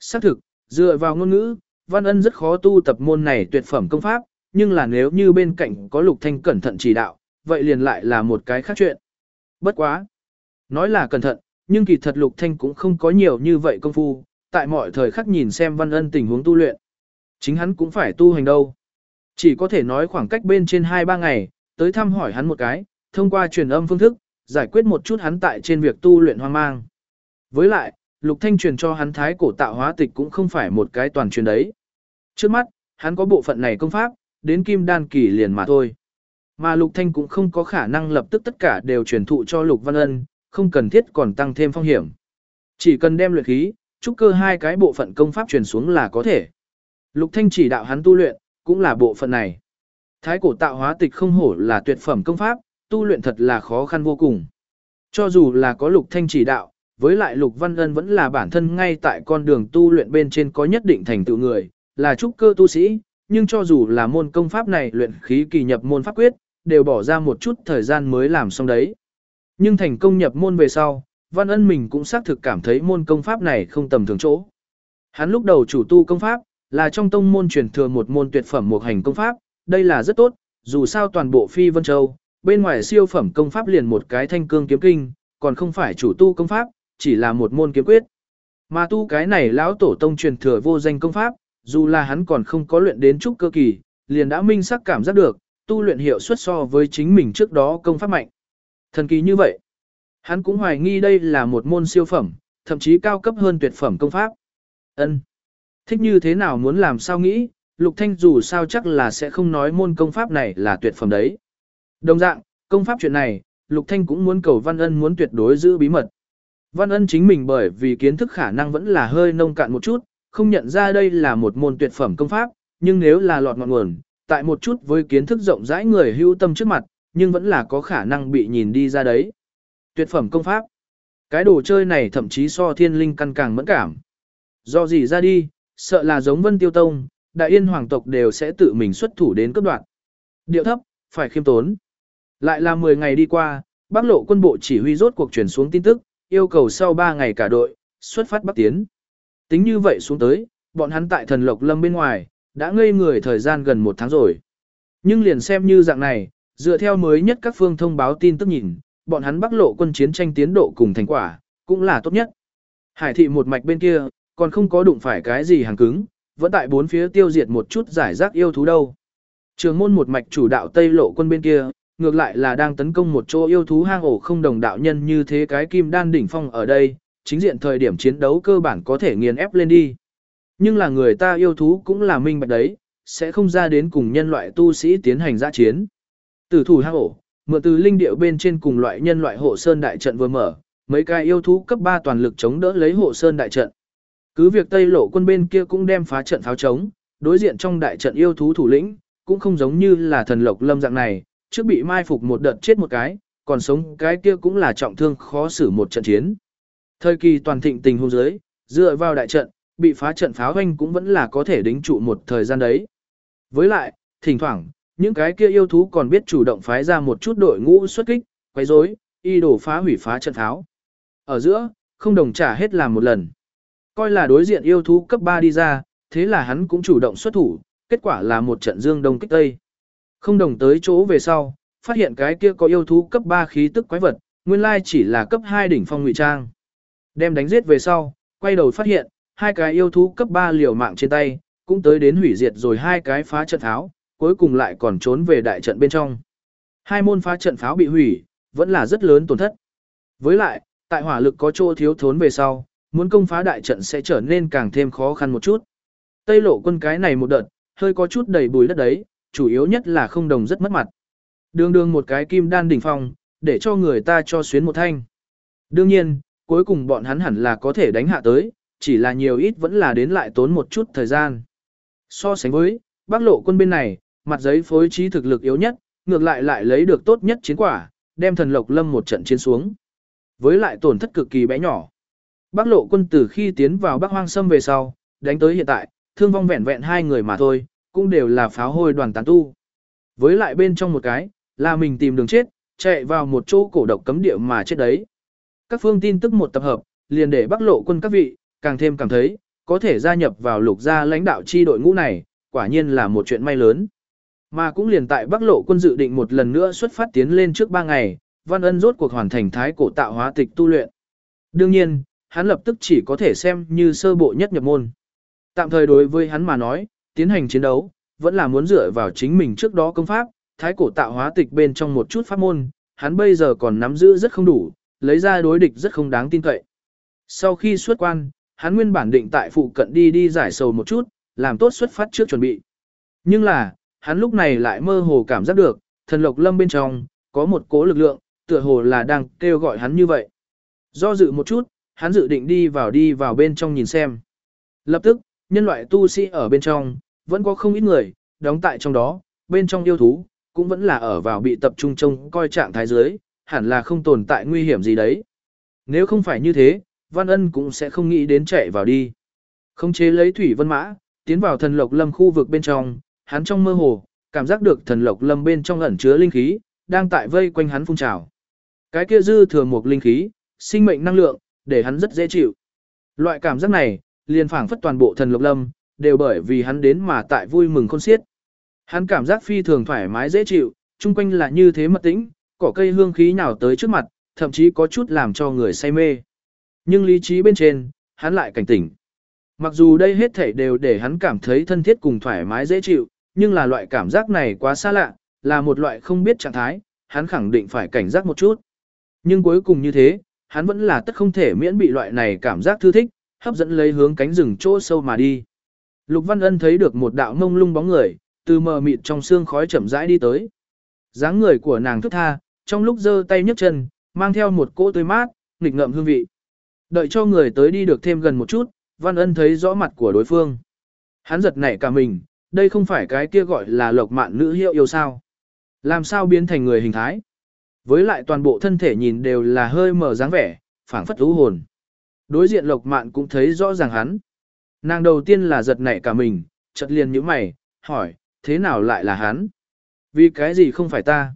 Xác thực, dựa vào ngôn ngữ, văn ân rất khó tu tập môn này tuyệt phẩm công pháp, nhưng là nếu như bên cạnh có Lục Thanh cẩn thận chỉ đạo, vậy liền lại là một cái khác chuyện. Bất quá. Nói là cẩn thận, nhưng kỳ thật Lục Thanh cũng không có nhiều như vậy công phu, tại mọi thời khắc nhìn xem văn ân tình huống tu luyện. Chính hắn cũng phải tu hành đâu. Chỉ có thể nói khoảng cách bên trên 2-3 ngày, tới thăm hỏi hắn một cái, thông qua truyền âm phương thức, giải quyết một chút hắn tại trên việc tu luyện hoang mang. Với lại, Lục Thanh truyền cho hắn thái cổ tạo hóa tịch cũng không phải một cái toàn truyền đấy. Trước mắt, hắn có bộ phận này công pháp, đến kim đan kỳ liền mà thôi. Mà Lục Thanh cũng không có khả năng lập tức tất cả đều truyền thụ cho Lục Văn Ân, không cần thiết còn tăng thêm phong hiểm. Chỉ cần đem luyện khí, trúc cơ hai cái bộ phận công pháp truyền xuống là có thể. Lục Thanh chỉ đạo hắn tu luyện, cũng là bộ phận này. Thái cổ tạo hóa tịch không hổ là tuyệt phẩm công pháp, tu luyện thật là khó khăn vô cùng. Cho dù là có Lục Thanh chỉ đạo, với lại Lục Văn Ân vẫn là bản thân ngay tại con đường tu luyện bên trên có nhất định thành tựu người, là trúc cơ tu sĩ, nhưng cho dù là môn công pháp này luyện khí kỳ nhập môn pháp quyết, đều bỏ ra một chút thời gian mới làm xong đấy. Nhưng thành công nhập môn về sau, Văn Ân mình cũng xác thực cảm thấy môn công pháp này không tầm thường chỗ. Hắn lúc đầu chủ tu công pháp, là trong tông môn truyền thừa một môn tuyệt phẩm một hành công pháp, đây là rất tốt, dù sao toàn bộ Phi Vân Châu, bên ngoài siêu phẩm công pháp liền một cái thanh cương kiếm kinh, còn không phải chủ tu công pháp, chỉ là một môn kiếm quyết. Mà tu cái này lão tổ tông truyền thừa vô danh công pháp, dù là hắn còn không có luyện đến chút cơ kỳ, liền đã minh sắc cảm giác được, tu luyện hiệu suất so với chính mình trước đó công pháp mạnh. Thần kỳ như vậy. Hắn cũng hoài nghi đây là một môn siêu phẩm, thậm chí cao cấp hơn tuyệt phẩm công pháp. Ân, Thích như thế nào muốn làm sao nghĩ, Lục Thanh dù sao chắc là sẽ không nói môn công pháp này là tuyệt phẩm đấy. Đồng dạng, công pháp chuyện này, Lục Thanh cũng muốn cầu Văn Ân muốn tuyệt đối giữ bí mật. Văn Ân chính mình bởi vì kiến thức khả năng vẫn là hơi nông cạn một chút, không nhận ra đây là một môn tuyệt phẩm công pháp, nhưng nếu là lọt ngọn nguồn, tại một chút với kiến thức rộng rãi người hữu tâm trước mặt, nhưng vẫn là có khả năng bị nhìn đi ra đấy. Tuyệt phẩm công pháp. Cái đồ chơi này thậm chí so thiên linh căn càng mẫn cảm. Do gì ra đi, sợ là giống Vân Tiêu Tông, đại yên hoàng tộc đều sẽ tự mình xuất thủ đến cấp đoạn. Điệu thấp, phải khiêm tốn. Lại là 10 ngày đi qua, Bắc lộ quân bộ chỉ huy rốt cuộc chuyển xuống tin tức, yêu cầu sau 3 ngày cả đội, xuất phát bắc tiến. Tính như vậy xuống tới, bọn hắn tại thần lộc lâm bên ngoài, đã ngây người thời gian gần một tháng rồi. Nhưng liền xem như dạng này, dựa theo mới nhất các phương thông báo tin tức nhìn, bọn hắn bắc lộ quân chiến tranh tiến độ cùng thành quả, cũng là tốt nhất. Hải thị một mạch bên kia, còn không có đụng phải cái gì hàng cứng, vẫn tại bốn phía tiêu diệt một chút giải rác yêu thú đâu. Trường môn một mạch chủ đạo Tây lộ quân bên kia, ngược lại là đang tấn công một chỗ yêu thú hang ổ không đồng đạo nhân như thế cái kim đan đỉnh phong ở đây, chính diện thời điểm chiến đấu cơ bản có thể nghiền ép lên đi. Nhưng là người ta yêu thú cũng là minh bạch đấy, sẽ không ra đến cùng nhân loại tu sĩ tiến hành giã chiến. Tử thủ hang ổ, mượn từ linh điệu bên trên cùng loại nhân loại hộ sơn đại trận vừa mở, mấy cái yêu thú cấp 3 toàn lực chống đỡ lấy hộ sơn đại trận. Cứ việc Tây lộ quân bên kia cũng đem phá trận pháo chống, đối diện trong đại trận yêu thú thủ lĩnh, cũng không giống như là thần lộc lâm dạng này, trước bị mai phục một đợt chết một cái, còn sống cái kia cũng là trọng thương khó xử một trận chiến. Thời kỳ toàn thịnh tình hôn giới, dựa vào đại trận, bị phá trận pháo hoanh cũng vẫn là có thể đính trụ một thời gian đấy. Với lại, thỉnh thoảng, những cái kia yêu thú còn biết chủ động phái ra một chút đội ngũ xuất kích, quấy rối, y đổ phá hủy phá trận pháo. Ở giữa, không đồng trả hết làm một lần. Coi là đối diện yêu thú cấp 3 đi ra, thế là hắn cũng chủ động xuất thủ, kết quả là một trận dương đông kích tây. Không đồng tới chỗ về sau, phát hiện cái kia có yêu thú cấp 3 khí tức quái vật, nguyên lai chỉ là cấp 2 đỉnh phong ngụy trang. Đem đánh giết về sau, quay đầu phát hiện, hai cái yêu thú cấp 3 liều mạng trên tay, cũng tới đến hủy diệt rồi hai cái phá trận tháo, cuối cùng lại còn trốn về đại trận bên trong. Hai môn phá trận pháo bị hủy, vẫn là rất lớn tổn thất. Với lại, tại hỏa lực có chỗ thiếu thốn về sau, muốn công phá đại trận sẽ trở nên càng thêm khó khăn một chút. Tây lộ quân cái này một đợt, hơi có chút đầy bùi đất đấy, chủ yếu nhất là không đồng rất mất mặt. Đường đường một cái kim đan đỉnh phong, để cho người ta cho xuyến một thanh. Đương nhiên, cuối cùng bọn hắn hẳn là có thể đánh hạ tới, chỉ là nhiều ít vẫn là đến lại tốn một chút thời gian. So sánh với, bác lộ quân bên này, mặt giấy phối trí thực lực yếu nhất, ngược lại lại lấy được tốt nhất chiến quả, đem thần lộc lâm một trận chiến xuống. Với lại tổn thất cực kỳ bé nhỏ. Bác lộ quân từ khi tiến vào Bắc Hoang Sâm về sau, đánh tới hiện tại, thương vong vẹn vẹn hai người mà thôi, cũng đều là pháo hôi đoàn tán tu. Với lại bên trong một cái, là mình tìm đường chết, chạy vào một chỗ cổ độc cấm địa mà chết đấy. Các phương tin tức một tập hợp, liền để Bắc lộ quân các vị, càng thêm cảm thấy, có thể gia nhập vào lục gia lãnh đạo chi đội ngũ này, quả nhiên là một chuyện may lớn. Mà cũng liền tại Bắc lộ quân dự định một lần nữa xuất phát tiến lên trước ba ngày, Văn Ân rốt cuộc hoàn thành thái cổ tạo hóa tịch tu luyện. Đương nhiên, hắn lập tức chỉ có thể xem như sơ bộ nhất nhập môn. Tạm thời đối với hắn mà nói, tiến hành chiến đấu, vẫn là muốn dựa vào chính mình trước đó công pháp, thái cổ tạo hóa tịch bên trong một chút pháp môn, hắn bây giờ còn nắm giữ rất không đủ, lấy ra đối địch rất không đáng tin cậy. Sau khi xuất quan, hắn nguyên bản định tại phụ cận đi đi giải sầu một chút, làm tốt xuất phát trước chuẩn bị. Nhưng là, hắn lúc này lại mơ hồ cảm giác được, thần lộc lâm bên trong, có một cố lực lượng, tựa hồ là đang kêu gọi hắn như vậy. Do dự một chút, hắn dự định đi vào đi vào bên trong nhìn xem. Lập tức, nhân loại tu sĩ ở bên trong, vẫn có không ít người, đóng tại trong đó, bên trong yêu thú, cũng vẫn là ở vào bị tập trung trông coi trạng thái dưới, hẳn là không tồn tại nguy hiểm gì đấy. Nếu không phải như thế, Văn Ân cũng sẽ không nghĩ đến chạy vào đi. khống chế lấy thủy vân mã, tiến vào thần lộc lâm khu vực bên trong, hắn trong mơ hồ, cảm giác được thần lộc lâm bên trong ẩn chứa linh khí, đang tại vây quanh hắn phun trào. Cái kia dư thừa một linh khí, sinh mệnh năng lượng, để hắn rất dễ chịu. Loại cảm giác này, liền phảng phất toàn bộ thần lộc lâm, đều bởi vì hắn đến mà tại vui mừng khôn xiết. Hắn cảm giác phi thường thoải mái dễ chịu, chung quanh là như thế mật tĩnh, cỏ cây hương khí nào tới trước mặt, thậm chí có chút làm cho người say mê. Nhưng lý trí bên trên, hắn lại cảnh tỉnh. Mặc dù đây hết thảy đều để hắn cảm thấy thân thiết cùng thoải mái dễ chịu, nhưng là loại cảm giác này quá xa lạ, là một loại không biết trạng thái, hắn khẳng định phải cảnh giác một chút. Nhưng cuối cùng như thế, hắn vẫn là tất không thể miễn bị loại này cảm giác thư thích, hấp dẫn lấy hướng cánh rừng chỗ sâu mà đi. Lục Văn Ân thấy được một đạo mông lung bóng người, từ mờ mịt trong xương khói chậm rãi đi tới. dáng người của nàng thức tha, trong lúc giơ tay nhấc chân, mang theo một cỗ tươi mát, nghịch ngợm hương vị. Đợi cho người tới đi được thêm gần một chút, Văn Ân thấy rõ mặt của đối phương. Hắn giật nảy cả mình, đây không phải cái kia gọi là lộc mạn nữ hiệu yêu sao. Làm sao biến thành người hình thái. Với lại toàn bộ thân thể nhìn đều là hơi mờ dáng vẻ, phảng phất thú hồn. Đối diện lộc mạn cũng thấy rõ ràng hắn. Nàng đầu tiên là giật nảy cả mình, chợt liền nhíu mày, hỏi, thế nào lại là hắn? Vì cái gì không phải ta?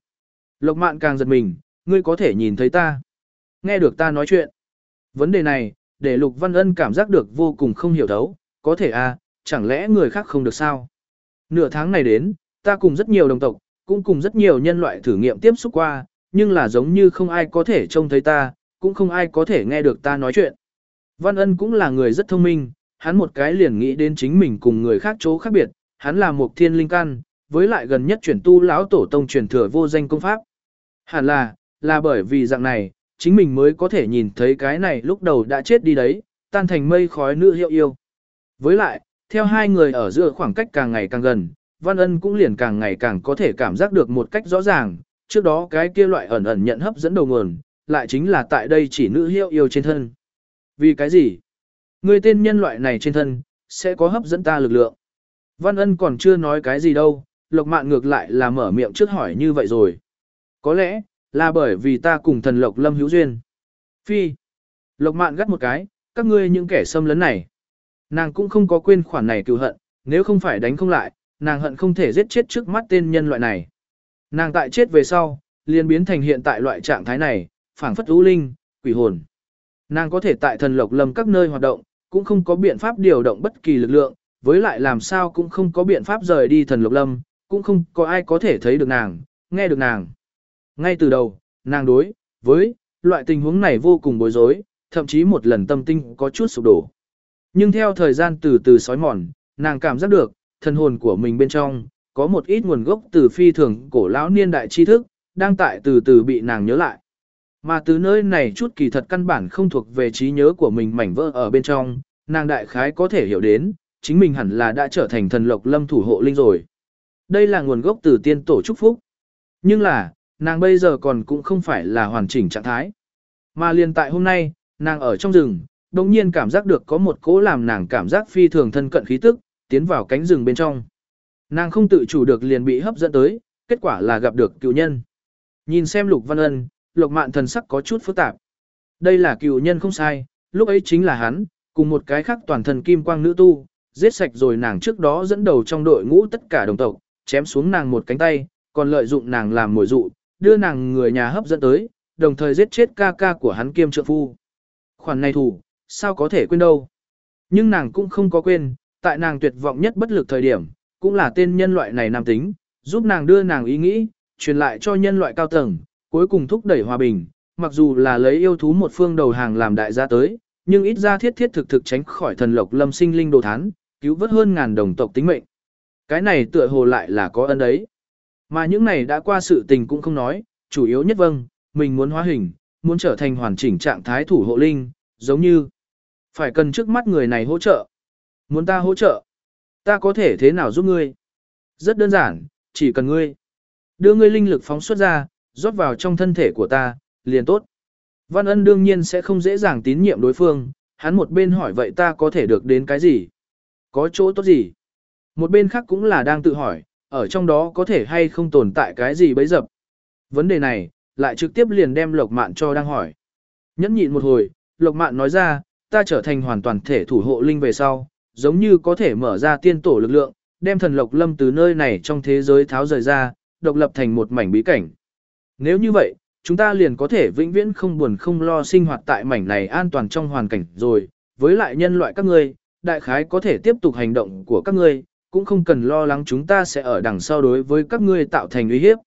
Lộc mạn càng giật mình, ngươi có thể nhìn thấy ta. Nghe được ta nói chuyện. Vấn đề này, để Lục Văn Ân cảm giác được vô cùng không hiểu thấu, có thể à, chẳng lẽ người khác không được sao? Nửa tháng này đến, ta cùng rất nhiều đồng tộc, cũng cùng rất nhiều nhân loại thử nghiệm tiếp xúc qua, nhưng là giống như không ai có thể trông thấy ta, cũng không ai có thể nghe được ta nói chuyện. Văn Ân cũng là người rất thông minh, hắn một cái liền nghĩ đến chính mình cùng người khác chỗ khác biệt, hắn là một thiên linh căn, với lại gần nhất chuyển tu lão tổ tông truyền thừa vô danh công pháp. Hẳn là, là bởi vì dạng này, chính mình mới có thể nhìn thấy cái này lúc đầu đã chết đi đấy, tan thành mây khói nữ hiệu yêu. Với lại, theo hai người ở giữa khoảng cách càng ngày càng gần, Văn Ân cũng liền càng ngày càng có thể cảm giác được một cách rõ ràng, trước đó cái kia loại ẩn ẩn nhận hấp dẫn đầu nguồn, lại chính là tại đây chỉ nữ hiệu yêu trên thân. Vì cái gì? Người tên nhân loại này trên thân, sẽ có hấp dẫn ta lực lượng. Văn Ân còn chưa nói cái gì đâu, Lộc Mạn ngược lại là mở miệng trước hỏi như vậy rồi. Có lẽ, là bởi vì ta cùng thần Lộc Lâm hữu duyên. Phi. Lộc Mạn gắt một cái, các ngươi những kẻ xâm lấn này. Nàng cũng không có quên khoản này cựu hận, nếu không phải đánh không lại, nàng hận không thể giết chết trước mắt tên nhân loại này. Nàng tại chết về sau, liền biến thành hiện tại loại trạng thái này, phảng phất u linh, quỷ hồn. Nàng có thể tại thần lộc lâm các nơi hoạt động, cũng không có biện pháp điều động bất kỳ lực lượng, với lại làm sao cũng không có biện pháp rời đi thần lộc lâm, cũng không có ai có thể thấy được nàng, nghe được nàng. Ngay từ đầu, nàng đối với loại tình huống này vô cùng bối rối, thậm chí một lần tâm tinh có chút sụp đổ. Nhưng theo thời gian từ từ sói mòn, nàng cảm giác được, thần hồn của mình bên trong, có một ít nguồn gốc từ phi thường cổ lão niên đại tri thức, đang tại từ từ bị nàng nhớ lại. Mà từ nơi này chút kỳ thật căn bản không thuộc về trí nhớ của mình mảnh vỡ ở bên trong, nàng đại khái có thể hiểu đến, chính mình hẳn là đã trở thành thần lộc lâm thủ hộ linh rồi. Đây là nguồn gốc từ tiên tổ chúc phúc. Nhưng là, nàng bây giờ còn cũng không phải là hoàn chỉnh trạng thái. Mà liền tại hôm nay, nàng ở trong rừng, đồng nhiên cảm giác được có một cỗ làm nàng cảm giác phi thường thân cận khí tức, tiến vào cánh rừng bên trong. Nàng không tự chủ được liền bị hấp dẫn tới, kết quả là gặp được cựu nhân. Nhìn xem Lục Văn Ân, Lục Mạn thần sắc có chút phức tạp. Đây là cựu nhân không sai, lúc ấy chính là hắn, cùng một cái khác toàn thần kim quang nữ tu, giết sạch rồi nàng trước đó dẫn đầu trong đội ngũ tất cả đồng tộc, chém xuống nàng một cánh tay, còn lợi dụng nàng làm mồi dụ, đưa nàng người nhà hấp dẫn tới, đồng thời giết chết ca ca của hắn kiêm trượng phu. Khoản này thủ, sao có thể quên đâu. Nhưng nàng cũng không có quên, tại nàng tuyệt vọng nhất bất lực thời điểm, cũng là tên nhân loại này nam tính, giúp nàng đưa nàng ý nghĩ, truyền lại cho nhân loại cao tầng, cuối cùng thúc đẩy hòa bình, mặc dù là lấy yêu thú một phương đầu hàng làm đại gia tới, nhưng ít ra thiết thiết thực thực tránh khỏi thần lộc lâm sinh linh đồ thán, cứu vớt hơn ngàn đồng tộc tính mệnh. Cái này tựa hồ lại là có ân đấy. Mà những này đã qua sự tình cũng không nói, chủ yếu nhất vâng, mình muốn hóa hình, muốn trở thành hoàn chỉnh trạng thái thủ hộ linh, giống như phải cần trước mắt người này hỗ trợ. Muốn ta hỗ trợ, ta có thể thế nào giúp ngươi? Rất đơn giản, chỉ cần ngươi đưa ngươi linh lực phóng xuất ra, rót vào trong thân thể của ta, liền tốt. Văn ân đương nhiên sẽ không dễ dàng tín nhiệm đối phương, hắn một bên hỏi vậy ta có thể được đến cái gì? Có chỗ tốt gì? Một bên khác cũng là đang tự hỏi, ở trong đó có thể hay không tồn tại cái gì bấy dập. Vấn đề này, lại trực tiếp liền đem Lộc Mạn cho đang hỏi. Nhẫn nhịn một hồi, Lộc Mạn nói ra, ta trở thành hoàn toàn thể thủ hộ linh về sau, giống như có thể mở ra tiên tổ lực lượng, đem thần Lộc Lâm từ nơi này trong thế giới tháo rời ra, độc lập thành một mảnh bí cảnh. Nếu như vậy, chúng ta liền có thể vĩnh viễn không buồn không lo sinh hoạt tại mảnh này an toàn trong hoàn cảnh rồi, với lại nhân loại các ngươi, đại khái có thể tiếp tục hành động của các ngươi, cũng không cần lo lắng chúng ta sẽ ở đằng sau đối với các ngươi tạo thành uy hiếp.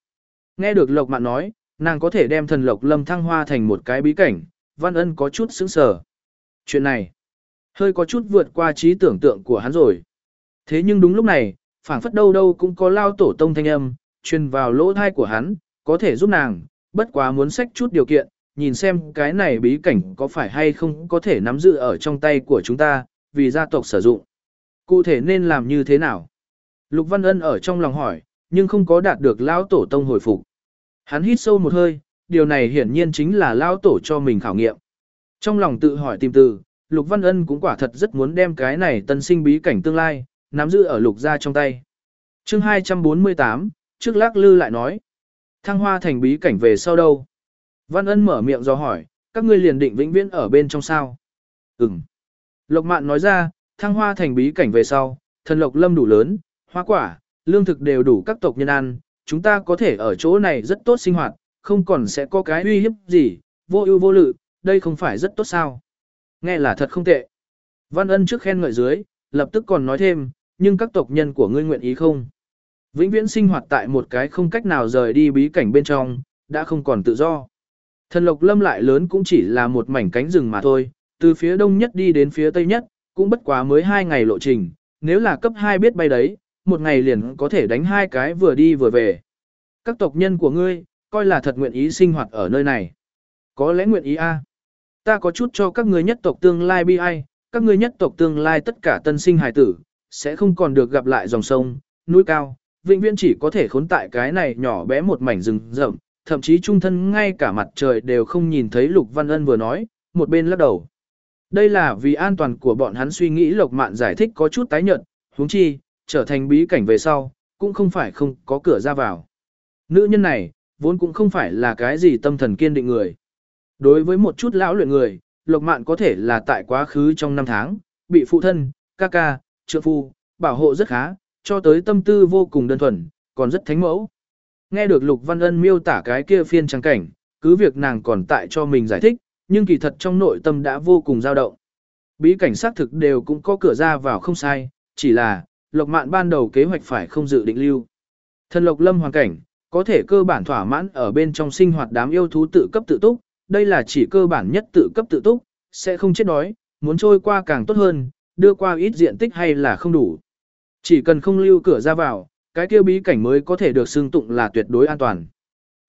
Nghe được Lộc Mạn nói, nàng có thể đem thần Lộc Lâm thăng hoa thành một cái bí cảnh, Văn Ân có chút sững sờ. Chuyện này, hơi có chút vượt qua trí tưởng tượng của hắn rồi. Thế nhưng đúng lúc này, phảng phất đâu đâu cũng có lao tổ tông thanh âm, truyền vào lỗ thai của hắn, có thể giúp nàng, bất quá muốn sách chút điều kiện, nhìn xem cái này bí cảnh có phải hay không có thể nắm giữ ở trong tay của chúng ta, vì gia tộc sử dụng. Cụ thể nên làm như thế nào? Lục Văn Ân ở trong lòng hỏi, nhưng không có đạt được lão tổ tông hồi phục. Hắn hít sâu một hơi, điều này hiển nhiên chính là lão tổ cho mình khảo nghiệm. Trong lòng tự hỏi tìm từ, Lục Văn Ân cũng quả thật rất muốn đem cái này tân sinh bí cảnh tương lai, nắm giữ ở lục gia trong tay. Chương 248, trước lắc lư lại nói. Thăng hoa thành bí cảnh về sau đâu? Văn Ân mở miệng do hỏi, các ngươi liền định vĩnh viễn ở bên trong sao? Ừm. Lộc Mạn nói ra, thăng hoa thành bí cảnh về sau, thần lộc lâm đủ lớn, hoa quả, lương thực đều đủ các tộc nhân ăn, chúng ta có thể ở chỗ này rất tốt sinh hoạt, không còn sẽ có cái uy hiếp gì, vô ưu vô lự, đây không phải rất tốt sao. Nghe là thật không tệ. Văn ân trước khen ngợi dưới, lập tức còn nói thêm, nhưng các tộc nhân của ngươi nguyện ý không? Vĩnh viễn sinh hoạt tại một cái không cách nào rời đi bí cảnh bên trong, đã không còn tự do. Thần lộc lâm lại lớn cũng chỉ là một mảnh cánh rừng mà thôi, từ phía đông nhất đi đến phía tây nhất, cũng bất quá mới hai ngày lộ trình, nếu là cấp 2 biết bay đấy, một ngày liền có thể đánh hai cái vừa đi vừa về. Các tộc nhân của ngươi, coi là thật nguyện ý sinh hoạt ở nơi này. Có lẽ nguyện ý a. Ta có chút cho các ngươi nhất tộc tương lai bi ai, các ngươi nhất tộc tương lai tất cả tân sinh hài tử, sẽ không còn được gặp lại dòng sông, núi cao, vĩnh viễn chỉ có thể khốn tại cái này nhỏ bé một mảnh rừng rậm, thậm chí trung thân ngay cả mặt trời đều không nhìn thấy Lục Văn Ân vừa nói, một bên lắc đầu. Đây là vì an toàn của bọn hắn suy nghĩ Lộc Mạn giải thích có chút tái nhợt, huống chi, trở thành bí cảnh về sau, cũng không phải không có cửa ra vào. Nữ nhân này, vốn cũng không phải là cái gì tâm thần kiên định người. Đối với một chút lão luyện người, Lộc Mạn có thể là tại quá khứ trong năm tháng, bị phụ thân, ca ca, trượng phu, bảo hộ rất khá, cho tới tâm tư vô cùng đơn thuần, còn rất thánh mẫu. Nghe được Lục Văn Ân miêu tả cái kia phiên trang cảnh, cứ việc nàng còn tại cho mình giải thích, nhưng kỳ thật trong nội tâm đã vô cùng dao động. Bí cảnh xác thực đều cũng có cửa ra vào không sai, chỉ là, Lộc Mạn ban đầu kế hoạch phải không dự định lưu. Thần Lộc Lâm hoàn cảnh, có thể cơ bản thỏa mãn ở bên trong sinh hoạt đám yêu thú tự cấp tự túc, đây là chỉ cơ bản nhất tự cấp tự túc, sẽ không chết đói, muốn trôi qua càng tốt hơn, đưa qua ít diện tích hay là không đủ. Chỉ cần không lưu cửa ra vào, cái kia bí cảnh mới có thể được xưng tụng là tuyệt đối an toàn.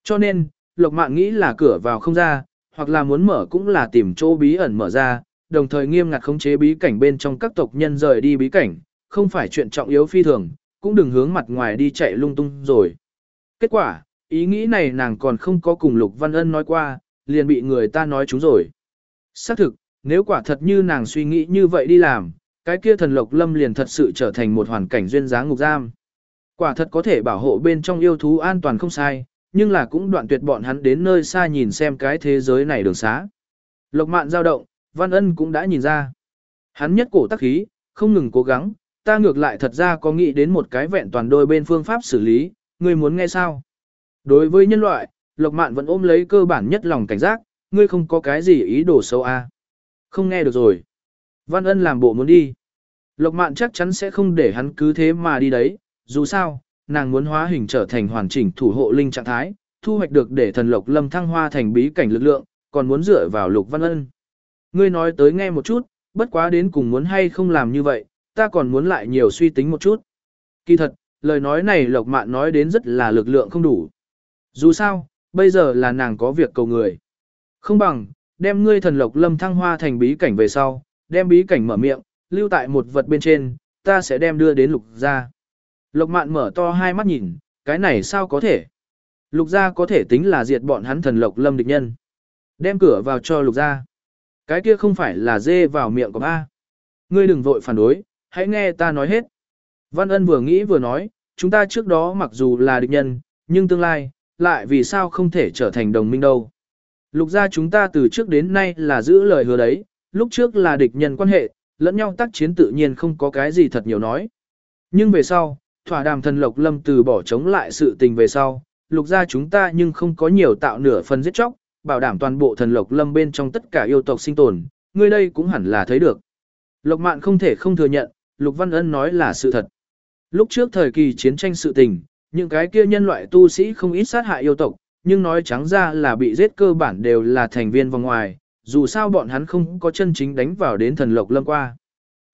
Cho nên, Lộc Mạn nghĩ là cửa vào không ra, hoặc là muốn mở cũng là tìm chỗ bí ẩn mở ra, đồng thời nghiêm ngặt khống chế bí cảnh bên trong các tộc nhân rời đi bí cảnh, không phải chuyện trọng yếu phi thường, cũng đừng hướng mặt ngoài đi chạy lung tung rồi. Kết quả, ý nghĩ này nàng còn không có cùng Lục Văn Ân nói qua, liền bị người ta nói chúng rồi. Xác thực, nếu quả thật như nàng suy nghĩ như vậy đi làm, cái kia thần lộc lâm liền thật sự trở thành một hoàn cảnh duyên dáng ngục giam. Quả thật có thể bảo hộ bên trong yêu thú an toàn không sai, nhưng là cũng đoạn tuyệt bọn hắn đến nơi xa nhìn xem cái thế giới này đường xá. Lộc mạn giao động, Văn Ân cũng đã nhìn ra. Hắn nhất cổ tắc khí, không ngừng cố gắng, ta ngược lại thật ra có nghĩ đến một cái vẹn toàn đôi bên phương pháp xử lý, ngươi muốn nghe sao? Đối với nhân loại, Lộc Mạn vẫn ôm lấy cơ bản nhất lòng cảnh giác, ngươi không có cái gì ý đồ xấu à? Không nghe được rồi. Văn Ân làm bộ muốn đi. Lộc Mạn chắc chắn sẽ không để hắn cứ thế mà đi đấy, dù sao, nàng muốn hóa hình trở thành hoàn chỉnh thủ hộ linh trạng thái, thu hoạch được để thần Lộc Lâm thăng hoa thành bí cảnh lực lượng, còn muốn dựa vào Lục Văn Ân. Ngươi nói tới nghe một chút, bất quá đến cùng muốn hay không làm như vậy, ta còn muốn lại nhiều suy tính một chút. Kỳ thật, lời nói này Lộc Mạn nói đến rất là lực lượng không đủ. Dù sao, bây giờ là nàng có việc cầu người. Không bằng, đem ngươi thần Lộc Lâm thăng hoa thành bí cảnh về sau, đem bí cảnh mở miệng, lưu tại một vật bên trên, ta sẽ đem đưa đến lục gia. Lộc mạn mở to hai mắt nhìn, cái này sao có thể? Lục gia có thể tính là diệt bọn hắn thần lộc lâm địch nhân. Đem cửa vào cho lục gia. Cái kia không phải là dê vào miệng của ba. Ngươi đừng vội phản đối, hãy nghe ta nói hết. Văn ân vừa nghĩ vừa nói, chúng ta trước đó mặc dù là địch nhân, nhưng tương lai, lại vì sao không thể trở thành đồng minh đâu. Lục gia chúng ta từ trước đến nay là giữ lời hứa đấy, lúc trước là địch nhân quan hệ, lẫn nhau tác chiến tự nhiên không có cái gì thật nhiều nói. Nhưng về sau, thỏa đàm thần lộc lâm từ bỏ chống lại sự tình về sau, lục gia chúng ta nhưng không có nhiều tạo nửa phần giết chóc, bảo đảm toàn bộ thần lộc lâm bên trong tất cả yêu tộc sinh tồn, người đây cũng hẳn là thấy được. Lộc mạn không thể không thừa nhận, lục văn ân nói là sự thật. Lúc trước thời kỳ chiến tranh sự tình, những cái kia nhân loại tu sĩ không ít sát hại yêu tộc, nhưng nói trắng ra là bị giết cơ bản đều là thành viên vòng ngoài, dù sao bọn hắn không có chân chính đánh vào đến thần lộc lâm qua.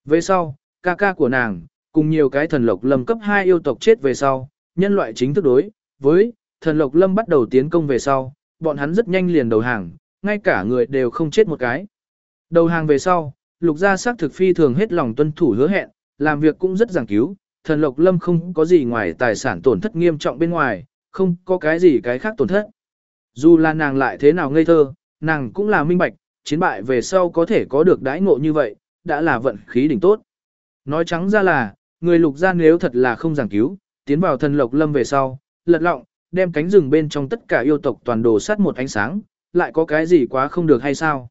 Về sau, ca ca của nàng, cùng nhiều cái thần lộc lâm cấp 2 yêu tộc chết về sau, nhân loại chính thức đối với thần lộc lâm bắt đầu tiến công về sau, bọn hắn rất nhanh liền đầu hàng, ngay cả người đều không chết một cái. Đầu hàng về sau, lục gia xác thực phi thường hết lòng tuân thủ hứa hẹn, làm việc cũng rất giảng cứu, thần lộc lâm không có gì ngoài tài sản tổn thất nghiêm trọng bên ngoài, không có cái gì cái khác tổn thất. Dù là nàng lại thế nào ngây thơ, nàng cũng là minh bạch, chiến bại về sau có thể có được đãi ngộ như vậy, đã là vận khí đỉnh tốt. Nói trắng ra là, người lục gia nếu thật là không giảng cứu, tiến vào thần lộc lâm về sau, lật lọng, đem cánh rừng bên trong tất cả yêu tộc toàn đồ sát một ánh sáng, lại có cái gì quá không được hay sao?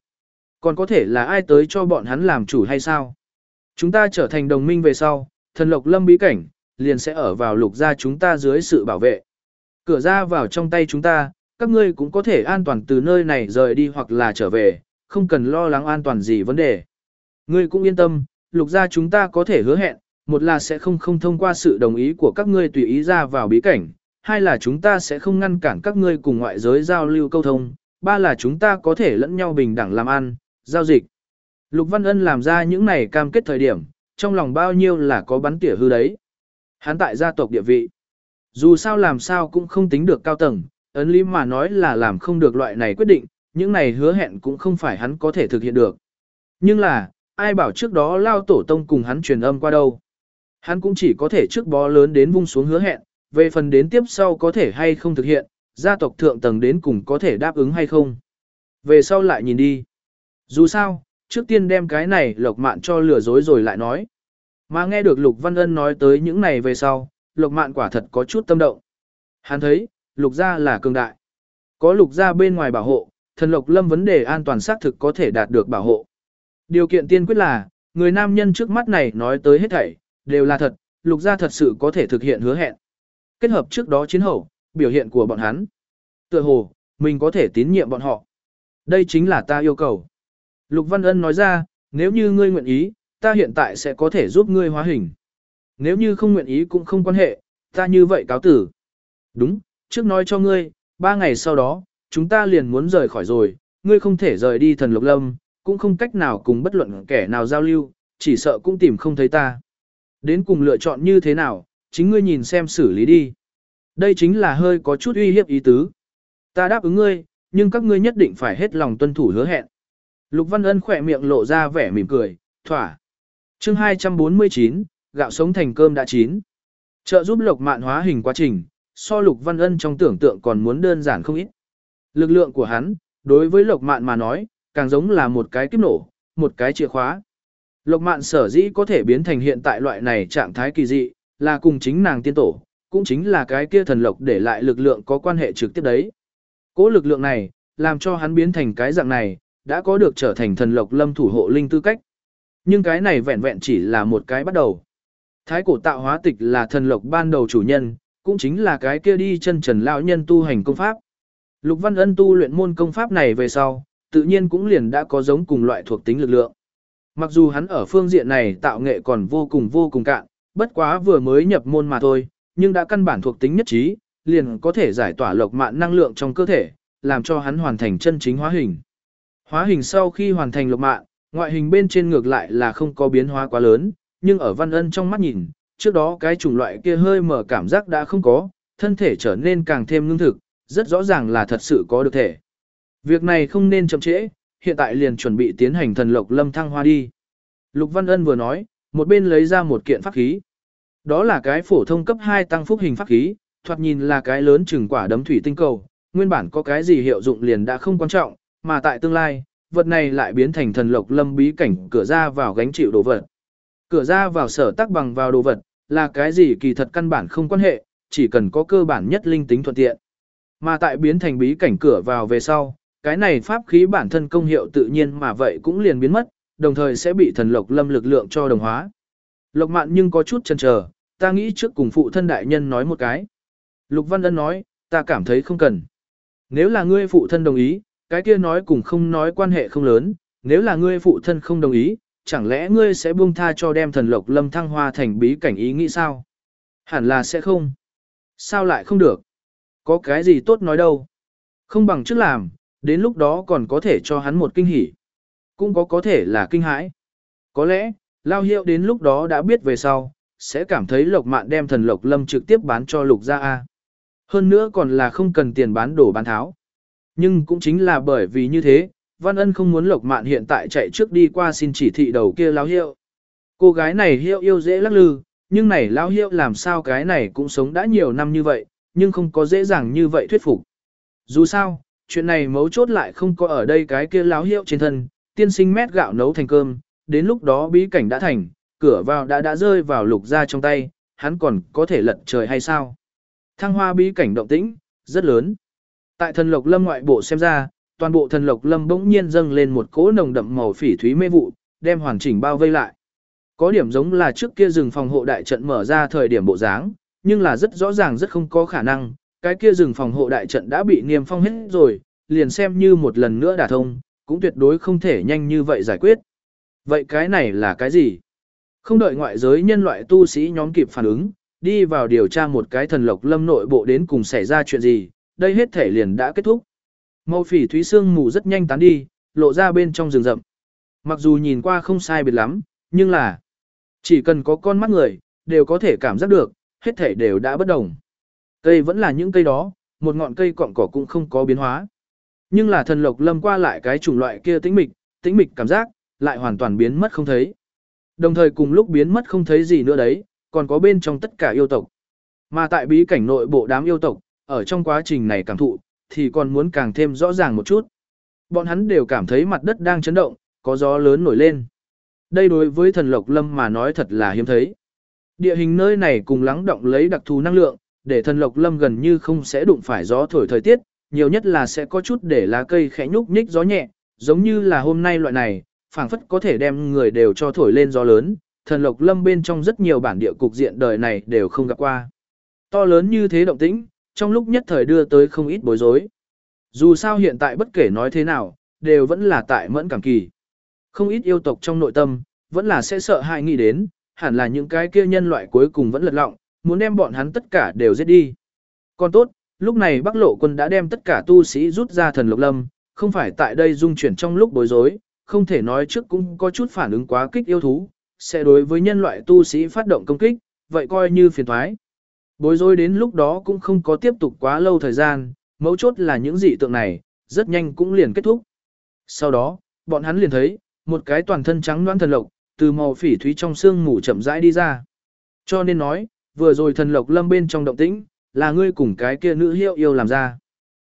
Còn có thể là ai tới cho bọn hắn làm chủ hay sao? Chúng ta trở thành đồng minh về sau, thần lộc lâm bí cảnh, liền sẽ ở vào lục gia chúng ta dưới sự bảo vệ. Cửa ra vào trong tay chúng ta, các ngươi cũng có thể an toàn từ nơi này rời đi hoặc là trở về, không cần lo lắng an toàn gì vấn đề. Ngươi cũng yên tâm, lục gia chúng ta có thể hứa hẹn, một là sẽ không không thông qua sự đồng ý của các ngươi tùy ý ra vào bí cảnh, hai là chúng ta sẽ không ngăn cản các ngươi cùng ngoại giới giao lưu câu thông, ba là chúng ta có thể lẫn nhau bình đẳng làm ăn, giao dịch. Lục Văn Ân làm ra những này cam kết thời điểm, trong lòng bao nhiêu là có bắn tỉa hư đấy. Hắn tại gia tộc địa vị. Dù sao làm sao cũng không tính được cao tầng, ấn lý mà nói là làm không được loại này quyết định, những này hứa hẹn cũng không phải hắn có thể thực hiện được. Nhưng là, ai bảo trước đó lao tổ tông cùng hắn truyền âm qua đâu. Hắn cũng chỉ có thể trước bó lớn đến vung xuống hứa hẹn, về phần đến tiếp sau có thể hay không thực hiện, gia tộc thượng tầng đến cùng có thể đáp ứng hay không. Về sau lại nhìn đi. Dù sao, trước tiên đem cái này lộc mạn cho lừa dối rồi lại nói. Mà nghe được Lục Văn Ân nói tới những này về sau, lộc mạn quả thật có chút tâm động. Hắn thấy, lục gia là cường đại. Có lục gia bên ngoài bảo hộ, thần lộc lâm vấn đề an toàn xác thực có thể đạt được bảo hộ. Điều kiện tiên quyết là, người nam nhân trước mắt này nói tới hết thảy, đều là thật, lục gia thật sự có thể thực hiện hứa hẹn. Kết hợp trước đó chiến hậu, biểu hiện của bọn hắn. Tựa hồ, mình có thể tín nhiệm bọn họ. Đây chính là ta yêu cầu. Lục Văn Ân nói ra, nếu như ngươi nguyện ý, ta hiện tại sẽ có thể giúp ngươi hóa hình. Nếu như không nguyện ý cũng không quan hệ, ta như vậy cáo tử. Đúng, trước nói cho ngươi, ba ngày sau đó, chúng ta liền muốn rời khỏi rồi, ngươi không thể rời đi thần lục lâm, cũng không cách nào cùng bất luận kẻ nào giao lưu, chỉ sợ cũng tìm không thấy ta. Đến cùng lựa chọn như thế nào, chính ngươi nhìn xem xử lý đi. Đây chính là hơi có chút uy hiếp ý tứ. Ta đáp ứng ngươi, nhưng các ngươi nhất định phải hết lòng tuân thủ hứa hẹn. Lục Văn Ân khỏe miệng lộ ra vẻ mỉm cười, thỏa. Chương 249, gạo sống thành cơm đã chín. Trợ giúp Lộc Mạn hóa hình quá trình, so Lục Văn Ân trong tưởng tượng còn muốn đơn giản không ít. Lực lượng của hắn, đối với Lộc Mạn mà nói, càng giống là một cái kiếp nổ, một cái chìa khóa. Lộc Mạn sở dĩ có thể biến thành hiện tại loại này trạng thái kỳ dị, là cùng chính nàng tiên tổ, cũng chính là cái kia thần lộc để lại lực lượng có quan hệ trực tiếp đấy. Cố lực lượng này, làm cho hắn biến thành cái dạng này, đã có được trở thành thần lộc lâm thủ hộ linh tư cách. Nhưng cái này vẹn vẹn chỉ là một cái bắt đầu. Thái cổ tạo hóa tịch là thần lộc ban đầu chủ nhân, cũng chính là cái kia đi chân trần lão nhân tu hành công pháp. Lục Văn Ân tu luyện môn công pháp này về sau, tự nhiên cũng liền đã có giống cùng loại thuộc tính lực lượng. Mặc dù hắn ở phương diện này tạo nghệ còn vô cùng vô cùng cạn, bất quá vừa mới nhập môn mà thôi, nhưng đã căn bản thuộc tính nhất trí, liền có thể giải tỏa lộc mạn năng lượng trong cơ thể, làm cho hắn hoàn thành chân chính hóa hình. Hóa hình sau khi hoàn thành lộc mạn, ngoại hình bên trên ngược lại là không có biến hóa quá lớn, nhưng ở văn ân trong mắt nhìn, trước đó cái chủng loại kia hơi mở cảm giác đã không có, thân thể trở nên càng thêm ngưng thực, rất rõ ràng là thật sự có được thể. Việc này không nên chậm trễ, hiện tại liền chuẩn bị tiến hành thần lộc lâm thăng hoa đi. Lục Văn Ân vừa nói, một bên lấy ra một kiện pháp khí. Đó là cái phổ thông cấp 2 tăng phúc hình pháp khí, thoạt nhìn là cái lớn chừng quả đấm thủy tinh cầu, nguyên bản có cái gì hiệu dụng liền đã không quan trọng, mà tại tương lai, vật này lại biến thành thần lộc lâm bí cảnh cửa ra vào gánh chịu đồ vật. Cửa ra vào sở tác bằng vào đồ vật, là cái gì kỳ thật căn bản không quan hệ, chỉ cần có cơ bản nhất linh tính thuận tiện. Mà tại biến thành bí cảnh cửa vào về sau, cái này pháp khí bản thân công hiệu tự nhiên mà vậy cũng liền biến mất, đồng thời sẽ bị thần lộc lâm lực lượng cho đồng hóa. Lộc mạn nhưng có chút chần chờ, ta nghĩ trước cùng phụ thân đại nhân nói một cái. Lục Văn Ân nói, ta cảm thấy không cần. Nếu là ngươi phụ thân đồng ý, cái kia nói cùng không nói quan hệ không lớn, nếu là ngươi phụ thân không đồng ý, chẳng lẽ ngươi sẽ buông tha cho đem thần lộc lâm thăng hoa thành bí cảnh ý nghĩ sao? Hẳn là sẽ không. Sao lại không được? Có cái gì tốt nói đâu. Không bằng trước làm, đến lúc đó còn có thể cho hắn một kinh hỉ. Cũng có có thể là kinh hãi. Có lẽ, Lao Hiệu đến lúc đó đã biết về sau, sẽ cảm thấy Lộc Mạn đem thần Lộc Lâm trực tiếp bán cho Lục Gia A. Hơn nữa còn là không cần tiền bán đồ bán tháo. Nhưng cũng chính là bởi vì như thế, Văn Ân không muốn Lộc Mạn hiện tại chạy trước đi qua xin chỉ thị đầu kia Lao Hiệu. Cô gái này Hiệu yêu dễ lắc lư, nhưng này Lao Hiệu làm sao cái này cũng sống đã nhiều năm như vậy, nhưng không có dễ dàng như vậy thuyết phục. Dù sao, chuyện này mấu chốt lại không có ở đây cái kia láo Hiệu trên thân, tiên sinh mét gạo nấu thành cơm, đến lúc đó bí cảnh đã thành, cửa vào đã đã rơi vào lục ra trong tay, hắn còn có thể lật trời hay sao? Thăng hoa bí cảnh động tĩnh, rất lớn. Tại thần lộc lâm ngoại bộ xem ra, toàn bộ thần lộc lâm bỗng nhiên dâng lên một cỗ nồng đậm màu phỉ thúy mê vụ, đem hoàn chỉnh bao vây lại. Có điểm giống là trước kia rừng phòng hộ đại trận mở ra thời điểm bộ dáng, nhưng là rất rõ ràng rất không có khả năng, cái kia rừng phòng hộ đại trận đã bị niêm phong hết rồi, liền xem như một lần nữa đả thông, cũng tuyệt đối không thể nhanh như vậy giải quyết. Vậy cái này là cái gì? Không đợi ngoại giới nhân loại tu sĩ nhóm kịp phản ứng, đi vào điều tra một cái thần lộc lâm nội bộ đến cùng xảy ra chuyện gì, đây hết thể liền đã kết thúc. Màu phỉ thúy xương mù rất nhanh tán đi, lộ ra bên trong rừng rậm. Mặc dù nhìn qua không sai biệt lắm, nhưng là chỉ cần có con mắt người, đều có thể cảm giác được, hết thể đều đã bất đồng. Cây vẫn là những cây đó, một ngọn cây cọng cỏ cũng không có biến hóa. Nhưng là thần lộc lâm qua lại cái chủng loại kia tĩnh mịch, tĩnh mịch cảm giác, lại hoàn toàn biến mất không thấy. Đồng thời cùng lúc biến mất không thấy gì nữa đấy, còn có bên trong tất cả yêu tộc. Mà tại bí cảnh nội bộ đám yêu tộc, ở trong quá trình này cảm thụ, thì còn muốn càng thêm rõ ràng một chút. Bọn hắn đều cảm thấy mặt đất đang chấn động, có gió lớn nổi lên. Đây đối với thần lộc lâm mà nói thật là hiếm thấy. Địa hình nơi này cùng lắng động lấy đặc thù năng lượng, để thần lộc lâm gần như không sẽ đụng phải gió thổi thời tiết, nhiều nhất là sẽ có chút để lá cây khẽ nhúc nhích gió nhẹ, giống như là hôm nay loại này, phảng phất có thể đem người đều cho thổi lên gió lớn, thần lộc lâm bên trong rất nhiều bản địa cục diện đời này đều không gặp qua. To lớn như thế động tĩnh, trong lúc nhất thời đưa tới không ít bối rối. Dù sao hiện tại bất kể nói thế nào, đều vẫn là tại mẫn cảm kỳ. Không ít yêu tộc trong nội tâm, vẫn là sẽ sợ hãi nghĩ đến, hẳn là những cái kia nhân loại cuối cùng vẫn lật lọng, muốn đem bọn hắn tất cả đều giết đi. Còn tốt, lúc này Bắc Lộ quân đã đem tất cả tu sĩ rút ra thần lục lâm, không phải tại đây dung chuyển trong lúc bối rối, không thể nói trước cũng có chút phản ứng quá kích yêu thú, sẽ đối với nhân loại tu sĩ phát động công kích, vậy coi như phiền thoái. Bối rối đến lúc đó cũng không có tiếp tục quá lâu thời gian, mấu chốt là những dị tượng này, rất nhanh cũng liền kết thúc. Sau đó, bọn hắn liền thấy, một cái toàn thân trắng đoán thần lộc, từ màu phỉ thúy trong xương mù chậm rãi đi ra. Cho nên nói, vừa rồi thần lộc lâm bên trong động tĩnh, là ngươi cùng cái kia nữ hiệu yêu làm ra.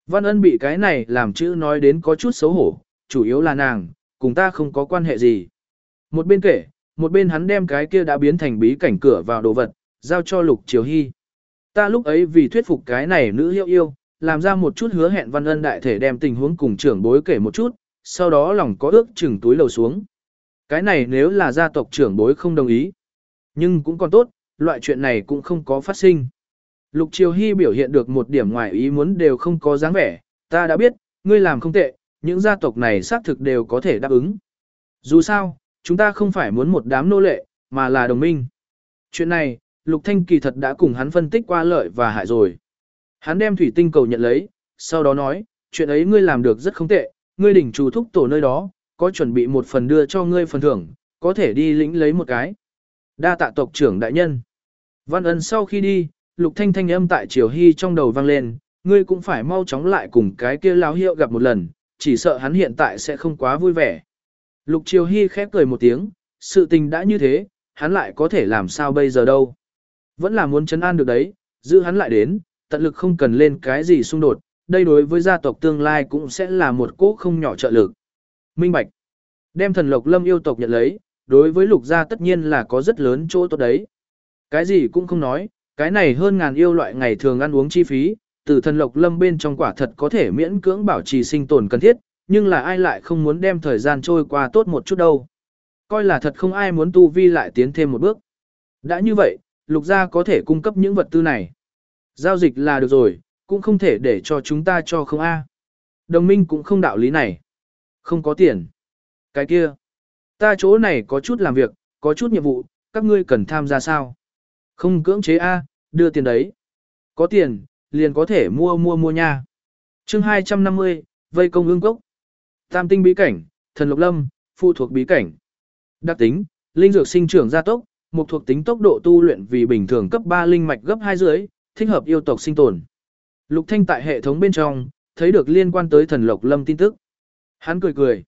Văn ân bị cái này làm chữ nói đến có chút xấu hổ, chủ yếu là nàng, cùng ta không có quan hệ gì. Một bên kể, một bên hắn đem cái kia đã biến thành bí cảnh cửa vào đồ vật, giao cho lục triều hy. Ta lúc ấy vì thuyết phục cái này nữ hiệu yêu, làm ra một chút hứa hẹn văn ân đại thể đem tình huống cùng trưởng bối kể một chút, sau đó lòng có ước chừng túi lầu xuống. Cái này nếu là gia tộc trưởng bối không đồng ý. Nhưng cũng còn tốt, loại chuyện này cũng không có phát sinh. Lục Triều Hy biểu hiện được một điểm ngoài ý muốn đều không có dáng vẻ, ta đã biết, ngươi làm không tệ, những gia tộc này xác thực đều có thể đáp ứng. Dù sao, chúng ta không phải muốn một đám nô lệ, mà là đồng minh. Chuyện này, Lục Thanh kỳ thật đã cùng hắn phân tích qua lợi và hại rồi. Hắn đem thủy tinh cầu nhận lấy, sau đó nói, chuyện ấy ngươi làm được rất không tệ, ngươi đỉnh chủ thúc tổ nơi đó, có chuẩn bị một phần đưa cho ngươi phần thưởng, có thể đi lĩnh lấy một cái. Đa tạ tộc trưởng đại nhân. Văn ân sau khi đi, lục thanh thanh âm tại triều hy trong đầu vang lên, ngươi cũng phải mau chóng lại cùng cái kia lão hiệu gặp một lần, chỉ sợ hắn hiện tại sẽ không quá vui vẻ. Lục triều hy khép cười một tiếng, sự tình đã như thế, hắn lại có thể làm sao bây giờ đâu. Vẫn là muốn chấn an được đấy, giữ hắn lại đến, tận lực không cần lên cái gì xung đột, đây đối với gia tộc tương lai cũng sẽ là một cỗ không nhỏ trợ lực. Minh Bạch Đem thần lộc lâm yêu tộc nhận lấy, đối với lục gia tất nhiên là có rất lớn chỗ tốt đấy. Cái gì cũng không nói, cái này hơn ngàn yêu loại ngày thường ăn uống chi phí, từ thần lộc lâm bên trong quả thật có thể miễn cưỡng bảo trì sinh tồn cần thiết, nhưng là ai lại không muốn đem thời gian trôi qua tốt một chút đâu. Coi là thật không ai muốn tu vi lại tiến thêm một bước. Đã như vậy, lục gia có thể cung cấp những vật tư này. Giao dịch là được rồi, cũng không thể để cho chúng ta cho không A. Đồng minh cũng không đạo lý này. Không có tiền. Cái kia. Ta chỗ này có chút làm việc, có chút nhiệm vụ, các ngươi cần tham gia sao? Không cưỡng chế A, đưa tiền đấy. Có tiền, liền có thể mua mua mua nha. chương 250, vây công ương cốc. Tam tinh bí cảnh, thần lục lâm, phụ thuộc bí cảnh. Đặc tính, linh dược sinh trưởng gia tốc, một thuộc tính tốc độ tu luyện vì bình thường cấp 3 linh mạch gấp 2 dưới, thích hợp yêu tộc sinh tồn. Lục Thanh tại hệ thống bên trong, thấy được liên quan tới thần Lộc Lâm tin tức. Hắn cười cười.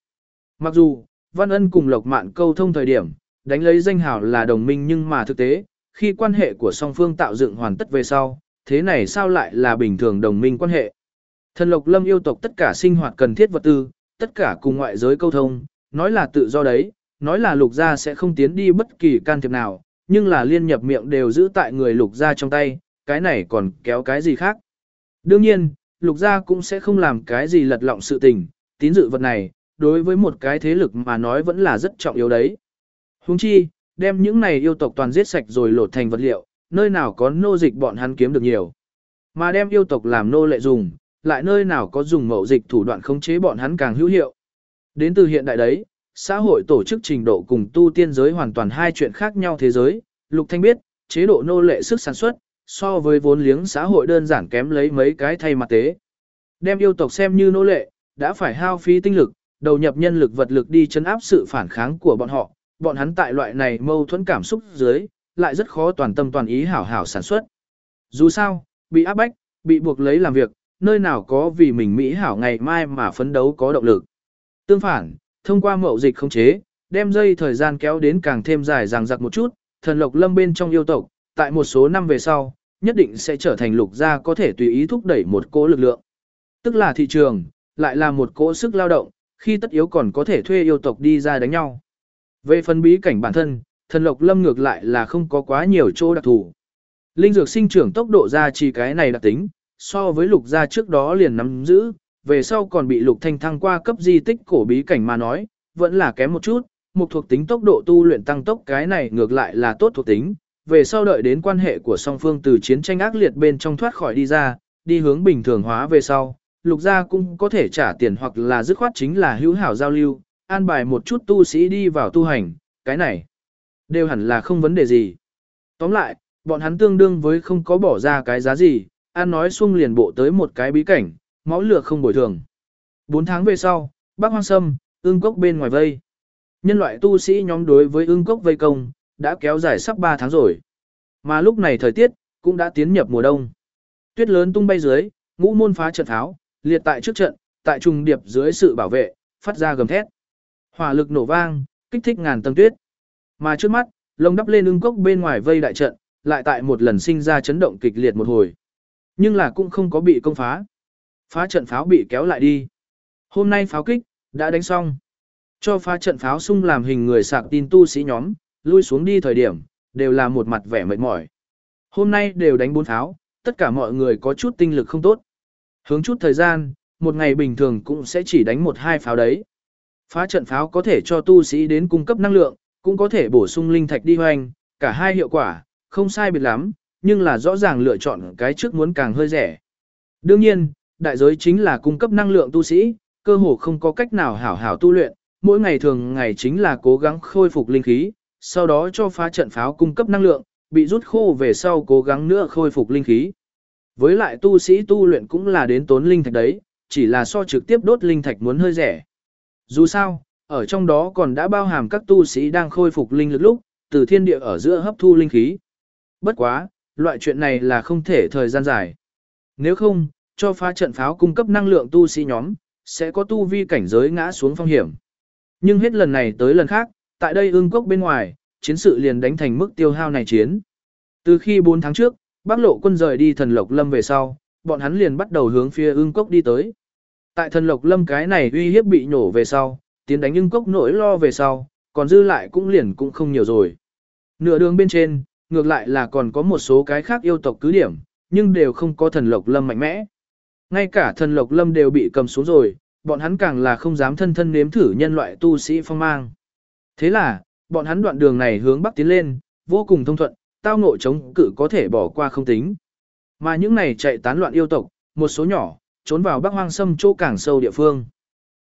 Mặc dù, Văn Ân cùng Lộc Mạn câu thông thời điểm, đánh lấy danh hào là đồng minh nhưng mà thực tế, khi quan hệ của song phương tạo dựng hoàn tất về sau, thế này sao lại là bình thường đồng minh quan hệ. Thần Lộc Lâm yêu tộc tất cả sinh hoạt cần thiết vật tư, tất cả cùng ngoại giới câu thông, nói là tự do đấy, nói là lục gia sẽ không tiến đi bất kỳ can thiệp nào, nhưng là liên nhập miệng đều giữ tại người lục gia trong tay, cái này còn kéo cái gì khác. Đương nhiên, lục gia cũng sẽ không làm cái gì lật lọng sự tình, tín dự vật này, đối với một cái thế lực mà nói vẫn là rất trọng yếu đấy. Huống chi, đem những này yêu tộc toàn giết sạch rồi lột thành vật liệu, nơi nào có nô dịch bọn hắn kiếm được nhiều. Mà đem yêu tộc làm nô lệ dùng, lại nơi nào có dùng mậu dịch thủ đoạn khống chế bọn hắn càng hữu hiệu. Đến từ hiện đại đấy, xã hội tổ chức trình độ cùng tu tiên giới hoàn toàn hai chuyện khác nhau thế giới, Lục Thanh biết, chế độ nô lệ sức sản xuất, so với vốn liếng xã hội đơn giản kém lấy mấy cái thay mặt tế. Đem yêu tộc xem như nô lệ, đã phải hao phí tinh lực, đầu nhập nhân lực vật lực đi chấn áp sự phản kháng của bọn họ, bọn hắn tại loại này mâu thuẫn cảm xúc dưới, lại rất khó toàn tâm toàn ý hảo hảo sản xuất. Dù sao, bị áp bách, bị buộc lấy làm việc, nơi nào có vì mình Mỹ hảo ngày mai mà phấn đấu có động lực. Tương phản, thông qua mậu dịch không chế, đem dây thời gian kéo đến càng thêm dài dằng dặc một chút, thần lộc lâm bên trong yêu tộc, tại một số năm về sau, nhất định sẽ trở thành lục gia có thể tùy ý thúc đẩy một cỗ lực lượng. Tức là thị trường, lại là một cỗ sức lao động, khi tất yếu còn có thể thuê yêu tộc đi ra đánh nhau. Về phần bí cảnh bản thân, thần lộc lâm ngược lại là không có quá nhiều chỗ đặc thù. Linh dược sinh trưởng tốc độ ra chỉ cái này đặc tính, so với lục gia trước đó liền nắm giữ, về sau còn bị lục thanh thăng qua cấp di tích cổ bí cảnh mà nói, vẫn là kém một chút, một thuộc tính tốc độ tu luyện tăng tốc cái này ngược lại là tốt thuộc tính, về sau đợi đến quan hệ của song phương từ chiến tranh ác liệt bên trong thoát khỏi đi ra, đi hướng bình thường hóa về sau, lục gia cũng có thể trả tiền hoặc là dứt khoát chính là hữu hảo giao lưu, an bài một chút tu sĩ đi vào tu hành, cái này đều hẳn là không vấn đề gì. Tóm lại, bọn hắn tương đương với không có bỏ ra cái giá gì, an nói xuông liền bộ tới một cái bí cảnh, máu lửa không bồi thường. Bốn tháng về sau, bác hoang sâm, ương cốc bên ngoài vây. Nhân loại tu sĩ nhóm đối với ương cốc vây công, đã kéo dài sắp 3 tháng rồi. Mà lúc này thời tiết, cũng đã tiến nhập mùa đông. Tuyết lớn tung bay dưới, ngũ môn phá trận tháo, liệt tại trước trận, tại trùng điệp dưới sự bảo vệ, phát ra gầm thét. Hỏa lực nổ vang, kích thích ngàn tầng tuyết. Mà trước mắt, lông đắp lên ưng cốc bên ngoài vây đại trận, lại tại một lần sinh ra chấn động kịch liệt một hồi. Nhưng là cũng không có bị công phá. Phá trận pháo bị kéo lại đi. Hôm nay pháo kích, đã đánh xong. Cho phá trận pháo sung làm hình người sạc tin tu sĩ nhóm, lui xuống đi thời điểm, đều là một mặt vẻ mệt mỏi. Hôm nay đều đánh bốn pháo, tất cả mọi người có chút tinh lực không tốt. Hướng chút thời gian, một ngày bình thường cũng sẽ chỉ đánh một hai pháo đấy. Phá trận pháo có thể cho tu sĩ đến cung cấp năng lượng, cũng có thể bổ sung linh thạch đi hoành, cả hai hiệu quả, không sai biệt lắm, nhưng là rõ ràng lựa chọn cái trước muốn càng hơi rẻ. Đương nhiên, đại giới chính là cung cấp năng lượng tu sĩ, cơ hồ không có cách nào hảo hảo tu luyện, mỗi ngày thường ngày chính là cố gắng khôi phục linh khí, sau đó cho phá trận pháo cung cấp năng lượng, bị rút khô về sau cố gắng nữa khôi phục linh khí. Với lại tu sĩ tu luyện cũng là đến tốn linh thạch đấy, chỉ là so trực tiếp đốt linh thạch muốn hơi rẻ. Dù sao, ở trong đó còn đã bao hàm các tu sĩ đang khôi phục linh lực lúc, từ thiên địa ở giữa hấp thu linh khí. Bất quá, loại chuyện này là không thể thời gian dài. Nếu không, cho phá trận pháo cung cấp năng lượng tu sĩ nhóm, sẽ có tu vi cảnh giới ngã xuống phong hiểm. Nhưng hết lần này tới lần khác, tại đây ương cốc bên ngoài, chiến sự liền đánh thành mức tiêu hao này chiến. Từ khi 4 tháng trước, Bắc lộ quân rời đi thần lộc lâm về sau, bọn hắn liền bắt đầu hướng phía ương cốc đi tới. Tại thần lộc lâm cái này uy hiếp bị nhổ về sau, tiến đánh ương cốc nỗi lo về sau, còn dư lại cũng liền cũng không nhiều rồi. Nửa đường bên trên, ngược lại là còn có một số cái khác yêu tộc cứ điểm, nhưng đều không có thần lộc lâm mạnh mẽ. Ngay cả thần lộc lâm đều bị cầm xuống rồi, bọn hắn càng là không dám thân thân nếm thử nhân loại tu sĩ phong mang. Thế là, bọn hắn đoạn đường này hướng bắc tiến lên, vô cùng thông thuận, tao ngộ chống cự có thể bỏ qua không tính. Mà những này chạy tán loạn yêu tộc, một số nhỏ, trốn vào bắc hoang sâm chỗ càng sâu địa phương.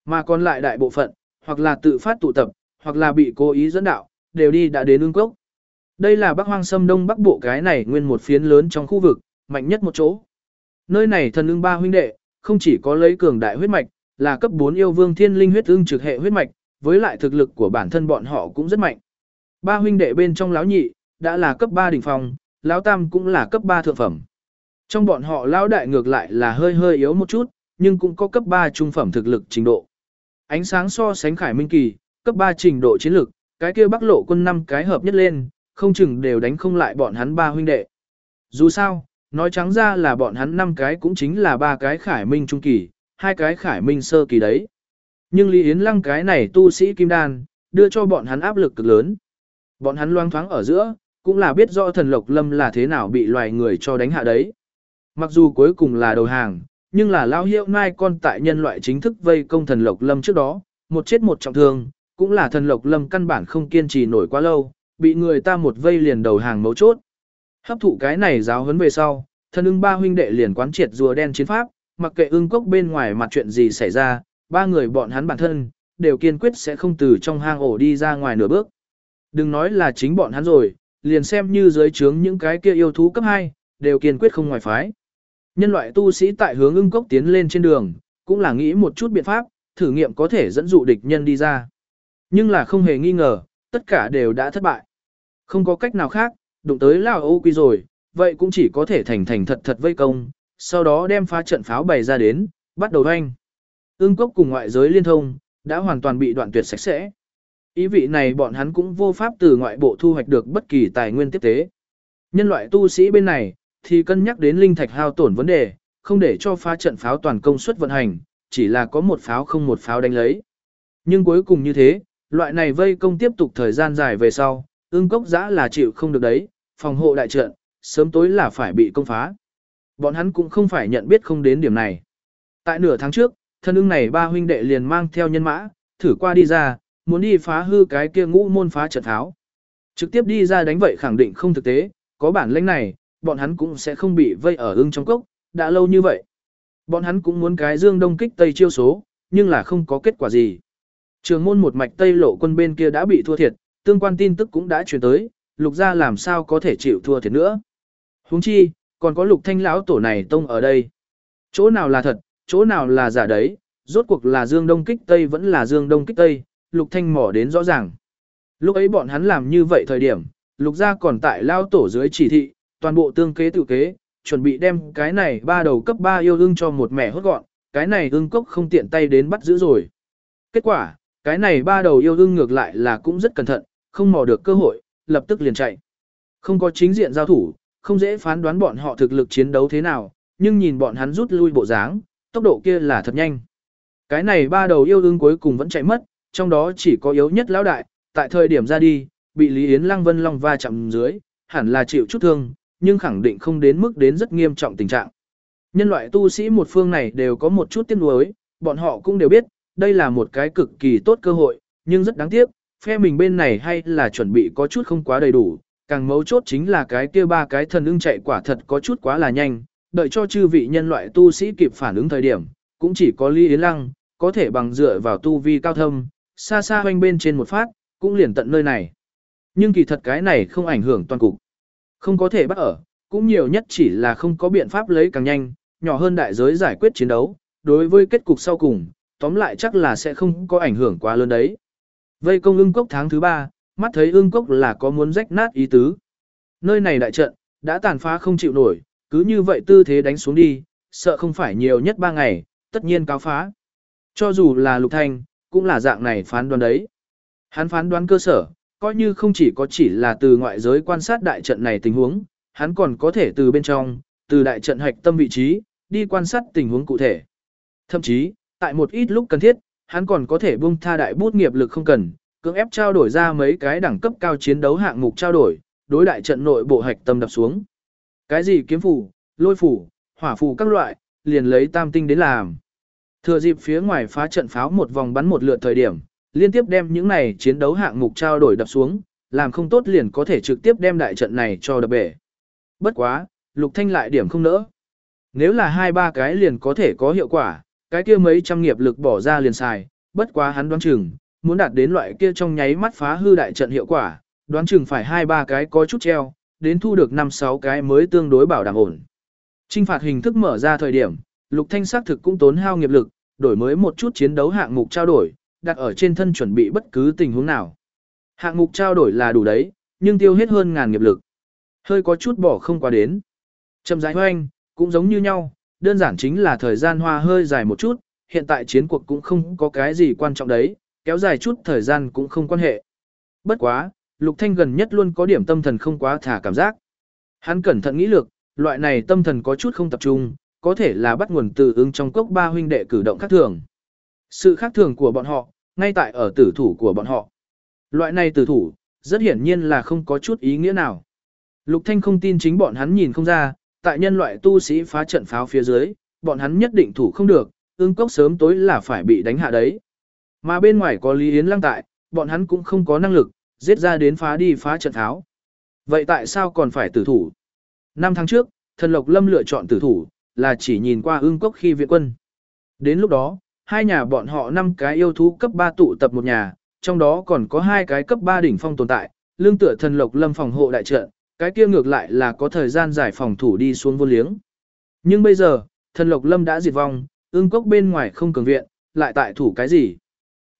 Mà còn lại đại bộ phận, hoặc là tự phát tụ tập, hoặc là bị cố ý dẫn đạo, đều đi đã đến ương cốc. Đây là bắc hoang sâm đông bắc bộ cái này nguyên một phiến lớn trong khu vực, mạnh nhất một chỗ. Nơi này thần ưng ba huynh đệ, không chỉ có lấy cường đại huyết mạch, là cấp 4 yêu vương thiên linh huyết ưng trực hệ huyết mạch, với lại thực lực của bản thân bọn họ cũng rất mạnh. Ba huynh đệ bên trong láo nhị, đã là cấp 3 đỉnh phong, lão tam cũng là cấp 3 thượng phẩm. Trong bọn họ lão đại ngược lại là hơi hơi yếu một chút, nhưng cũng có cấp 3 trung phẩm thực lực trình độ. Ánh sáng so sánh Khải Minh Kỳ, cấp 3 trình độ chiến lực, cái kia Bắc Lộ quân năm cái hợp nhất lên, không chừng đều đánh không lại bọn hắn ba huynh đệ. Dù sao, nói trắng ra là bọn hắn năm cái cũng chính là ba cái Khải Minh trung kỳ, hai cái Khải Minh sơ kỳ đấy. Nhưng Lý Yến Lăng cái này tu sĩ kim đan, đưa cho bọn hắn áp lực cực lớn. Bọn hắn loang thoáng ở giữa, cũng là biết rõ thần lộc lâm là thế nào bị loài người cho đánh hạ đấy. Mặc dù cuối cùng là đầu hàng, nhưng là lao hiệu nai con tại nhân loại chính thức vây công thần lộc lâm trước đó, một chết một trọng thương, cũng là thần lộc lâm căn bản không kiên trì nổi quá lâu, bị người ta một vây liền đầu hàng mấu chốt. Hấp thụ cái này giáo huấn về sau, thần ưng ba huynh đệ liền quán triệt rùa đen chiến pháp, mặc kệ ưng cốc bên ngoài mặt chuyện gì xảy ra, ba người bọn hắn bản thân, đều kiên quyết sẽ không từ trong hang ổ đi ra ngoài nửa bước. Đừng nói là chính bọn hắn rồi, liền xem như dưới trướng những cái kia yêu thú cấp 2, đều kiên quyết không ngoài phái. Nhân loại tu sĩ tại hướng ưng cốc tiến lên trên đường, cũng là nghĩ một chút biện pháp, thử nghiệm có thể dẫn dụ địch nhân đi ra. Nhưng là không hề nghi ngờ, tất cả đều đã thất bại. Không có cách nào khác, đụng tới Lào Âu Quy rồi, vậy cũng chỉ có thể thành thành thật thật vây công, sau đó đem phá trận pháo bày ra đến, bắt đầu doanh. Ưng cốc cùng ngoại giới liên thông, đã hoàn toàn bị đoạn tuyệt sạch sẽ. Ý vị này bọn hắn cũng vô pháp từ ngoại bộ thu hoạch được bất kỳ tài nguyên tiếp tế. Nhân loại tu sĩ bên này, thì cân nhắc đến linh thạch hao tổn vấn đề, không để cho phá trận pháo toàn công suất vận hành, chỉ là có một pháo không một pháo đánh lấy. Nhưng cuối cùng như thế, loại này vây công tiếp tục thời gian dài về sau, ương cốc giã là chịu không được đấy, phòng hộ đại trận, sớm tối là phải bị công phá. Bọn hắn cũng không phải nhận biết không đến điểm này. Tại nửa tháng trước, thân ưng này ba huynh đệ liền mang theo nhân mã, thử qua đi ra, muốn đi phá hư cái kia ngũ môn phá trận tháo. Trực tiếp đi ra đánh vậy khẳng định không thực tế, có bản lĩnh này, bọn hắn cũng sẽ không bị vây ở ưng trong cốc, đã lâu như vậy. Bọn hắn cũng muốn cái dương đông kích tây chiêu số, nhưng là không có kết quả gì. Trường môn một mạch tây lộ quân bên kia đã bị thua thiệt, tương quan tin tức cũng đã truyền tới, lục gia làm sao có thể chịu thua thiệt nữa. Huống chi, còn có lục thanh lão tổ này tông ở đây. Chỗ nào là thật, chỗ nào là giả đấy, rốt cuộc là dương đông kích tây vẫn là dương đông kích tây, lục thanh mỏ đến rõ ràng. Lúc ấy bọn hắn làm như vậy thời điểm, lục gia còn tại lao tổ dưới chỉ thị, toàn bộ tương kế tự kế, chuẩn bị đem cái này ba đầu cấp 3 yêu ưng cho một mẻ hốt gọn, cái này ưng cốc không tiện tay đến bắt giữ rồi. Kết quả, cái này ba đầu yêu ưng ngược lại là cũng rất cẩn thận, không mò được cơ hội, lập tức liền chạy. Không có chính diện giao thủ, không dễ phán đoán bọn họ thực lực chiến đấu thế nào, nhưng nhìn bọn hắn rút lui bộ dáng, tốc độ kia là thật nhanh. Cái này ba đầu yêu ưng cuối cùng vẫn chạy mất, trong đó chỉ có yếu nhất lão đại, tại thời điểm ra đi, bị Lý Yến Lăng Vân Long va chạm dưới, hẳn là chịu chút thương, nhưng khẳng định không đến mức đến rất nghiêm trọng tình trạng. Nhân loại tu sĩ một phương này đều có một chút tiếc nuối, bọn họ cũng đều biết, đây là một cái cực kỳ tốt cơ hội, nhưng rất đáng tiếc, phe mình bên này hay là chuẩn bị có chút không quá đầy đủ, càng mấu chốt chính là cái kia ba cái thần ưng chạy quả thật có chút quá là nhanh, đợi cho chư vị nhân loại tu sĩ kịp phản ứng thời điểm, cũng chỉ có Lý Yến Lăng, có thể bằng dựa vào tu vi cao thâm, xa xa hoanh bên trên một phát, cũng liền tận nơi này. Nhưng kỳ thật cái này không ảnh hưởng toàn cục. Không có thể bắt ở, cũng nhiều nhất chỉ là không có biện pháp lấy càng nhanh, nhỏ hơn đại giới giải quyết chiến đấu, đối với kết cục sau cùng, tóm lại chắc là sẽ không có ảnh hưởng quá lớn đấy. Vây công ưng cốc tháng thứ ba, mắt thấy ưng cốc là có muốn rách nát ý tứ. Nơi này đại trận, đã tàn phá không chịu nổi, cứ như vậy tư thế đánh xuống đi, sợ không phải nhiều nhất ba ngày, tất nhiên cáo phá. Cho dù là lục thanh, cũng là dạng này phán đoán đấy. Hắn phán đoán cơ sở, coi như không chỉ có chỉ là từ ngoại giới quan sát đại trận này tình huống, hắn còn có thể từ bên trong, từ đại trận hạch tâm vị trí, đi quan sát tình huống cụ thể. Thậm chí, tại một ít lúc cần thiết, hắn còn có thể buông tha đại bút nghiệp lực không cần, cưỡng ép trao đổi ra mấy cái đẳng cấp cao chiến đấu hạng mục trao đổi, đối đại trận nội bộ hạch tâm đập xuống. Cái gì kiếm phủ, lôi phủ, hỏa phủ các loại, liền lấy tam tinh đến làm. Thừa dịp phía ngoài phá trận pháo một vòng bắn một lượt thời điểm, liên tiếp đem những này chiến đấu hạng mục trao đổi đập xuống, làm không tốt liền có thể trực tiếp đem đại trận này cho đập bể. Bất quá, Lục Thanh lại điểm không nỡ. Nếu là hai ba cái liền có thể có hiệu quả, cái kia mấy trăm nghiệp lực bỏ ra liền xài, bất quá hắn đoán chừng, muốn đạt đến loại kia trong nháy mắt phá hư đại trận hiệu quả, đoán chừng phải hai ba cái có chút treo, đến thu được năm sáu cái mới tương đối bảo đảm ổn. Trinh phạt hình thức mở ra thời điểm, Lục Thanh xác thực cũng tốn hao nghiệp lực, đổi mới một chút chiến đấu hạng mục trao đổi, đặt ở trên thân chuẩn bị bất cứ tình huống nào. Hạng mục trao đổi là đủ đấy, nhưng tiêu hết hơn ngàn nghiệp lực. Hơi có chút bỏ không qua đến. Trầm rãi hoanh, cũng giống như nhau, đơn giản chính là thời gian hoa hơi dài một chút, hiện tại chiến cuộc cũng không có cái gì quan trọng đấy, kéo dài chút thời gian cũng không quan hệ. Bất quá, Lục Thanh gần nhất luôn có điểm tâm thần không quá thả cảm giác. Hắn cẩn thận nghĩ lược, loại này tâm thần có chút không tập trung, có thể là bắt nguồn từ ứng trong cốc ba huynh đệ cử động khác thường. Sự khác thường của bọn họ, ngay tại ở tử thủ của bọn họ. Loại này tử thủ, rất hiển nhiên là không có chút ý nghĩa nào. Lục Thanh không tin chính bọn hắn nhìn không ra, tại nhân loại tu sĩ phá trận pháo phía dưới, bọn hắn nhất định thủ không được, ương cốc sớm tối là phải bị đánh hạ đấy. Mà bên ngoài có Lý Yến Lăng tại, bọn hắn cũng không có năng lực, giết ra đến phá đi phá trận tháo. Vậy tại sao còn phải tử thủ? Năm tháng trước, thần Lộc Lâm lựa chọn tử thủ, là chỉ nhìn qua ương cốc khi viện quân. Đến lúc đó, hai nhà bọn họ năm cái yêu thú cấp 3 tụ tập một nhà, trong đó còn có hai cái cấp 3 đỉnh phong tồn tại, lương tựa thần Lộc Lâm phòng hộ đại trận, cái kia ngược lại là có thời gian giải phòng thủ đi xuống vô liếng. Nhưng bây giờ, thần Lộc Lâm đã diệt vong, ương cốc bên ngoài không cường viện, lại tại thủ cái gì?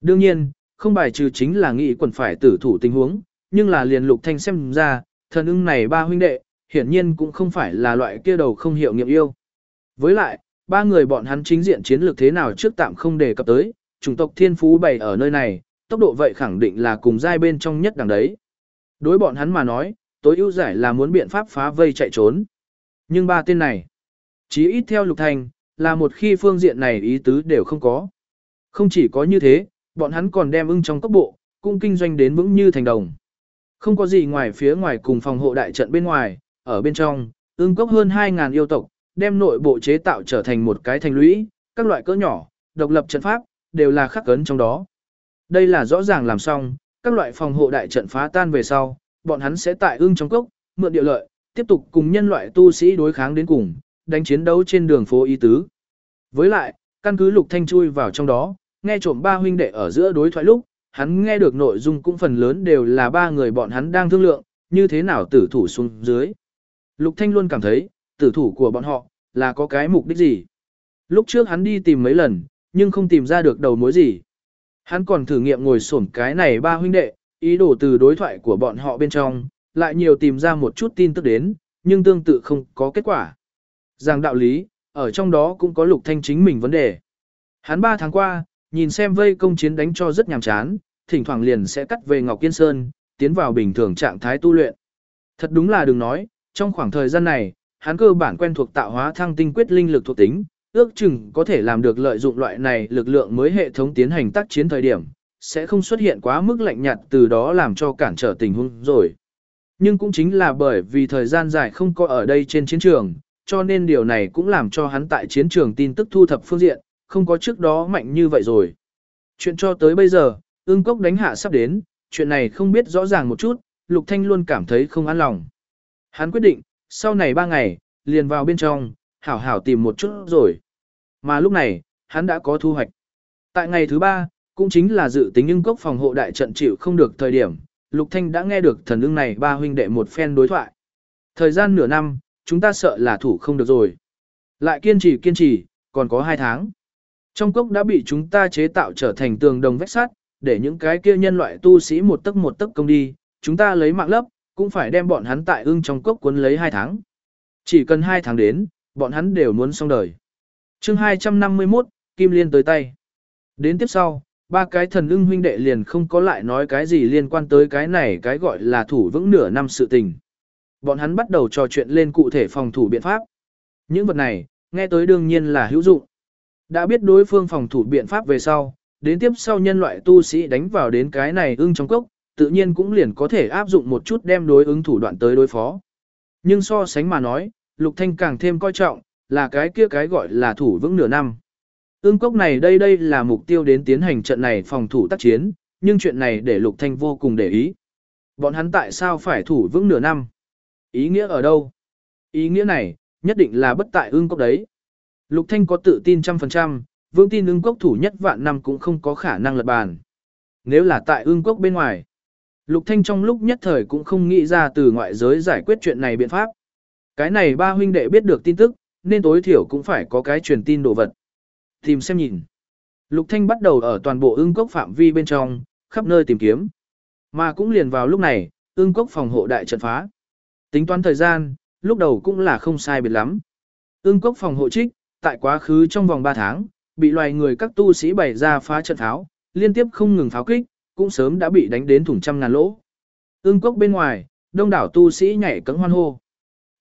Đương nhiên, không bài trừ chính là nghĩ quần phải tử thủ tình huống, nhưng là liền lục thanh xem ra, thần ưng này ba huynh đệ, hiển nhiên cũng không phải là loại kia đầu không hiểu nghiệm yêu. Với lại, ba người bọn hắn chính diện chiến lược thế nào trước tạm không đề cập tới, chủng tộc thiên phú bày ở nơi này, tốc độ vậy khẳng định là cùng giai bên trong nhất đằng đấy. Đối bọn hắn mà nói, tối ưu giải là muốn biện pháp phá vây chạy trốn. Nhưng ba tên này, chí ít theo lục thành, là một khi phương diện này ý tứ đều không có. Không chỉ có như thế, bọn hắn còn đem ưng trong cấp bộ, cung kinh doanh đến vững như thành đồng. Không có gì ngoài phía ngoài cùng phòng hộ đại trận bên ngoài, ở bên trong, ưng cốc hơn 2.000 yêu tộc, đem nội bộ chế tạo trở thành một cái thành lũy, các loại cỡ nhỏ, độc lập trận pháp, đều là khắc cấn trong đó. Đây là rõ ràng làm xong, các loại phòng hộ đại trận phá tan về sau, bọn hắn sẽ tại ưng trong cốc, mượn địa lợi, tiếp tục cùng nhân loại tu sĩ đối kháng đến cùng, đánh chiến đấu trên đường phố y tứ. Với lại, căn cứ lục thanh chui vào trong đó, nghe trộm ba huynh đệ ở giữa đối thoại lúc, hắn nghe được nội dung cũng phần lớn đều là ba người bọn hắn đang thương lượng, như thế nào tử thủ xuống dưới. Lục Thanh luôn cảm thấy, tử thủ của bọn họ, là có cái mục đích gì. Lúc trước hắn đi tìm mấy lần, nhưng không tìm ra được đầu mối gì. Hắn còn thử nghiệm ngồi xổm cái này ba huynh đệ, ý đồ từ đối thoại của bọn họ bên trong, lại nhiều tìm ra một chút tin tức đến, nhưng tương tự không có kết quả. Rằng đạo lý, ở trong đó cũng có lục thanh chính mình vấn đề. Hắn ba tháng qua, nhìn xem vây công chiến đánh cho rất nhàm chán, thỉnh thoảng liền sẽ cắt về Ngọc Kiên Sơn, tiến vào bình thường trạng thái tu luyện. Thật đúng là đừng nói, trong khoảng thời gian này, hắn cơ bản quen thuộc tạo hóa thăng tinh quyết linh lực thuộc tính, ước chừng có thể làm được lợi dụng loại này lực lượng mới hệ thống tiến hành tác chiến thời điểm, sẽ không xuất hiện quá mức lạnh nhạt từ đó làm cho cản trở tình huống rồi. Nhưng cũng chính là bởi vì thời gian dài không có ở đây trên chiến trường, cho nên điều này cũng làm cho hắn tại chiến trường tin tức thu thập phương diện, không có trước đó mạnh như vậy rồi. Chuyện cho tới bây giờ, ương cốc đánh hạ sắp đến, chuyện này không biết rõ ràng một chút, Lục Thanh luôn cảm thấy không an lòng. Hắn quyết định, sau này ba ngày, liền vào bên trong, hảo hảo tìm một chút rồi. Mà lúc này, hắn đã có thu hoạch. Tại ngày thứ ba, cũng chính là dự tính nhưng cốc phòng hộ đại trận chịu không được thời điểm, Lục Thanh đã nghe được thần ưng này ba huynh đệ một phen đối thoại. Thời gian nửa năm, chúng ta sợ là thủ không được rồi. Lại kiên trì kiên trì, còn có hai tháng. Trong cốc đã bị chúng ta chế tạo trở thành tường đồng vách sắt, để những cái kia nhân loại tu sĩ một tấc một tấc công đi, chúng ta lấy mạng lấp, cũng phải đem bọn hắn tại ưng trong cốc cuốn lấy hai tháng. Chỉ cần hai tháng đến, bọn hắn đều muốn xong đời. chương 251, Kim Liên tới tay. Đến tiếp sau, ba cái thần ưng huynh đệ liền không có lại nói cái gì liên quan tới cái này cái gọi là thủ vững nửa năm sự tình. Bọn hắn bắt đầu trò chuyện lên cụ thể phòng thủ biện pháp. Những vật này, nghe tới đương nhiên là hữu dụng. Đã biết đối phương phòng thủ biện pháp về sau, đến tiếp sau nhân loại tu sĩ đánh vào đến cái này ưng trong cốc, tự nhiên cũng liền có thể áp dụng một chút đem đối ứng thủ đoạn tới đối phó. Nhưng so sánh mà nói, Lục Thanh càng thêm coi trọng, là cái kia cái gọi là thủ vững nửa năm. Ưng cốc này đây đây là mục tiêu đến tiến hành trận này phòng thủ tác chiến, nhưng chuyện này để Lục Thanh vô cùng để ý. Bọn hắn tại sao phải thủ vững nửa năm? Ý nghĩa ở đâu? Ý nghĩa này, nhất định là bất tại ưng cốc đấy. Lục Thanh có tự tin trăm phần trăm, vương tin ưng cốc thủ nhất vạn năm cũng không có khả năng lật bàn. Nếu là tại ưng cốc bên ngoài, Lục Thanh trong lúc nhất thời cũng không nghĩ ra từ ngoại giới giải quyết chuyện này biện pháp. Cái này ba huynh đệ biết được tin tức, nên tối thiểu cũng phải có cái truyền tin đồ vật. Tìm xem nhìn. Lục Thanh bắt đầu ở toàn bộ ưng cốc phạm vi bên trong, khắp nơi tìm kiếm. Mà cũng liền vào lúc này, ưng cốc phòng hộ đại trận phá. Tính toán thời gian, lúc đầu cũng là không sai biệt lắm. Ưng cốc phòng hộ trích, tại quá khứ trong vòng 3 tháng, bị loài người các tu sĩ bày ra phá trận tháo, liên tiếp không ngừng pháo kích, cũng sớm đã bị đánh đến thủng trăm ngàn lỗ. Ưng cốc bên ngoài, đông đảo tu sĩ nhảy cẫng hoan hô.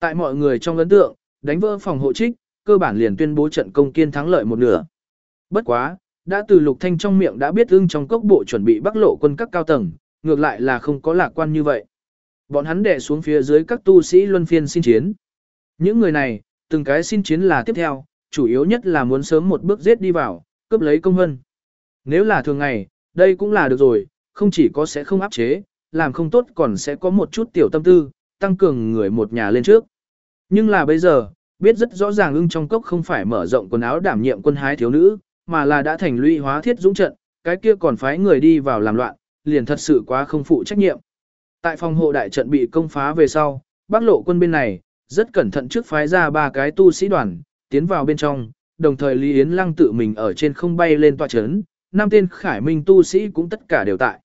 Tại mọi người trong ấn tượng, đánh vỡ phòng hộ trích, cơ bản liền tuyên bố trận công kiên thắng lợi một nửa. Bất quá, đã từ Lục Thanh trong miệng đã biết ưng trong cốc bộ chuẩn bị bắc lộ quân các cao tầng, ngược lại là không có lạc quan như vậy. Bọn hắn đè xuống phía dưới các tu sĩ luân phiên xin chiến. Những người này, từng cái xin chiến là tiếp theo, chủ yếu nhất là muốn sớm một bước giết đi vào, cướp lấy công hân. Nếu là thường ngày, đây cũng là được rồi, không chỉ có sẽ không áp chế, làm không tốt còn sẽ có một chút tiểu tâm tư, tăng cường người một nhà lên trước. Nhưng là bây giờ, biết rất rõ ràng ưng trong cốc không phải mở rộng quần áo đảm nhiệm quân hái thiếu nữ, mà là đã thành lũy hóa thiết dũng trận, cái kia còn phái người đi vào làm loạn, liền thật sự quá không phụ trách nhiệm. Tại phòng hộ đại trận bị công phá về sau, Bắc Lộ quân bên này rất cẩn thận trước phái ra ba cái tu sĩ đoàn, tiến vào bên trong, đồng thời Lý Yến Lăng tự mình ở trên không bay lên tòa chấn, năm tên Khải Minh tu sĩ cũng tất cả đều tại.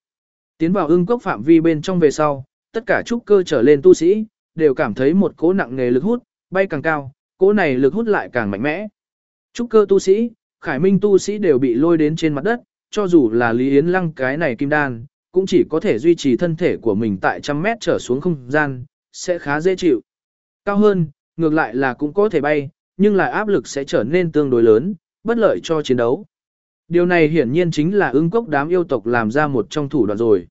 Tiến vào ưng cốc phạm vi bên trong về sau, tất cả trúc cơ trở lên tu sĩ, đều cảm thấy một cỗ nặng nghề lực hút, bay càng cao, cỗ này lực hút lại càng mạnh mẽ. Trúc cơ tu sĩ, Khải Minh tu sĩ đều bị lôi đến trên mặt đất, cho dù là Lý Yến Lăng cái này kim đan, cũng chỉ có thể duy trì thân thể của mình tại trăm mét trở xuống không gian, sẽ khá dễ chịu. Cao hơn, ngược lại là cũng có thể bay, nhưng lại áp lực sẽ trở nên tương đối lớn, bất lợi cho chiến đấu. Điều này hiển nhiên chính là ứng cốc đám yêu tộc làm ra một trong thủ đoạn rồi.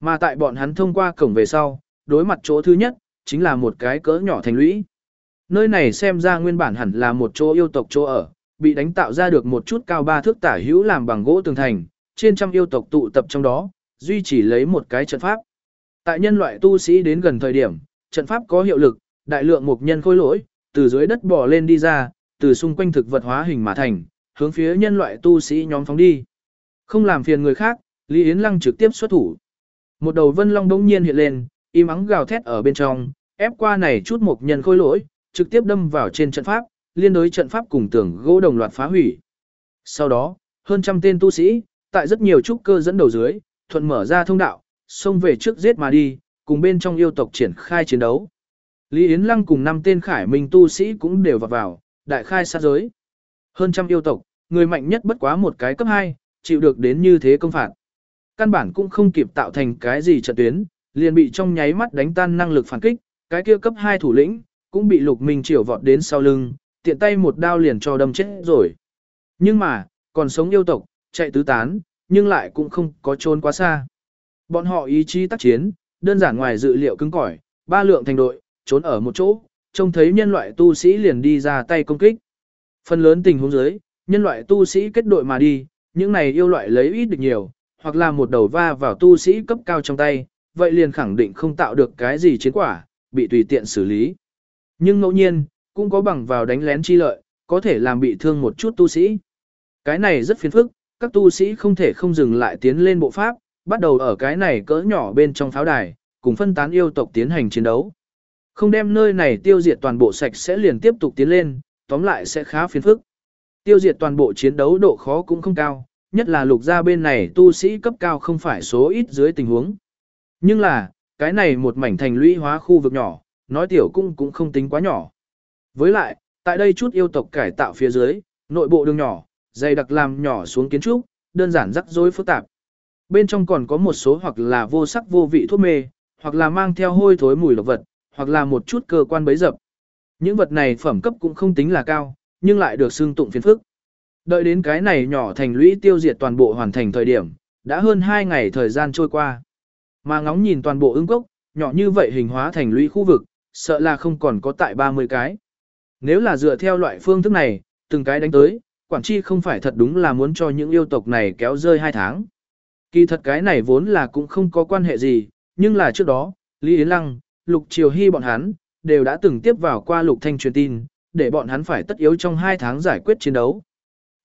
Mà tại bọn hắn thông qua cổng về sau, đối mặt chỗ thứ nhất, chính là một cái cỡ nhỏ thành lũy. Nơi này xem ra nguyên bản hẳn là một chỗ yêu tộc chỗ ở, bị đánh tạo ra được một chút cao ba thước tả hữu làm bằng gỗ tường thành, trên trăm yêu tộc tụ tập trong đó, duy chỉ lấy một cái trận pháp. Tại nhân loại tu sĩ đến gần thời điểm, trận pháp có hiệu lực, đại lượng mục nhân khôi lỗi, từ dưới đất bò lên đi ra, từ xung quanh thực vật hóa hình mà thành, hướng phía nhân loại tu sĩ nhóm phóng đi. Không làm phiền người khác, Lý Yến Lăng trực tiếp xuất thủ. Một đầu vân long đống nhiên hiện lên, im ắng gào thét ở bên trong, ép qua này chút một nhân khôi lỗi, trực tiếp đâm vào trên trận pháp, liên đối trận pháp cùng tường gỗ đồng loạt phá hủy. Sau đó, hơn trăm tên tu sĩ, tại rất nhiều trúc cơ dẫn đầu dưới, thuận mở ra thông đạo, xông về trước giết mà đi, cùng bên trong yêu tộc triển khai chiến đấu. Lý Yến Lăng cùng năm tên khải minh tu sĩ cũng đều vào vào, đại khai sát giới. Hơn trăm yêu tộc, người mạnh nhất bất quá một cái cấp 2, chịu được đến như thế công phạt. Căn bản cũng không kịp tạo thành cái gì trận tuyến, liền bị trong nháy mắt đánh tan năng lực phản kích, cái kia cấp 2 thủ lĩnh, cũng bị lục minh triều vọt đến sau lưng, tiện tay một đao liền cho đâm chết rồi. Nhưng mà, còn sống yêu tộc, chạy tứ tán, nhưng lại cũng không có trốn quá xa. Bọn họ ý chí tác chiến, đơn giản ngoài dự liệu cứng cỏi, ba lượng thành đội, trốn ở một chỗ, trông thấy nhân loại tu sĩ liền đi ra tay công kích. Phần lớn tình huống dưới, nhân loại tu sĩ kết đội mà đi, những này yêu loại lấy ít được nhiều, hoặc là một đầu va vào tu sĩ cấp cao trong tay, vậy liền khẳng định không tạo được cái gì chiến quả, bị tùy tiện xử lý. Nhưng ngẫu nhiên, cũng có bằng vào đánh lén chi lợi, có thể làm bị thương một chút tu sĩ. Cái này rất phiền phức, các tu sĩ không thể không dừng lại tiến lên bộ pháp, bắt đầu ở cái này cỡ nhỏ bên trong pháo đài, cùng phân tán yêu tộc tiến hành chiến đấu. Không đem nơi này tiêu diệt toàn bộ sạch sẽ liền tiếp tục tiến lên, tóm lại sẽ khá phiền phức. Tiêu diệt toàn bộ chiến đấu độ khó cũng không cao, nhất là lục gia bên này tu sĩ cấp cao không phải số ít dưới tình huống. Nhưng là, cái này một mảnh thành lũy hóa khu vực nhỏ, nói tiểu cung cũng không tính quá nhỏ. Với lại, tại đây chút yêu tộc cải tạo phía dưới, nội bộ đường nhỏ, dày đặc làm nhỏ xuống kiến trúc, đơn giản rắc rối phức tạp. Bên trong còn có một số hoặc là vô sắc vô vị thuốc mê, hoặc là mang theo hôi thối mùi độc vật, hoặc là một chút cơ quan bấy dập. Những vật này phẩm cấp cũng không tính là cao, nhưng lại được xưng tụng phiền phức. Đợi đến cái này nhỏ thành lũy tiêu diệt toàn bộ hoàn thành thời điểm, đã hơn 2 ngày thời gian trôi qua. Mà ngóng nhìn toàn bộ ứng cốc, nhỏ như vậy hình hóa thành lũy khu vực, sợ là không còn có tại 30 cái. Nếu là dựa theo loại phương thức này, từng cái đánh tới, quản chi không phải thật đúng là muốn cho những yêu tộc này kéo rơi hai tháng. Kỳ thật cái này vốn là cũng không có quan hệ gì, nhưng là trước đó, Lý Yến Lăng, Lục Triều Hy bọn hắn, đều đã từng tiếp vào qua Lục Thanh truyền tin, để bọn hắn phải tất yếu trong hai tháng giải quyết chiến đấu.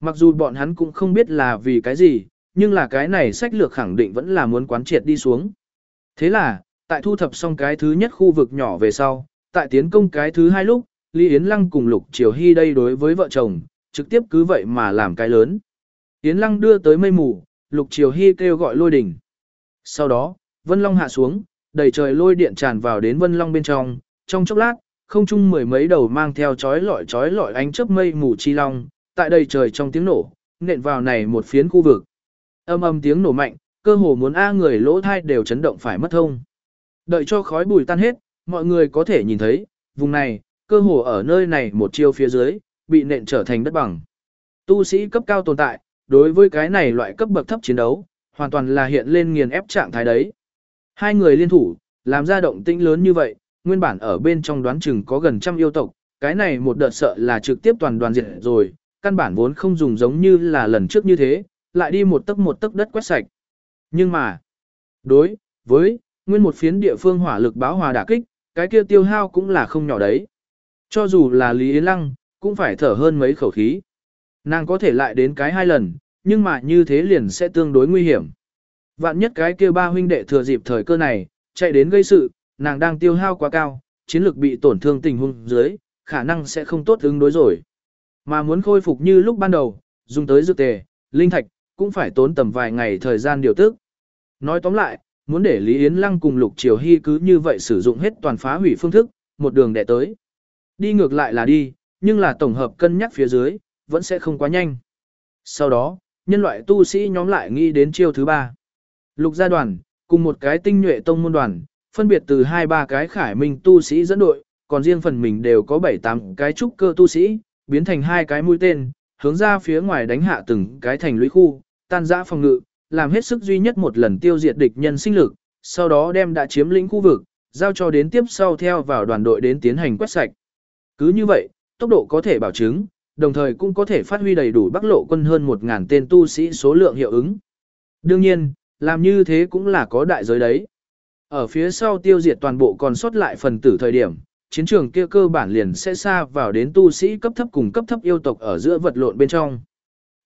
Mặc dù bọn hắn cũng không biết là vì cái gì, nhưng là cái này sách lược khẳng định vẫn là muốn quán triệt đi xuống. Thế là, tại thu thập xong cái thứ nhất khu vực nhỏ về sau, tại tiến công cái thứ hai lúc, Lý Yến Lăng cùng Lục Triều Hy đây đối với vợ chồng, trực tiếp cứ vậy mà làm cái lớn. Yến Lăng đưa tới mây mù, Lục Triều Hy kêu gọi lôi đỉnh. Sau đó, Vân Long hạ xuống, đầy trời lôi điện tràn vào đến Vân Long bên trong, trong chốc lát, không trung mười mấy đầu mang theo chói lọi chói lọi ánh chớp mây mù chi long, tại đây trời trong tiếng nổ, nện vào này một phiến khu vực. Âm âm tiếng nổ mạnh, cơ hồ muốn a người lỗ thai đều chấn động phải mất thông. Đợi cho khói bụi tan hết, mọi người có thể nhìn thấy, vùng này, cơ hồ ở nơi này một chiêu phía dưới, bị nện trở thành đất bằng. Tu sĩ cấp cao tồn tại, đối với cái này loại cấp bậc thấp chiến đấu, hoàn toàn là hiện lên nghiền ép trạng thái đấy. Hai người liên thủ, làm ra động tĩnh lớn như vậy, nguyên bản ở bên trong đoán chừng có gần trăm yêu tộc, cái này một đợt sợ là trực tiếp toàn đoàn diệt rồi, căn bản vốn không dùng giống như là lần trước như thế, lại đi một tấc một tấc đất quét sạch. Nhưng mà, đối với nguyên một phiến địa phương hỏa lực báo hòa đả kích, cái kia tiêu hao cũng là không nhỏ đấy. Cho dù là Lý Yến Lăng, cũng phải thở hơn mấy khẩu khí. Nàng có thể lại đến cái hai lần, nhưng mà như thế liền sẽ tương đối nguy hiểm. Vạn nhất cái kia ba huynh đệ thừa dịp thời cơ này, chạy đến gây sự, nàng đang tiêu hao quá cao, chiến lược bị tổn thương tình huống dưới, khả năng sẽ không tốt ứng đối rồi. Mà muốn khôi phục như lúc ban đầu, dùng tới dược tề, linh thạch, cũng phải tốn tầm vài ngày thời gian điều tức. Nói tóm lại, muốn để Lý Yến Lăng cùng Lục Triều Hy cứ như vậy sử dụng hết toàn phá hủy phương thức, một đường đẻ tới. Đi ngược lại là đi, nhưng là tổng hợp cân nhắc phía dưới, vẫn sẽ không quá nhanh. Sau đó, nhân loại tu sĩ nhóm lại nghĩ đến chiêu thứ ba. Lục gia đoàn, cùng một cái tinh nhuệ tông môn đoàn, phân biệt từ hai ba cái khải minh tu sĩ dẫn đội, còn riêng phần mình đều có bảy tám cái trúc cơ tu sĩ, biến thành hai cái mũi tên, hướng ra phía ngoài đánh hạ từng cái thành lũy khu, tan rã phòng ngự, làm hết sức duy nhất một lần tiêu diệt địch nhân sinh lực, sau đó đem đã chiếm lĩnh khu vực, giao cho đến tiếp sau theo vào đoàn đội đến tiến hành quét sạch. Cứ như vậy, tốc độ có thể bảo chứng, đồng thời cũng có thể phát huy đầy đủ bắc lộ quân hơn 1.000 tên tu sĩ số lượng hiệu ứng. Đương nhiên, làm như thế cũng là có đại giới đấy. Ở phía sau tiêu diệt toàn bộ còn sót lại phần tử thời điểm, chiến trường kia cơ bản liền sẽ xa vào đến tu sĩ cấp thấp cùng cấp thấp yêu tộc ở giữa vật lộn bên trong.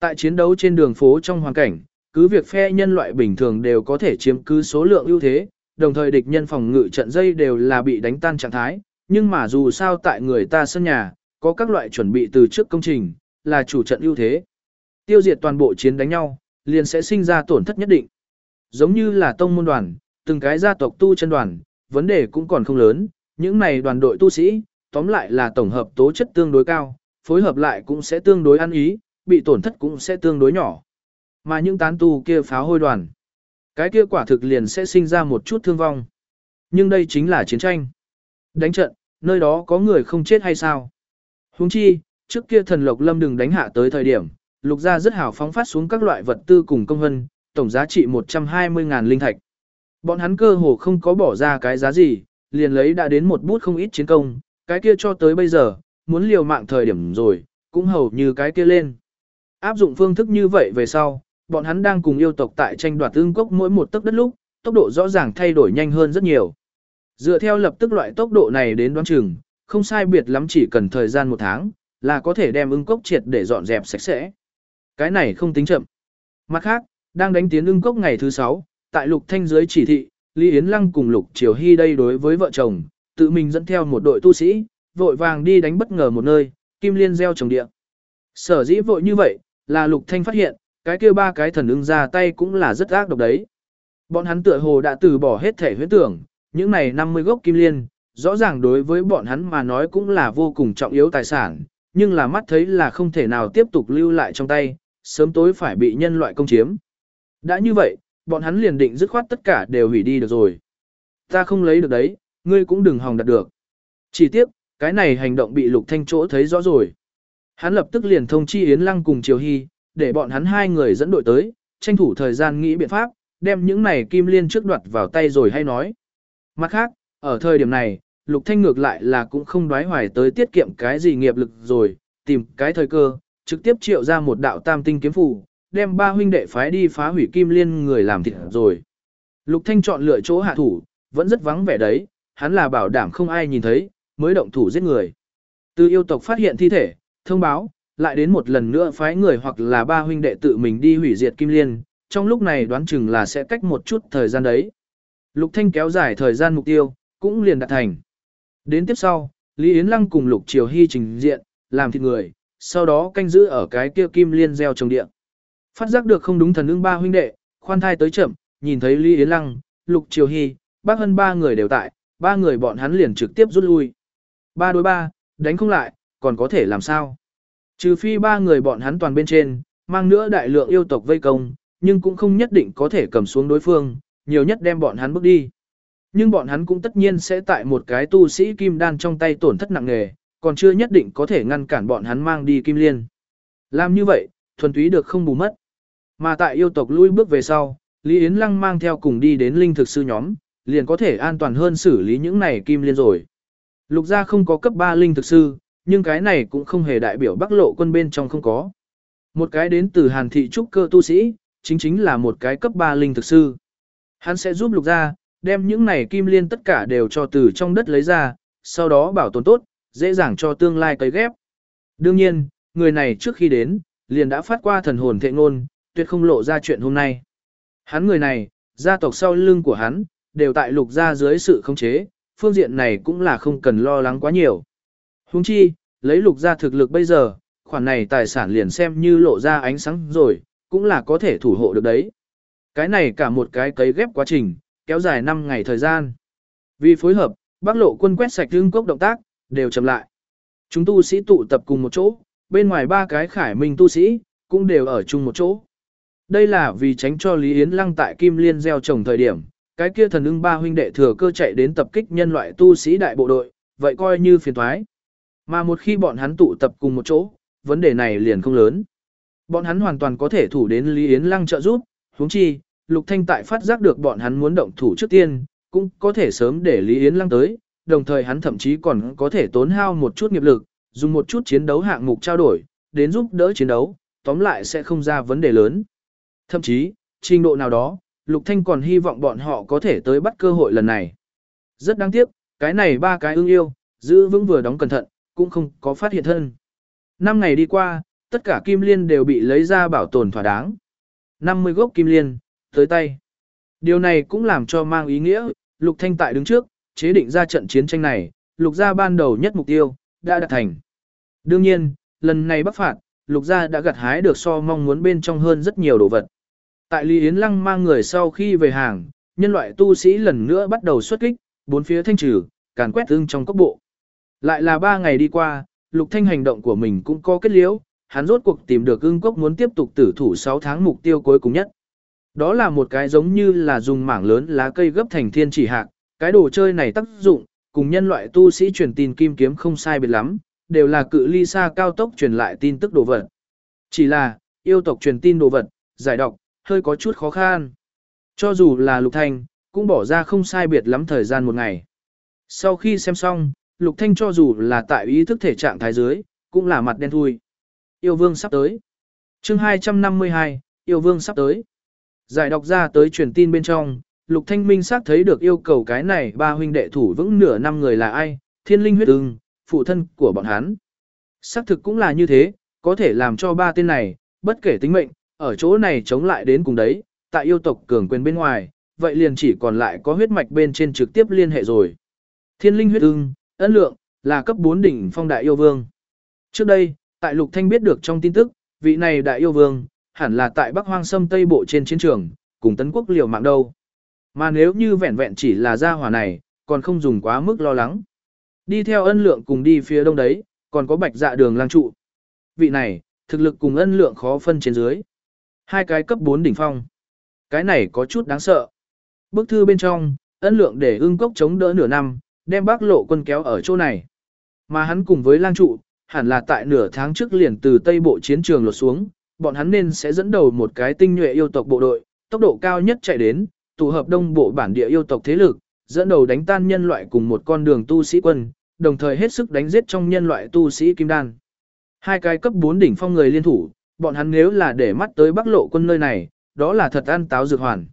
Tại chiến đấu trên đường phố trong hoàn cảnh, cứ việc phe nhân loại bình thường đều có thể chiếm cứ số lượng ưu thế, đồng thời địch nhân phòng ngự trận dây đều là bị đánh tan trạng thái, nhưng mà dù sao tại người ta sân nhà, có các loại chuẩn bị từ trước công trình, là chủ trận ưu thế. Tiêu diệt toàn bộ chiến đánh nhau, liền sẽ sinh ra tổn thất nhất định. Giống như là tông môn đoàn, từng cái gia tộc tu chân đoàn, vấn đề cũng còn không lớn, những này đoàn đội tu sĩ, tóm lại là tổng hợp tố chất tương đối cao, phối hợp lại cũng sẽ tương đối ăn ý, bị tổn thất cũng sẽ tương đối nhỏ. Mà những tán tu kia pháo hôi đoàn, cái kia quả thực liền sẽ sinh ra một chút thương vong. Nhưng đây chính là chiến tranh. Đánh trận, nơi đó có người không chết hay sao? Huống chi, trước kia thần lộc lâm đừng đánh hạ tới thời điểm, lục gia rất hào phóng phát xuống các loại vật tư cùng công hân, tổng giá trị 120.000 linh thạch. Bọn hắn cơ hồ không có bỏ ra cái giá gì, liền lấy đã đến một bút không ít chiến công, cái kia cho tới bây giờ, muốn liều mạng thời điểm rồi, cũng hầu như cái kia lên. Áp dụng phương thức như vậy về sau, bọn hắn đang cùng yêu tộc tại tranh đoạt tương cốc mỗi một tấc đất lúc, tốc độ rõ ràng thay đổi nhanh hơn rất nhiều. Dựa theo lập tức loại tốc độ này đến đoán chừng, không sai biệt lắm chỉ cần thời gian một tháng, là có thể đem ưng cốc triệt để dọn dẹp sạch sẽ. Cái này không tính chậm. Mặt khác, đang đánh tiến ưng cốc ngày thứ sáu tại lục thanh dưới chỉ thị, Lý Yến Lăng cùng lục triều hy đây đối với vợ chồng, tự mình dẫn theo một đội tu sĩ, vội vàng đi đánh bất ngờ một nơi, kim liên gieo trồng địa. Sở dĩ vội như vậy, là lục thanh phát hiện, cái kia ba cái thần ưng ra tay cũng là rất ác độc đấy. Bọn hắn tựa hồ đã từ bỏ hết thể huyết tưởng, những này 50 gốc kim liên, rõ ràng đối với bọn hắn mà nói cũng là vô cùng trọng yếu tài sản, nhưng là mắt thấy là không thể nào tiếp tục lưu lại trong tay, sớm tối phải bị nhân loại công chiếm. Đã như vậy, bọn hắn liền định dứt khoát tất cả đều hủy đi được rồi. Ta không lấy được đấy, ngươi cũng đừng hòng đạt được. Chỉ tiếp, cái này hành động bị Lục Thanh chỗ thấy rõ rồi. Hắn lập tức liền thông chi Yến Lăng cùng Triều Hy, để bọn hắn hai người dẫn đội tới, tranh thủ thời gian nghĩ biện pháp, đem những này kim liên trước đoạt vào tay rồi hay nói. Mặt khác, ở thời điểm này, Lục Thanh ngược lại là cũng không đoái hoài tới tiết kiệm cái gì nghiệp lực rồi, tìm cái thời cơ, trực tiếp triệu ra một đạo tam tinh kiếm phù, đem ba huynh đệ phái đi phá hủy kim liên người làm thịt rồi. Lục Thanh chọn lựa chỗ hạ thủ, vẫn rất vắng vẻ đấy, hắn là bảo đảm không ai nhìn thấy, mới động thủ giết người. Từ yêu tộc phát hiện thi thể, thông báo, lại đến một lần nữa phái người hoặc là ba huynh đệ tự mình đi hủy diệt kim liên, trong lúc này đoán chừng là sẽ cách một chút thời gian đấy. Lục Thanh kéo dài thời gian mục tiêu, cũng liền đạt thành. Đến tiếp sau, Lý Yến Lăng cùng Lục Triều Hy trình diện, làm thịt người, sau đó canh giữ ở cái kia kim liên gieo trồng điện. Phát giác được không đúng thần ưng ba huynh đệ, khoan thai tới chậm, nhìn thấy Lý Yến Lăng, Lục Triều Hy, bác hơn ba người đều tại, ba người bọn hắn liền trực tiếp rút lui. Ba đối ba, đánh không lại, còn có thể làm sao? Trừ phi ba người bọn hắn toàn bên trên, mang nữa đại lượng yêu tộc vây công, nhưng cũng không nhất định có thể cầm xuống đối phương, nhiều nhất đem bọn hắn bước đi. Nhưng bọn hắn cũng tất nhiên sẽ tại một cái tu sĩ kim đan trong tay tổn thất nặng nề, còn chưa nhất định có thể ngăn cản bọn hắn mang đi kim liên. Làm như vậy, thuần túy được không bù mất. Mà tại yêu tộc lui bước về sau, Lý Yến Lăng mang theo cùng đi đến linh thực sư nhóm, liền có thể an toàn hơn xử lý những này kim liên rồi. Lục gia không có cấp 3 linh thực sư, nhưng cái này cũng không hề đại biểu bắc lộ quân bên trong không có. Một cái đến từ hàn thị trúc cơ tu sĩ, chính chính là một cái cấp 3 linh thực sư. Hắn sẽ giúp lục gia, đem những này kim liên tất cả đều cho từ trong đất lấy ra, sau đó bảo tồn tốt, dễ dàng cho tương lai cấy ghép. Đương nhiên, người này trước khi đến, liền đã phát qua thần hồn thệ ngôn, tuyệt không lộ ra chuyện hôm nay. Hắn người này, gia tộc sau lưng của hắn, đều tại lục gia dưới sự khống chế, phương diện này cũng là không cần lo lắng quá nhiều. Huống chi, lấy lục gia thực lực bây giờ, khoản này tài sản liền xem như lộ ra ánh sáng rồi, cũng là có thể thủ hộ được đấy. Cái này cả một cái cấy ghép quá trình, kéo dài 5 ngày thời gian. Vì phối hợp, bác lộ quân quét sạch hương cốc động tác, đều chậm lại. Chúng tu sĩ tụ tập cùng một chỗ, bên ngoài ba cái khải minh tu sĩ, cũng đều ở chung một chỗ. Đây là vì tránh cho Lý Yến Lăng tại Kim Liên gieo trồng thời điểm, cái kia thần ưng ba huynh đệ thừa cơ chạy đến tập kích nhân loại tu sĩ đại bộ đội, vậy coi như phiền thoái. Mà một khi bọn hắn tụ tập cùng một chỗ, vấn đề này liền không lớn. Bọn hắn hoàn toàn có thể thủ đến Lý Yến Lăng trợ giúp, huống chi, Lục Thanh tại phát giác được bọn hắn muốn động thủ trước tiên, cũng có thể sớm để Lý Yến Lăng tới, đồng thời hắn thậm chí còn có thể tốn hao một chút nghiệp lực, dùng một chút chiến đấu hạng mục trao đổi, đến giúp đỡ chiến đấu, tóm lại sẽ không ra vấn đề lớn. Thậm chí, trình độ nào đó, Lục Thanh còn hy vọng bọn họ có thể tới bắt cơ hội lần này. Rất đáng tiếc, cái này ba cái ưng yêu, giữ vững vừa đóng cẩn thận, cũng không có phát hiện thân. Năm ngày đi qua, tất cả kim liên đều bị lấy ra bảo tồn thỏa đáng. 50 gốc kim liên, tới tay. Điều này cũng làm cho mang ý nghĩa, Lục Thanh tại đứng trước, chế định ra trận chiến tranh này, Lục gia ban đầu nhất mục tiêu, đã đạt thành. Đương nhiên, lần này bắc phạt, Lục gia đã gặt hái được so mong muốn bên trong hơn rất nhiều đồ vật. Tại Lý Yến Lăng mang người sau khi về hàng, nhân loại tu sĩ lần nữa bắt đầu xuất kích, bốn phía thanh trừ, càn quét ưng trong cốc bộ. Lại là ba ngày đi qua, Lục Thanh hành động của mình cũng có kết liễu, hắn rốt cuộc tìm được ưng cốc muốn tiếp tục tử thủ 6 tháng mục tiêu cuối cùng nhất. Đó là một cái giống như là dùng mảng lớn lá cây gấp thành thiên chỉ hạc, cái đồ chơi này tác dụng, cùng nhân loại tu sĩ truyền tin kim kiếm không sai biệt lắm, đều là cự ly xa cao tốc truyền lại tin tức đồ vật. Chỉ là, yêu tộc truyền tin đồ vật, giải đọc, hơi có chút khó khăn. Cho dù là Lục Thanh, cũng bỏ ra không sai biệt lắm thời gian một ngày. Sau khi xem xong, Lục Thanh cho dù là tại ý thức thể trạng thái dưới, cũng là mặt đen thui. Yêu vương sắp tới. chương 252, yêu vương sắp tới. Giải đọc ra tới truyền tin bên trong, Lục Thanh Minh xác thấy được yêu cầu cái này ba huynh đệ thủ vững nửa năm người là ai, thiên linh huyết ưng, phụ thân của bọn hắn. Xác thực cũng là như thế, có thể làm cho ba tên này, bất kể tính mệnh, ở chỗ này chống lại đến cùng đấy, tại yêu tộc cường quyền bên ngoài, vậy liền chỉ còn lại có huyết mạch bên trên trực tiếp liên hệ rồi. Thiên linh huyết ưng, ân lượng, là cấp 4 đỉnh phong đại yêu vương. Trước đây, tại Lục Thanh biết được trong tin tức, vị này đại yêu vương, hẳn là tại Bắc Hoang Sâm Tây Bộ trên chiến trường, cùng tấn quốc liều mạng đâu. Mà nếu như vẹn vẹn chỉ là gia hỏa này, còn không dùng quá mức lo lắng. Đi theo ân lượng cùng đi phía đông đấy, còn có bạch dạ đường lang trụ. Vị này, thực lực cùng ân lượng khó phân trên dưới. Hai cái cấp 4 đỉnh phong. Cái này có chút đáng sợ. Bức thư bên trong, ân lượng để ưng cốc chống đỡ nửa năm, đem bác lộ quân kéo ở chỗ này. Mà hắn cùng với lang trụ, hẳn là tại nửa tháng trước liền từ tây bộ chiến trường lột xuống, bọn hắn nên sẽ dẫn đầu một cái tinh nhuệ yêu tộc bộ đội, tốc độ cao nhất chạy đến, tụ hợp đông bộ bản địa yêu tộc thế lực, dẫn đầu đánh tan nhân loại cùng một con đường tu sĩ quân, đồng thời hết sức đánh giết trong nhân loại tu sĩ kim đan. Hai cái cấp 4 đỉnh phong người liên thủ, bọn hắn nếu là để mắt tới Bắc Lộ quân nơi này, đó là thật ăn táo dược hoàn.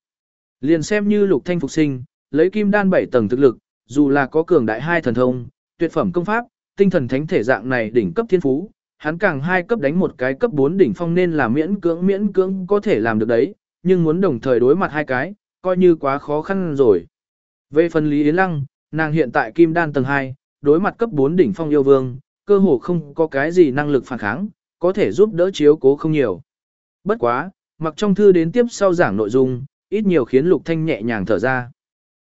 Liền xem như Lục Thanh phục sinh, lấy kim đan 7 tầng thực lực, dù là có cường đại hai thần thông, tuyệt phẩm công pháp, tinh thần thánh thể dạng này đỉnh cấp thiên phú, hắn càng hai cấp đánh một cái cấp 4 đỉnh phong nên là miễn cưỡng miễn cưỡng có thể làm được đấy, nhưng muốn đồng thời đối mặt hai cái, coi như quá khó khăn rồi. Về phần Lý Yến Lăng, nàng hiện tại kim đan tầng 2, đối mặt cấp 4 đỉnh phong yêu vương, cơ hồ không có cái gì năng lực phản kháng, có thể giúp đỡ chiếu cố không nhiều. Bất quá, mặc trong thư đến tiếp sau giảng nội dung, ít nhiều khiến Lục Thanh nhẹ nhàng thở ra.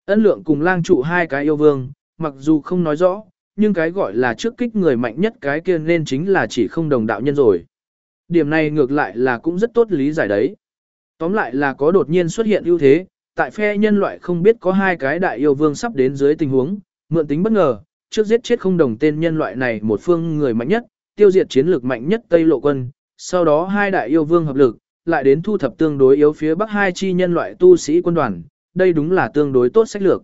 Ân lượng cùng lang trụ hai cái yêu vương, mặc dù không nói rõ, nhưng cái gọi là trước kích người mạnh nhất cái kia nên chính là chỉ không đồng đạo nhân rồi. Điểm này ngược lại là cũng rất tốt lý giải đấy. Tóm lại là có đột nhiên xuất hiện ưu thế, tại phe nhân loại không biết có hai cái đại yêu vương sắp đến dưới tình huống, mượn tính bất ngờ, trước giết chết không đồng tên nhân loại này một phương người mạnh nhất, tiêu diệt chiến lược mạnh nhất Tây Lộ quân, sau đó hai đại yêu vương hợp lực, lại đến thu thập tương đối yếu phía bắc hai chi nhân loại tu sĩ quân đoàn, đây đúng là tương đối tốt sách lược.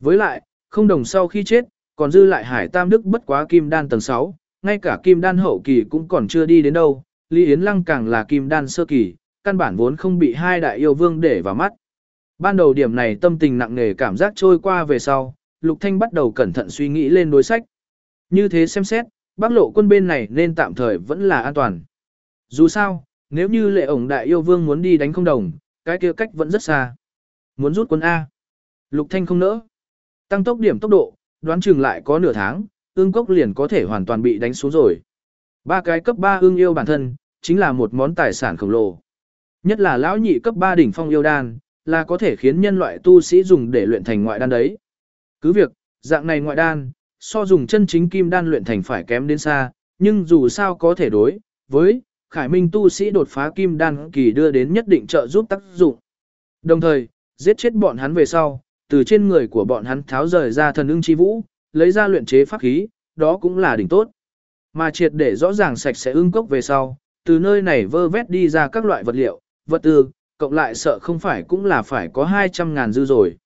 Với lại, không đồng sau khi chết, còn dư lại hải tam đức bất quá kim đan tầng 6, ngay cả kim đan hậu kỳ cũng còn chưa đi đến đâu, Lý Yến Lăng càng là kim đan sơ kỳ, căn bản vốn không bị hai đại yêu vương để vào mắt. Ban đầu điểm này tâm tình nặng nề cảm giác trôi qua về sau, Lục Thanh bắt đầu cẩn thận suy nghĩ lên đối sách. Như thế xem xét, Bắc lộ quân bên này nên tạm thời vẫn là an toàn. Dù sao, nếu như lệ ổng đại yêu vương muốn đi đánh không đồng, cái kia cách vẫn rất xa. Muốn rút quân A. Lục Thanh không nỡ. Tăng tốc điểm tốc độ, đoán chừng lại có nửa tháng, ương cốc liền có thể hoàn toàn bị đánh xuống rồi. Ba cái cấp 3 ương yêu bản thân, chính là một món tài sản khổng lồ. Nhất là lão nhị cấp 3 đỉnh phong yêu đan, là có thể khiến nhân loại tu sĩ dùng để luyện thành ngoại đan đấy. Cứ việc, dạng này ngoại đan, so dùng chân chính kim đan luyện thành phải kém đến xa, nhưng dù sao có thể đối với khải minh tu sĩ đột phá kim đan kỳ đưa đến nhất định trợ giúp tác dụng. Đồng thời, giết chết bọn hắn về sau, từ trên người của bọn hắn tháo rời ra thần ưng chi vũ, lấy ra luyện chế pháp khí, đó cũng là đỉnh tốt. Mà triệt để rõ ràng sạch sẽ ưng cốc về sau, từ nơi này vơ vét đi ra các loại vật liệu, vật tư, cộng lại sợ không phải cũng là phải có 200 ngàn dư rồi.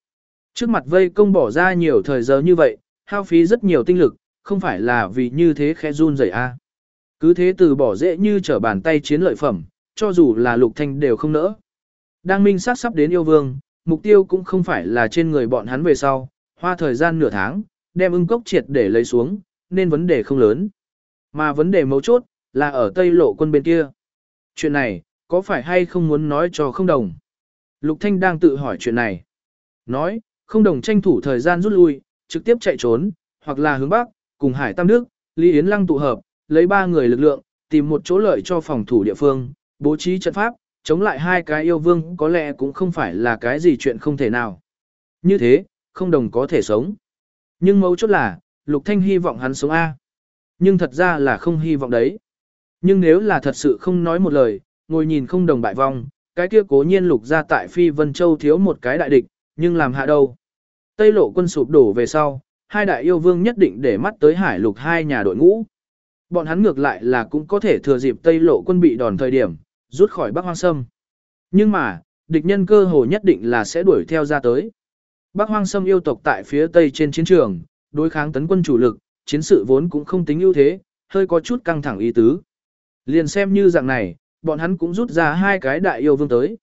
Trước mặt vây công bỏ ra nhiều thời giờ như vậy, hao phí rất nhiều tinh lực, không phải là vì như thế khẽ run rẩy a. Cứ thế từ bỏ dễ như trở bàn tay chiến lợi phẩm, cho dù là lục thanh đều không nỡ. Đang minh sát sắp đến yêu vương, mục tiêu cũng không phải là trên người bọn hắn về sau, hoa thời gian nửa tháng, đem ưng cốc triệt để lấy xuống, nên vấn đề không lớn. Mà vấn đề mấu chốt, là ở Tây Lộ quân bên kia. Chuyện này, có phải hay không muốn nói cho không đồng? Lục Thanh đang tự hỏi chuyện này. Nói, không đồng tranh thủ thời gian rút lui, trực tiếp chạy trốn, hoặc là hướng Bắc, cùng Hải Tam Đức, Lý Yến Lăng tụ hợp, lấy ba người lực lượng, tìm một chỗ lợi cho phòng thủ địa phương, bố trí trận pháp, chống lại hai cái yêu vương có lẽ cũng không phải là cái gì chuyện không thể nào. Như thế, không đồng có thể sống. Nhưng mấu chốt là, Lục Thanh hy vọng hắn sống A. Nhưng thật ra là không hy vọng đấy. Nhưng nếu là thật sự không nói một lời, ngồi nhìn không đồng bại vong, cái kia cố nhiên Lục ra tại Phi Vân Châu thiếu một cái đại địch, nhưng làm hạ đâu. Tây lộ quân sụp đổ về sau, hai đại yêu vương nhất định để mắt tới hải lục hai nhà đội ngũ. Bọn hắn ngược lại là cũng có thể thừa dịp Tây lộ quân bị đòn thời điểm, rút khỏi Bắc Hoang Sâm. Nhưng mà, địch nhân cơ hồ nhất định là sẽ đuổi theo ra tới. Bắc Hoang Sâm yêu tộc tại phía Tây trên chiến trường, đối kháng tấn quân chủ lực, chiến sự vốn cũng không tính ưu thế, hơi có chút căng thẳng ý tứ. Liền xem như dạng này, bọn hắn cũng rút ra hai cái đại yêu vương tới.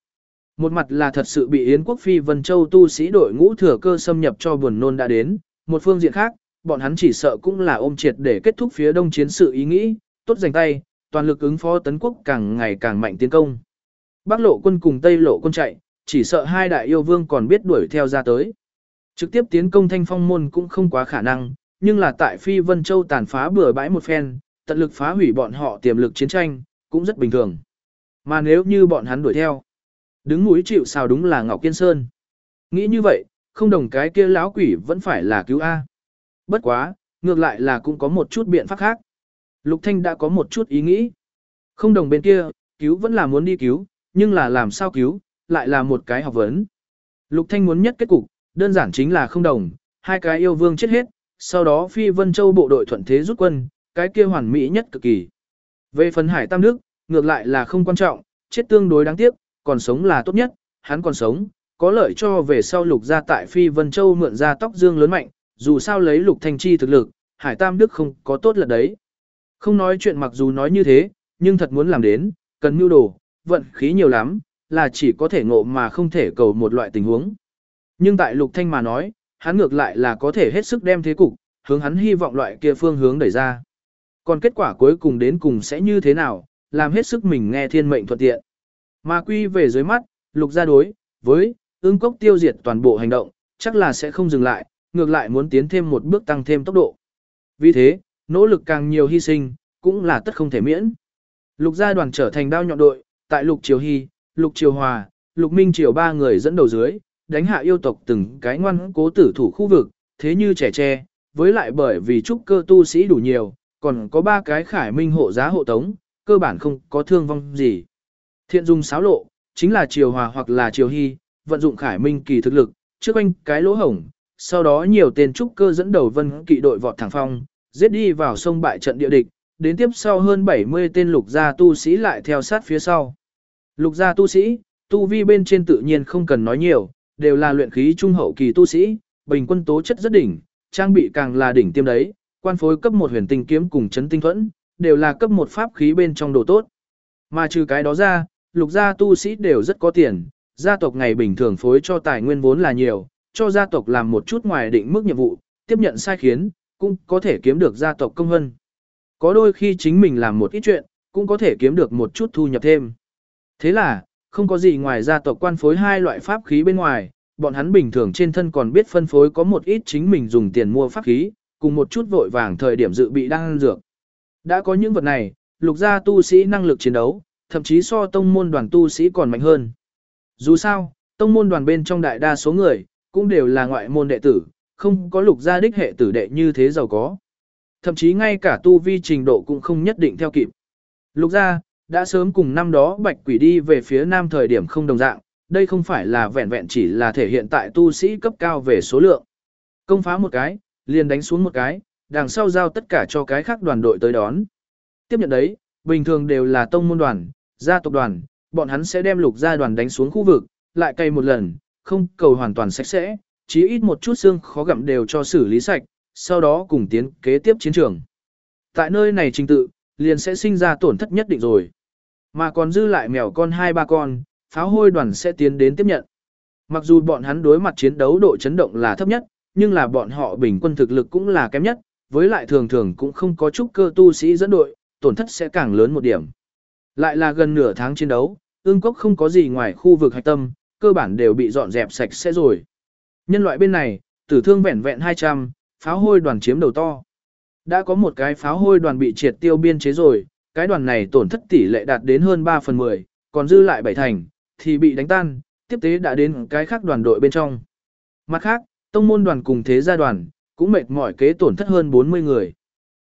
Một mặt là thật sự bị Yến quốc phi Vân Châu tu sĩ đội ngũ thừa cơ xâm nhập cho buồn nôn đã đến, một phương diện khác, bọn hắn chỉ sợ cũng là ôm triệt để kết thúc phía đông chiến sự ý nghĩ, tốt giành tay, toàn lực ứng phó tấn quốc càng ngày càng mạnh tiến công. Bắc lộ quân cùng Tây lộ quân chạy, chỉ sợ hai đại yêu vương còn biết đuổi theo ra tới. Trực tiếp tiến công thanh phong môn cũng không quá khả năng, nhưng là tại Phi Vân Châu tàn phá bừa bãi một phen, tận lực phá hủy bọn họ tiềm lực chiến tranh, cũng rất bình thường. Mà nếu như bọn hắn đuổi theo, đứng núi chịu sao đúng là Ngọc Kiên Sơn. Nghĩ như vậy, không đồng cái kia lão quỷ vẫn phải là cứu A. Bất quá, ngược lại là cũng có một chút biện pháp khác. Lục Thanh đã có một chút ý nghĩ. Không đồng bên kia, cứu vẫn là muốn đi cứu, nhưng là làm sao cứu, lại là một cái học vấn. Lục Thanh muốn nhất kết cục, đơn giản chính là không đồng, hai cái yêu vương chết hết, sau đó Phi Vân Châu bộ đội thuận thế rút quân, cái kia hoàn mỹ nhất cực kỳ. Về phần Hải Tam Đức, ngược lại là không quan trọng, chết tương đối đáng tiếc, còn sống là tốt nhất, hắn còn sống, có lợi cho về sau lục gia tại Phi Vân Châu mượn ra tóc dương lớn mạnh, dù sao lấy lục thanh chi thực lực, Hải Tam Đức không có tốt là đấy. Không nói chuyện mặc dù nói như thế, nhưng thật muốn làm đến, cần mưu đồ, vận khí nhiều lắm, là chỉ có thể ngộ mà không thể cầu một loại tình huống. Nhưng tại lục thanh mà nói, hắn ngược lại là có thể hết sức đem thế cục, hướng hắn hy vọng loại kia phương hướng đẩy ra. Còn kết quả cuối cùng đến cùng sẽ như thế nào, làm hết sức mình nghe thiên mệnh thuận tiện. Mà quy về dưới mắt, lục gia đối, với, ương cốc tiêu diệt toàn bộ hành động, chắc là sẽ không dừng lại, ngược lại muốn tiến thêm một bước tăng thêm tốc độ. Vì thế, nỗ lực càng nhiều hy sinh, cũng là tất không thể miễn. Lục gia đoàn trở thành đao nhọn đội, tại lục triều hy, lục triều hòa, lục minh triều ba người dẫn đầu dưới, đánh hạ yêu tộc từng cái ngoan cố tử thủ khu vực, thế như trẻ tre, với lại bởi vì trúc cơ tu sĩ đủ nhiều, còn có ba cái khải minh hộ giá hộ tống, cơ bản không có thương vong gì. Thiện dùng sáo lộ, chính là chiều hòa hoặc là chiều hy, vận dụng khải minh kỳ thực lực, trước anh cái lỗ hổng, sau đó nhiều tên trúc cơ dẫn đầu vân kỵ đội vọt thẳng phong, giết đi vào sông bại trận địa địch, đến tiếp sau hơn 70 tên lục gia tu sĩ lại theo sát phía sau. Lục gia tu sĩ, tu vi bên trên tự nhiên không cần nói nhiều, đều là luyện khí trung hậu kỳ tu sĩ, bình quân tố chất rất đỉnh, trang bị càng là đỉnh tiêm đấy, quan phối cấp một huyền tinh kiếm cùng chấn tinh thuẫn, đều là cấp một pháp khí bên trong đồ tốt. Mà trừ cái đó ra, lục gia tu sĩ đều rất có tiền, gia tộc ngày bình thường phối cho tài nguyên vốn là nhiều, cho gia tộc làm một chút ngoài định mức nhiệm vụ, tiếp nhận sai khiến, cũng có thể kiếm được gia tộc công hơn. Có đôi khi chính mình làm một ít chuyện, cũng có thể kiếm được một chút thu nhập thêm. Thế là, không có gì ngoài gia tộc quan phối hai loại pháp khí bên ngoài, bọn hắn bình thường trên thân còn biết phân phối có một ít chính mình dùng tiền mua pháp khí, cùng một chút vội vàng thời điểm dự bị đang dược. Đã có những vật này, lục gia tu sĩ năng lực chiến đấu, thậm chí so tông môn đoàn tu sĩ còn mạnh hơn. Dù sao, tông môn đoàn bên trong đại đa số người, cũng đều là ngoại môn đệ tử, không có lục gia đích hệ tử đệ như thế giàu có. Thậm chí ngay cả tu vi trình độ cũng không nhất định theo kịp. Lục gia, đã sớm cùng năm đó bạch quỷ đi về phía nam thời điểm không đồng dạng, đây không phải là vẹn vẹn chỉ là thể hiện tại tu sĩ cấp cao về số lượng. Công phá một cái, liền đánh xuống một cái, đằng sau giao tất cả cho cái khác đoàn đội tới đón. Tiếp nhận đấy, bình thường đều là tông môn đoàn, gia tộc đoàn, bọn hắn sẽ đem lục gia đoàn đánh xuống khu vực, lại cày một lần, không cầu hoàn toàn sạch sẽ, chí ít một chút xương khó gặm đều cho xử lý sạch, sau đó cùng tiến kế tiếp chiến trường. Tại nơi này trình tự, liền sẽ sinh ra tổn thất nhất định rồi. Mà còn dư lại mèo con hai ba con, pháo hôi đoàn sẽ tiến đến tiếp nhận. Mặc dù bọn hắn đối mặt chiến đấu độ chấn động là thấp nhất, nhưng là bọn họ bình quân thực lực cũng là kém nhất, với lại thường thường cũng không có chút cơ tu sĩ dẫn đội, tổn thất sẽ càng lớn một điểm. Lại là gần nửa tháng chiến đấu, ương cốc không có gì ngoài khu vực hạch tâm, cơ bản đều bị dọn dẹp sạch sẽ rồi. Nhân loại bên này, tử thương vẹn vẹn 200, pháo hôi đoàn chiếm đầu to. Đã có một cái pháo hôi đoàn bị triệt tiêu biên chế rồi, cái đoàn này tổn thất tỷ lệ đạt đến hơn 3 phần 10, còn dư lại bảy thành, thì bị đánh tan, tiếp tế đã đến cái khác đoàn đội bên trong. Mặt khác, tông môn đoàn cùng thế gia đoàn, cũng mệt mỏi kế tổn thất hơn 40 người.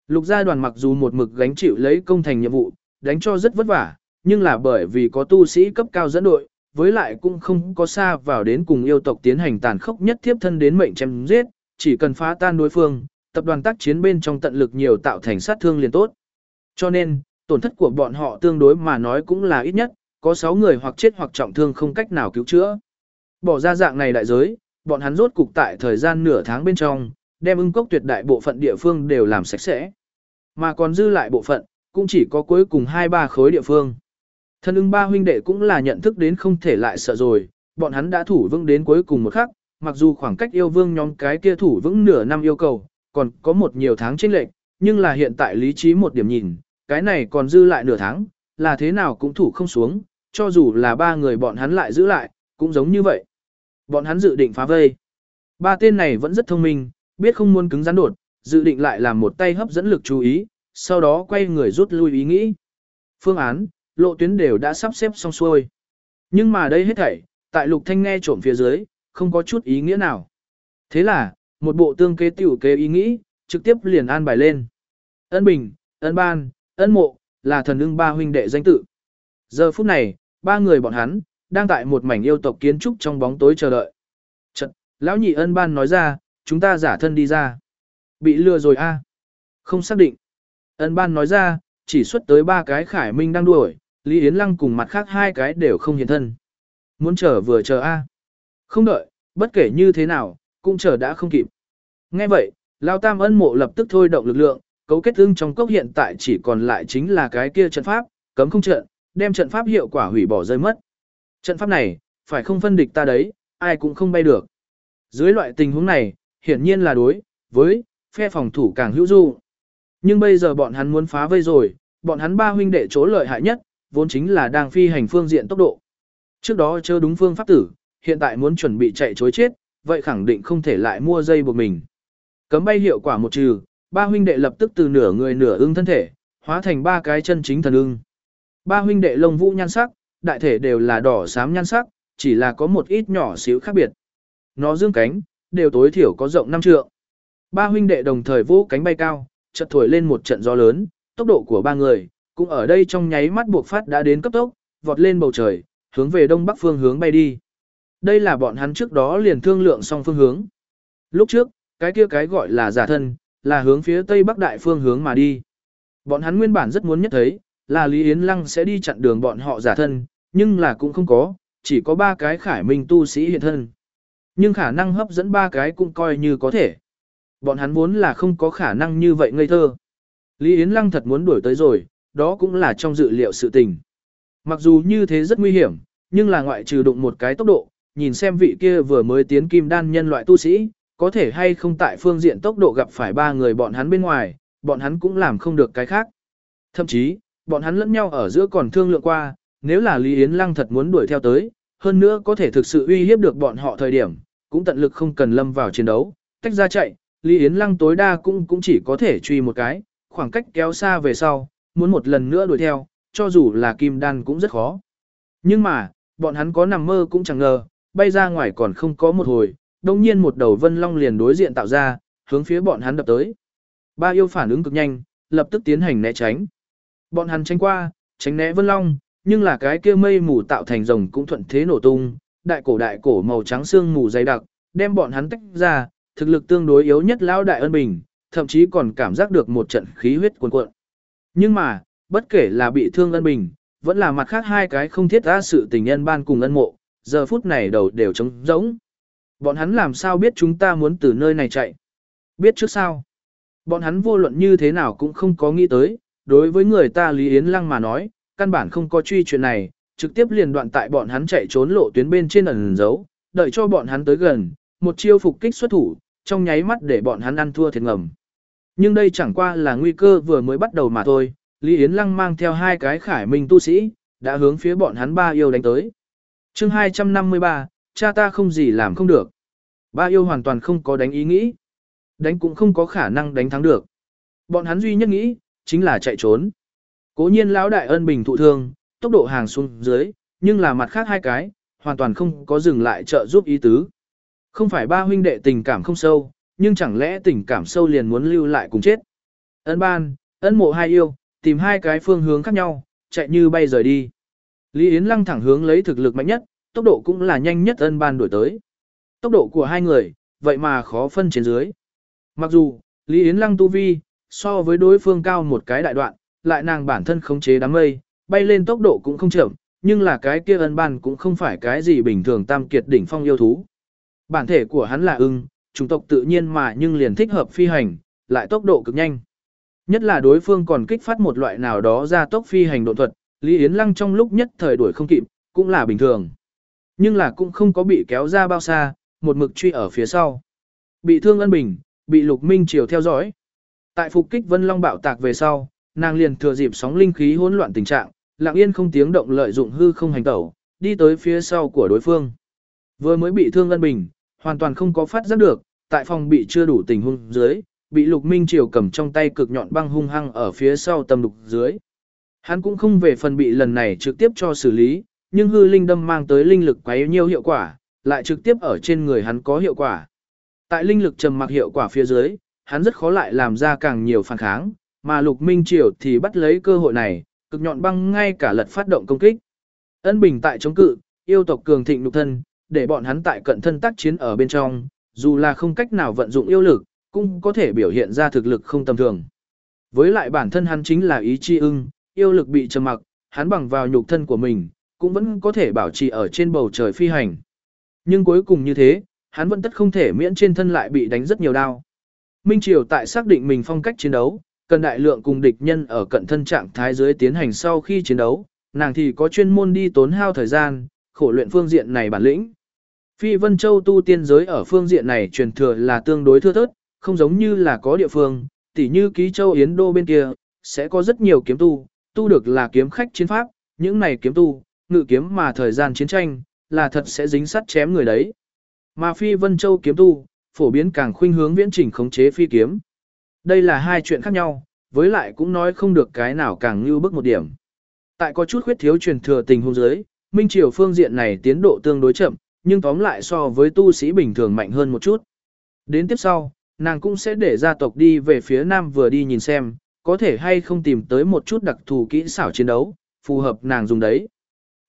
Lục gia đoàn mặc dù một mực gánh chịu lấy công thành nhiệm vụ, đánh cho rất vất vả, nhưng là bởi vì có tu sĩ cấp cao dẫn đội, với lại cũng không có xa vào đến cùng yêu tộc tiến hành tàn khốc nhất thiếp thân đến mệnh chém giết, chỉ cần phá tan đối phương, tập đoàn tác chiến bên trong tận lực nhiều tạo thành sát thương liền tốt. Cho nên, tổn thất của bọn họ tương đối mà nói cũng là ít nhất, có 6 người hoặc chết hoặc trọng thương không cách nào cứu chữa. Bỏ ra dạng này đại giới, bọn hắn rốt cục tại thời gian nửa tháng bên trong, đem ưng cốc tuyệt đại bộ phận địa phương đều làm sạch sẽ. Mà còn dư lại bộ phận, cũng chỉ có cuối cùng 2-3 khối địa phương. Thân ưng ba huynh đệ cũng là nhận thức đến không thể lại sợ rồi, bọn hắn đã thủ vững đến cuối cùng một khắc, mặc dù khoảng cách yêu vương nhóm cái kia thủ vững nửa năm yêu cầu, còn có một nhiều tháng chênh lệch, nhưng là hiện tại lý trí một điểm nhìn, cái này còn dư lại nửa tháng, là thế nào cũng thủ không xuống, cho dù là ba người bọn hắn lại giữ lại, cũng giống như vậy. Bọn hắn dự định phá vây. Ba tên này vẫn rất thông minh, biết không muốn cứng rắn đột, dự định lại làm một tay hấp dẫn lực chú ý, sau đó quay người rút lui ý nghĩ. Phương án, lộ tuyến đều đã sắp xếp xong xuôi. Nhưng mà đây hết thảy, tại lục thanh nghe trộm phía dưới, không có chút ý nghĩa nào. Thế là, một bộ tương kế tiểu kế ý nghĩ, trực tiếp liền an bài lên. Ân Bình, Ân Ban, Ân Mộ, là thần ưng ba huynh đệ danh tự. Giờ phút này, ba người bọn hắn, đang tại một mảnh yêu tộc kiến trúc trong bóng tối chờ đợi. Chật, lão nhị ân ban nói ra, chúng ta giả thân đi ra. Bị lừa rồi a Không xác định. Ân ban nói ra, chỉ xuất tới ba cái khải minh đang đuổi, Lý Yến Lăng cùng mặt khác hai cái đều không hiện thân. Muốn chờ vừa chờ a Không đợi, bất kể như thế nào, cũng chờ đã không kịp. Nghe vậy, Lao Tam ân mộ lập tức thôi động lực lượng, cấu kết ưng trong cốc hiện tại chỉ còn lại chính là cái kia trận pháp, cấm không trận, đem trận pháp hiệu quả hủy bỏ rơi mất. Trận pháp này, phải không phân địch ta đấy, ai cũng không bay được. Dưới loại tình huống này, hiển nhiên là đối, với, phe phòng thủ càng hữu du. Nhưng bây giờ bọn hắn muốn phá vây rồi, bọn hắn ba huynh đệ chỗ lợi hại nhất, vốn chính là đang phi hành phương diện tốc độ. Trước đó chưa đúng phương pháp tử, hiện tại muốn chuẩn bị chạy chối chết, vậy khẳng định không thể lại mua dây buộc mình. Cấm bay hiệu quả một trừ, ba huynh đệ lập tức từ nửa người nửa ưng thân thể, hóa thành ba cái chân chính thần ưng. Ba huynh đệ lông vũ nhan sắc, đại thể đều là đỏ xám nhan sắc, chỉ là có một ít nhỏ xíu khác biệt. Nó dương cánh, đều tối thiểu có rộng 5 trượng. Ba huynh đệ đồng thời vỗ cánh bay cao, chợt thổi lên một trận gió lớn, tốc độ của ba người, cũng ở đây trong nháy mắt buộc phát đã đến cấp tốc, vọt lên bầu trời, hướng về đông bắc phương hướng bay đi. Đây là bọn hắn trước đó liền thương lượng xong phương hướng. Lúc trước, cái kia cái gọi là giả thân, là hướng phía tây bắc đại phương hướng mà đi. Bọn hắn nguyên bản rất muốn nhất thấy, là Lý Yến Lăng sẽ đi chặn đường bọn họ giả thân, nhưng là cũng không có, chỉ có ba cái khải minh tu sĩ hiện thân. Nhưng khả năng hấp dẫn ba cái cũng coi như có thể. Bọn hắn vốn là không có khả năng như vậy ngây thơ. Lý Yến Lăng thật muốn đuổi tới rồi, đó cũng là trong dự liệu sự tình. Mặc dù như thế rất nguy hiểm, nhưng là ngoại trừ đụng một cái tốc độ, nhìn xem vị kia vừa mới tiến kim đan nhân loại tu sĩ, có thể hay không tại phương diện tốc độ gặp phải ba người bọn hắn bên ngoài, bọn hắn cũng làm không được cái khác. Thậm chí, bọn hắn lẫn nhau ở giữa còn thương lượng qua, nếu là Lý Yến Lăng thật muốn đuổi theo tới, hơn nữa có thể thực sự uy hiếp được bọn họ thời điểm, cũng tận lực không cần lâm vào chiến đấu, tách ra chạy, Lý Yến Lăng tối đa cũng cũng chỉ có thể truy một cái, khoảng cách kéo xa về sau, muốn một lần nữa đuổi theo, cho dù là kim đan cũng rất khó. Nhưng mà, bọn hắn có nằm mơ cũng chẳng ngờ, bay ra ngoài còn không có một hồi, đồng nhiên một đầu vân long liền đối diện tạo ra, hướng phía bọn hắn đập tới. Ba yêu phản ứng cực nhanh, lập tức tiến hành né tránh. Bọn hắn tránh qua, tránh né vân long, nhưng là cái kia mây mù tạo thành rồng cũng thuận thế nổ tung, đại cổ đại cổ màu trắng xương mù dày đặc, đem bọn hắn tách ra, thực lực tương đối yếu nhất lão đại ân bình, thậm chí còn cảm giác được một trận khí huyết cuồn cuộn. Nhưng mà, bất kể là bị thương ân bình, vẫn là mặt khác hai cái không thiết ra sự tình nhân ban cùng ân mộ, giờ phút này đầu đều trống rỗng. Bọn hắn làm sao biết chúng ta muốn từ nơi này chạy? Biết trước sao? Bọn hắn vô luận như thế nào cũng không có nghĩ tới, đối với người ta Lý Yến Lăng mà nói, căn bản không có truy chuyện này, trực tiếp liền đoạn tại bọn hắn chạy trốn lộ tuyến bên trên ẩn giấu, đợi cho bọn hắn tới gần, một chiêu phục kích xuất thủ, trong nháy mắt để bọn hắn ăn thua thiệt ngầm. Nhưng đây chẳng qua là nguy cơ vừa mới bắt đầu mà thôi, Lý Yến Lăng mang theo hai cái khải minh tu sĩ, đã hướng phía bọn hắn ba yêu đánh tới. chương 253, cha ta không gì làm không được. Ba yêu hoàn toàn không có đánh ý nghĩ. Đánh cũng không có khả năng đánh thắng được. Bọn hắn duy nhất nghĩ, chính là chạy trốn. Cố nhiên lão đại ân bình thụ thương, tốc độ hàng xuống dưới, nhưng là mặt khác hai cái, hoàn toàn không có dừng lại trợ giúp ý tứ. Không phải ba huynh đệ tình cảm không sâu, nhưng chẳng lẽ tình cảm sâu liền muốn lưu lại cùng chết. Ân ban, ân mộ hai yêu, tìm hai cái phương hướng khác nhau, chạy như bay rời đi. Lý Yến Lăng thẳng hướng lấy thực lực mạnh nhất, tốc độ cũng là nhanh nhất ân ban đổi tới. Tốc độ của hai người, vậy mà khó phân trên dưới. Mặc dù, Lý Yến Lăng tu vi, so với đối phương cao một cái đại đoạn, lại nàng bản thân khống chế đám mây, bay lên tốc độ cũng không chậm, nhưng là cái kia ân ban cũng không phải cái gì bình thường tam kiệt đỉnh phong yêu thú. Bản thể của hắn là ưng, chủng tộc tự nhiên mà nhưng liền thích hợp phi hành, lại tốc độ cực nhanh. Nhất là đối phương còn kích phát một loại nào đó ra tốc phi hành độ thuật, Lý Yến Lăng trong lúc nhất thời đuổi không kịp, cũng là bình thường. Nhưng là cũng không có bị kéo ra bao xa, một mực truy ở phía sau. Bị thương ân bình, bị lục minh triều theo dõi. Tại phục kích Vân Long bạo tạc về sau, nàng liền thừa dịp sóng linh khí hỗn loạn tình trạng, lặng yên không tiếng động lợi dụng hư không hành tẩu, đi tới phía sau của đối phương. Vừa mới bị thương ân bình, hoàn toàn không có phát giác được, tại phòng bị chưa đủ tình huống dưới, bị Lục Minh Triều cầm trong tay cực nhọn băng hung hăng ở phía sau tâm lục dưới. Hắn cũng không về phần bị lần này trực tiếp cho xử lý, nhưng hư linh đâm mang tới linh lực quá nhiều hiệu quả, lại trực tiếp ở trên người hắn có hiệu quả. Tại linh lực trầm mặc hiệu quả phía dưới, hắn rất khó lại làm ra càng nhiều phản kháng, mà Lục Minh Triều thì bắt lấy cơ hội này, cực nhọn băng ngay cả lật phát động công kích. Ân Bình tại chống cự, yêu tộc cường thịnh lục thân, để bọn hắn tại cận thân tác chiến ở bên trong, dù là không cách nào vận dụng yêu lực, cũng có thể biểu hiện ra thực lực không tầm thường. Với lại bản thân hắn chính là ý chi ưng, yêu lực bị trầm mặc, hắn bằng vào nhục thân của mình, cũng vẫn có thể bảo trì ở trên bầu trời phi hành. Nhưng cuối cùng như thế, hắn vẫn tất không thể miễn trên thân lại bị đánh rất nhiều đau. Minh Triều tại xác định mình phong cách chiến đấu, cần đại lượng cùng địch nhân ở cận thân trạng thái dưới tiến hành sau khi chiến đấu, nàng thì có chuyên môn đi tốn hao thời gian, khổ luyện phương diện này bản lĩnh. Phi Vân Châu tu tiên giới ở phương diện này truyền thừa là tương đối thưa thớt, không giống như là có địa phương, tỉ như ký châu Yến Đô bên kia, sẽ có rất nhiều kiếm tu, tu được là kiếm khách chiến pháp, những này kiếm tu, ngự kiếm mà thời gian chiến tranh, là thật sẽ dính sắt chém người đấy. Mà Phi Vân Châu kiếm tu, phổ biến càng khuynh hướng viễn chỉnh khống chế phi kiếm. Đây là hai chuyện khác nhau, với lại cũng nói không được cái nào càng như bức một điểm. Tại có chút khuyết thiếu truyền thừa tình huống giới, Minh Triều phương diện này tiến độ tương đối chậm, nhưng tóm lại so với tu sĩ bình thường mạnh hơn một chút. Đến tiếp sau, nàng cũng sẽ để gia tộc đi về phía nam vừa đi nhìn xem, có thể hay không tìm tới một chút đặc thù kỹ xảo chiến đấu, phù hợp nàng dùng đấy.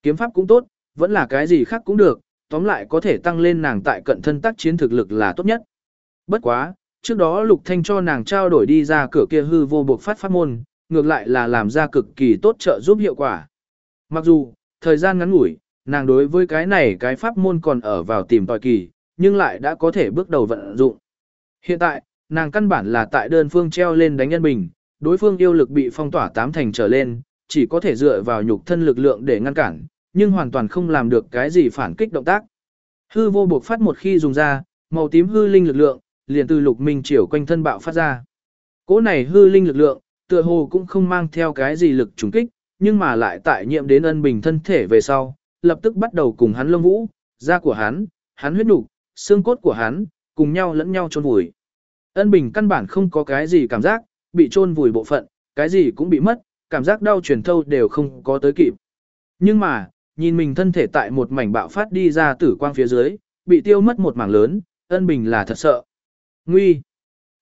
Kiếm pháp cũng tốt, vẫn là cái gì khác cũng được, tóm lại có thể tăng lên nàng tại cận thân tác chiến thực lực là tốt nhất. Bất quá, trước đó Lục Thanh cho nàng trao đổi đi ra cửa kia hư vô buộc phát pháp môn, ngược lại là làm ra cực kỳ tốt trợ giúp hiệu quả. Mặc dù, thời gian ngắn ngủi, nàng đối với cái này cái pháp môn còn ở vào tìm tòi kỳ, nhưng lại đã có thể bước đầu vận dụng. Hiện tại, nàng căn bản là tại đơn phương treo lên đánh nhân bình, đối phương yêu lực bị phong tỏa tám thành trở lên, chỉ có thể dựa vào nhục thân lực lượng để ngăn cản, nhưng hoàn toàn không làm được cái gì phản kích động tác. Hư vô buộc phát một khi dùng ra, màu tím hư linh lực lượng, liền từ lục minh chiều quanh thân bạo phát ra. Cỗ này hư linh lực lượng, tựa hồ cũng không mang theo cái gì lực trùng kích, nhưng mà lại tại nhiệm đến ân bình thân thể về sau, lập tức bắt đầu cùng hắn lông vũ, da của hắn, hắn huyết nục, xương cốt của hắn, cùng nhau lẫn nhau chôn vùi. Ân bình căn bản không có cái gì cảm giác, bị chôn vùi bộ phận, cái gì cũng bị mất, cảm giác đau truyền thâu đều không có tới kịp. Nhưng mà, nhìn mình thân thể tại một mảnh bạo phát đi ra tử quang phía dưới, bị tiêu mất một mảng lớn, ân bình là thật sợ. Nguy!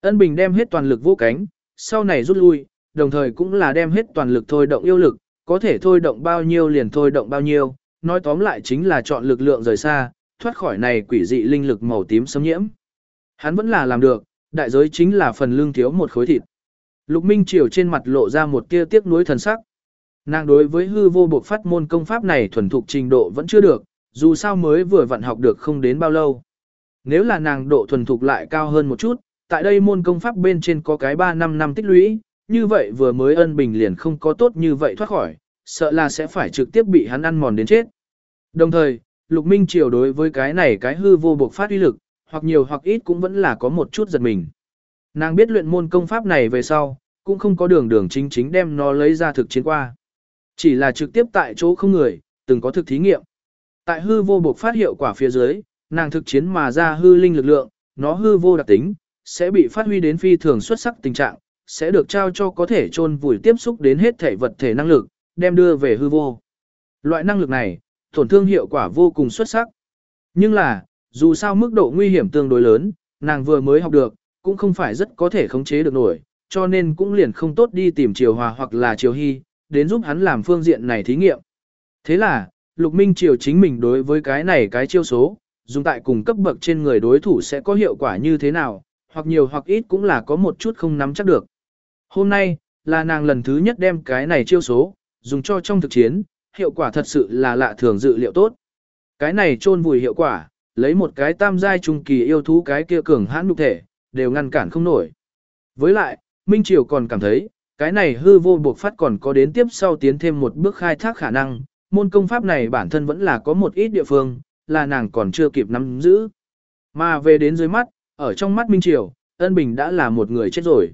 Ân bình đem hết toàn lực vô cánh, sau này rút lui, đồng thời cũng là đem hết toàn lực thôi động yêu lực, có thể thôi động bao nhiêu liền thôi động bao nhiêu, nói tóm lại chính là chọn lực lượng rời xa, thoát khỏi này quỷ dị linh lực màu tím xâm nhiễm. Hắn vẫn là làm được, đại giới chính là phần lương thiếu một khối thịt. Lục Minh Triều trên mặt lộ ra một tia tiếc nuối thần sắc. Nàng đối với hư vô bộ phát môn công pháp này thuần thục trình độ vẫn chưa được, dù sao mới vừa vận học được không đến bao lâu. Nếu là nàng độ thuần thục lại cao hơn một chút, tại đây môn công pháp bên trên có cái 3 năm năm tích lũy, như vậy vừa mới ân bình liền không có tốt như vậy thoát khỏi, sợ là sẽ phải trực tiếp bị hắn ăn mòn đến chết. Đồng thời, Lục Minh Triều đối với cái này cái hư vô buộc phát uy lực, hoặc nhiều hoặc ít cũng vẫn là có một chút giật mình. Nàng biết luyện môn công pháp này về sau, cũng không có đường đường chính chính đem nó lấy ra thực chiến qua. Chỉ là trực tiếp tại chỗ không người, từng có thực thí nghiệm. Tại hư vô buộc phát hiệu quả phía dưới, nàng thực chiến mà ra hư linh lực lượng, nó hư vô đặc tính, sẽ bị phát huy đến phi thường xuất sắc tình trạng, sẽ được trao cho có thể chôn vùi tiếp xúc đến hết thể vật thể năng lực, đem đưa về hư vô. Loại năng lực này, tổn thương hiệu quả vô cùng xuất sắc. Nhưng là, dù sao mức độ nguy hiểm tương đối lớn, nàng vừa mới học được, cũng không phải rất có thể khống chế được nổi, cho nên cũng liền không tốt đi tìm Triều Hòa hoặc là Triều Hy, đến giúp hắn làm phương diện này thí nghiệm. Thế là, Lục Minh Triều chính mình đối với cái này cái chiêu số, dùng tại cùng cấp bậc trên người đối thủ sẽ có hiệu quả như thế nào, hoặc nhiều hoặc ít cũng là có một chút không nắm chắc được. Hôm nay, là nàng lần thứ nhất đem cái này chiêu số, dùng cho trong thực chiến, hiệu quả thật sự là lạ thường dự liệu tốt. Cái này chôn vùi hiệu quả, lấy một cái tam giai trung kỳ yêu thú cái kia cường hãn nhục thể, đều ngăn cản không nổi. Với lại, Minh Triều còn cảm thấy, cái này hư vô buộc phát còn có đến tiếp sau tiến thêm một bước khai thác khả năng, môn công pháp này bản thân vẫn là có một ít địa phương, là nàng còn chưa kịp nắm giữ. Mà về đến dưới mắt, ở trong mắt Minh Triều, Ân Bình đã là một người chết rồi.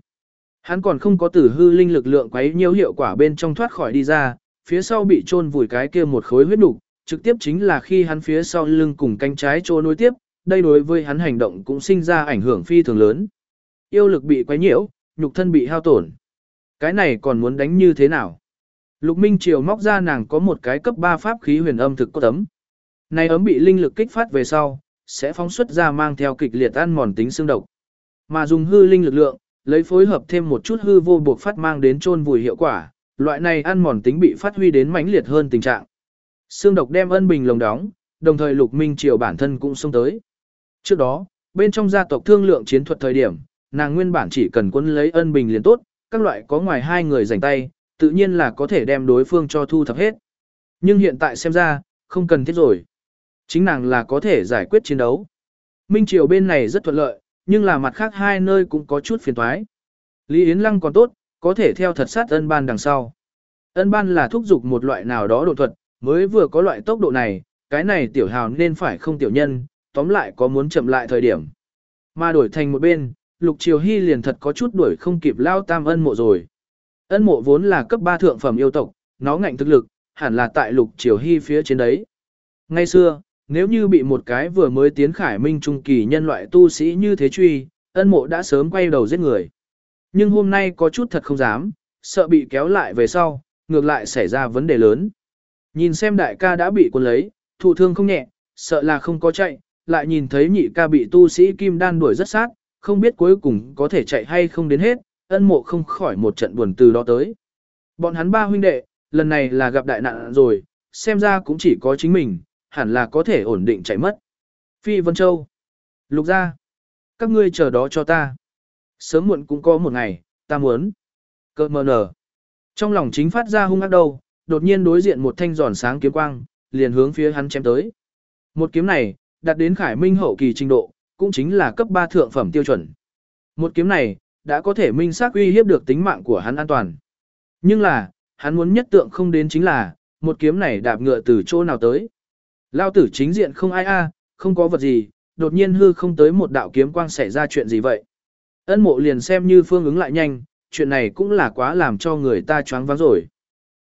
Hắn còn không có tử hư linh lực lượng quấy nhiễu hiệu quả bên trong thoát khỏi đi ra, phía sau bị chôn vùi cái kia một khối huyết nục, trực tiếp chính là khi hắn phía sau lưng cùng cánh trái chỗ nối tiếp, đây đối với hắn hành động cũng sinh ra ảnh hưởng phi thường lớn. Yêu lực bị quấy nhiễu, nhục thân bị hao tổn. Cái này còn muốn đánh như thế nào? Lục Minh Triều móc ra nàng có một cái cấp 3 pháp khí huyền âm thực có tấm. Này ấm bị linh lực kích phát về sau, sẽ phóng xuất ra mang theo kịch liệt ăn mòn tính xương độc. Mà dùng hư linh lực lượng, lấy phối hợp thêm một chút hư vô buộc phát mang đến chôn vùi hiệu quả, loại này ăn mòn tính bị phát huy đến mãnh liệt hơn tình trạng. Xương độc đem ân bình lồng đóng, đồng thời Lục Minh Triều bản thân cũng xông tới. Trước đó, bên trong gia tộc thương lượng chiến thuật thời điểm, nàng nguyên bản chỉ cần quân lấy ân bình liền tốt, các loại có ngoài hai người giành tay, tự nhiên là có thể đem đối phương cho thu thập hết. Nhưng hiện tại xem ra, không cần thiết rồi. Chính nàng là có thể giải quyết chiến đấu. Minh Triều bên này rất thuận lợi, nhưng là mặt khác hai nơi cũng có chút phiền toái. Lý Yến Lăng còn tốt, có thể theo thật sát ân ban đằng sau. Ân ban là thúc giục một loại nào đó độ thuật, mới vừa có loại tốc độ này, cái này tiểu hào nên phải không tiểu nhân, tóm lại có muốn chậm lại thời điểm. Mà đổi thành một bên, Lục Triều Hy liền thật có chút đuổi không kịp lao tam ân mộ rồi. Ân mộ vốn là cấp 3 thượng phẩm yêu tộc, nó ngạnh thực lực, hẳn là tại Lục Triều Hy phía trên đấy. Ngay xưa, nếu như bị một cái vừa mới tiến khải minh trung kỳ nhân loại tu sĩ như thế truy, ân mộ đã sớm quay đầu giết người. Nhưng hôm nay có chút thật không dám, sợ bị kéo lại về sau, ngược lại xảy ra vấn đề lớn. Nhìn xem đại ca đã bị quân lấy, thụ thương không nhẹ, sợ là không có chạy, lại nhìn thấy nhị ca bị tu sĩ kim đan đuổi rất sát, không biết cuối cùng có thể chạy hay không đến hết, ân mộ không khỏi một trận buồn từ đó tới. Bọn hắn ba huynh đệ, lần này là gặp đại nạn rồi, xem ra cũng chỉ có chính mình, hẳn là có thể ổn định chạy mất. Phi Vân Châu. Lục ra. Các ngươi chờ đó cho ta. Sớm muộn cũng có một ngày, ta muốn. Cơ mờ nở. Trong lòng chính phát ra hung ác đầu đột nhiên đối diện một thanh giòn sáng kiếm quang, liền hướng phía hắn chém tới. Một kiếm này, đạt đến khải minh hậu kỳ trình độ, cũng chính là cấp 3 thượng phẩm tiêu chuẩn. Một kiếm này, đã có thể minh xác uy hiếp được tính mạng của hắn an toàn. Nhưng là, hắn muốn nhất tượng không đến chính là, một kiếm này đạp ngựa từ chỗ nào tới. Lao tử chính diện không ai a, không có vật gì, đột nhiên hư không tới một đạo kiếm quang xảy ra chuyện gì vậy. Ân mộ liền xem như phương ứng lại nhanh, chuyện này cũng là quá làm cho người ta choáng váng rồi.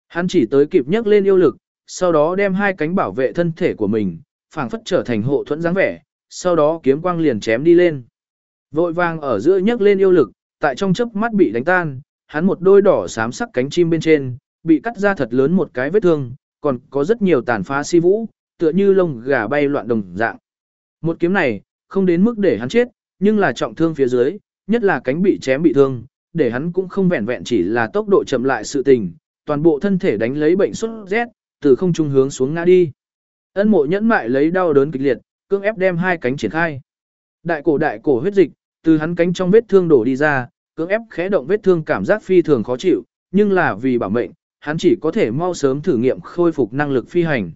Hắn chỉ tới kịp nhấc lên yêu lực, sau đó đem hai cánh bảo vệ thân thể của mình, phảng phất trở thành hộ thuẫn dáng vẻ, sau đó kiếm quang liền chém đi lên. Vội vàng ở giữa nhấc lên yêu lực, tại trong chớp mắt bị đánh tan, hắn một đôi đỏ xám sắc cánh chim bên trên, bị cắt ra thật lớn một cái vết thương, còn có rất nhiều tàn phá si vũ, tựa như lông gà bay loạn đồng dạng. Một kiếm này, không đến mức để hắn chết, nhưng là trọng thương phía dưới, nhất là cánh bị chém bị thương, để hắn cũng không vẹn vẹn chỉ là tốc độ chậm lại sự tình, toàn bộ thân thể đánh lấy bệnh sốt rét, từ không trung hướng xuống ngã đi. Ân mộ nhẫn mại lấy đau đớn kịch liệt, cương ép đem hai cánh triển khai. Đại cổ đại cổ huyết dịch, từ hắn cánh trong vết thương đổ đi ra, cưỡng ép khẽ động vết thương cảm giác phi thường khó chịu, nhưng là vì bảo mệnh, hắn chỉ có thể mau sớm thử nghiệm khôi phục năng lực phi hành.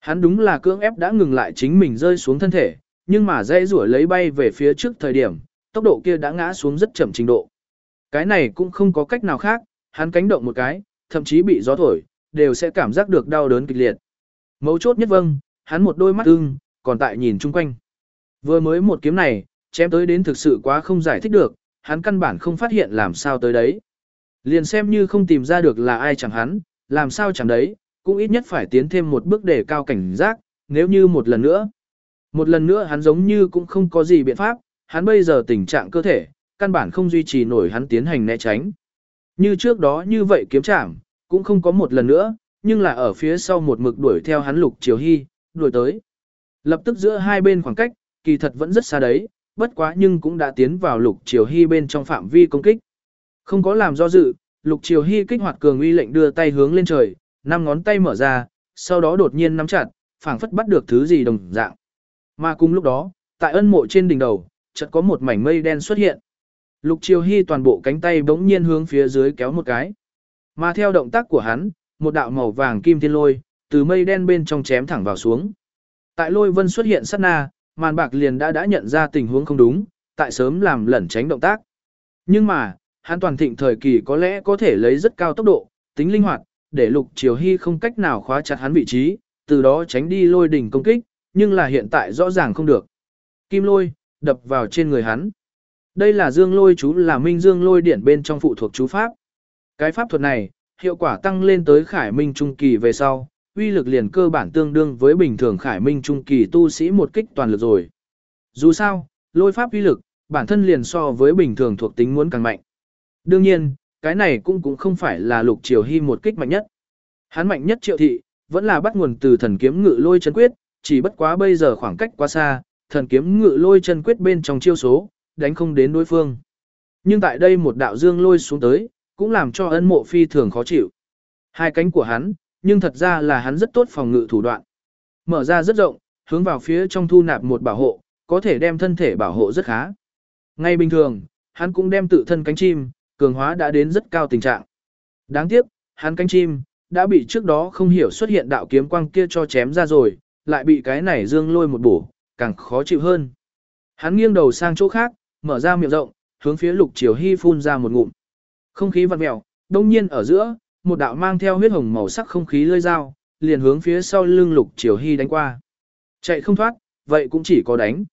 Hắn đúng là cưỡng ép đã ngừng lại chính mình rơi xuống thân thể, nhưng mà dây rủa lấy bay về phía trước thời điểm, tốc độ kia đã ngã xuống rất chậm trình độ. Cái này cũng không có cách nào khác, hắn cánh động một cái, thậm chí bị gió thổi, đều sẽ cảm giác được đau đớn kịch liệt. Mấu chốt nhất vâng, hắn một đôi mắt ưng, còn tại nhìn chung quanh. Vừa mới một kiếm này, chém tới đến thực sự quá không giải thích được, hắn căn bản không phát hiện làm sao tới đấy. Liền xem như không tìm ra được là ai chẳng hắn, làm sao chẳng đấy, cũng ít nhất phải tiến thêm một bước để cao cảnh giác, nếu như một lần nữa. Một lần nữa hắn giống như cũng không có gì biện pháp, hắn bây giờ tình trạng cơ thể, căn bản không duy trì nổi hắn tiến hành né tránh. Như trước đó như vậy kiếm chạm, cũng không có một lần nữa, nhưng là ở phía sau một mực đuổi theo hắn lục chiều hy, đuổi tới. Lập tức giữa hai bên khoảng cách, kỳ thật vẫn rất xa đấy, bất quá nhưng cũng đã tiến vào lục triều hy bên trong phạm vi công kích. Không có làm do dự, lục triều hy kích hoạt cường uy lệnh đưa tay hướng lên trời, năm ngón tay mở ra, sau đó đột nhiên nắm chặt, phảng phất bắt được thứ gì đồng dạng. Mà cùng lúc đó, tại ân mộ trên đỉnh đầu, chợt có một mảnh mây đen xuất hiện. Lục triều hy toàn bộ cánh tay bỗng nhiên hướng phía dưới kéo một cái. Mà theo động tác của hắn, một đạo màu vàng kim thiên lôi, từ mây đen bên trong chém thẳng vào xuống. Tại lôi vân xuất hiện sát na, màn bạc liền đã đã nhận ra tình huống không đúng, tại sớm làm lẩn tránh động tác. Nhưng mà, hắn toàn thịnh thời kỳ có lẽ có thể lấy rất cao tốc độ, tính linh hoạt, để lục triều hy không cách nào khóa chặt hắn vị trí, từ đó tránh đi lôi đỉnh công kích, nhưng là hiện tại rõ ràng không được. Kim lôi, đập vào trên người hắn. Đây là dương lôi chú là minh dương lôi điển bên trong phụ thuộc chú pháp. Cái pháp thuật này, hiệu quả tăng lên tới khải minh trung kỳ về sau, uy lực liền cơ bản tương đương với bình thường khải minh trung kỳ tu sĩ một kích toàn lực rồi. Dù sao, lôi pháp uy lực, bản thân liền so với bình thường thuộc tính muốn càng mạnh. Đương nhiên, cái này cũng cũng không phải là lục triều hy một kích mạnh nhất. Hắn mạnh nhất triệu thị, vẫn là bắt nguồn từ thần kiếm ngự lôi chân quyết, chỉ bất quá bây giờ khoảng cách quá xa, thần kiếm ngự lôi chân quyết bên trong chiêu số, đánh không đến đối phương. Nhưng tại đây một đạo dương lôi xuống tới, cũng làm cho ân mộ phi thường khó chịu. Hai cánh của hắn, nhưng thật ra là hắn rất tốt phòng ngự thủ đoạn. Mở ra rất rộng, hướng vào phía trong thu nạp một bảo hộ, có thể đem thân thể bảo hộ rất khá. Ngay bình thường, hắn cũng đem tự thân cánh chim, cường hóa đã đến rất cao tình trạng. Đáng tiếc, hắn cánh chim, đã bị trước đó không hiểu xuất hiện đạo kiếm quang kia cho chém ra rồi, lại bị cái này dương lôi một bổ, càng khó chịu hơn. Hắn nghiêng đầu sang chỗ khác, mở ra miệng rộng, hướng phía lục triều hy phun ra một ngụm. Không khí vặn mèo, đông nhiên ở giữa, một đạo mang theo huyết hồng màu sắc không khí lơi dao, liền hướng phía sau lưng Lục Triều Hy đánh qua. Chạy không thoát, vậy cũng chỉ có đánh.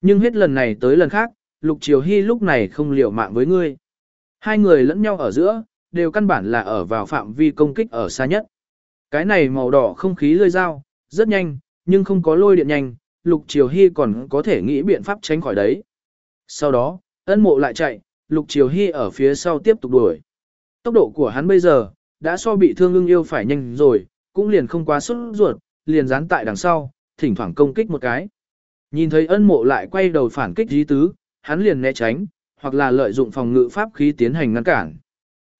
Nhưng hết lần này tới lần khác, Lục Triều Hy lúc này không liều mạng với ngươi. Hai người lẫn nhau ở giữa, đều căn bản là ở vào phạm vi công kích ở xa nhất. Cái này màu đỏ không khí lơi dao, rất nhanh, nhưng không có lôi điện nhanh, Lục Triều Hy còn có thể nghĩ biện pháp tránh khỏi đấy. Sau đó, ân mộ lại chạy, Lục Triều Hy ở phía sau tiếp tục đuổi. Tốc độ của hắn bây giờ, đã so bị thương ưng yêu phải nhanh rồi, cũng liền không quá sốt ruột, liền dán tại đằng sau, thỉnh thoảng công kích một cái. Nhìn thấy ân mộ lại quay đầu phản kích dí tứ, hắn liền né tránh, hoặc là lợi dụng phòng ngự pháp khí tiến hành ngăn cản.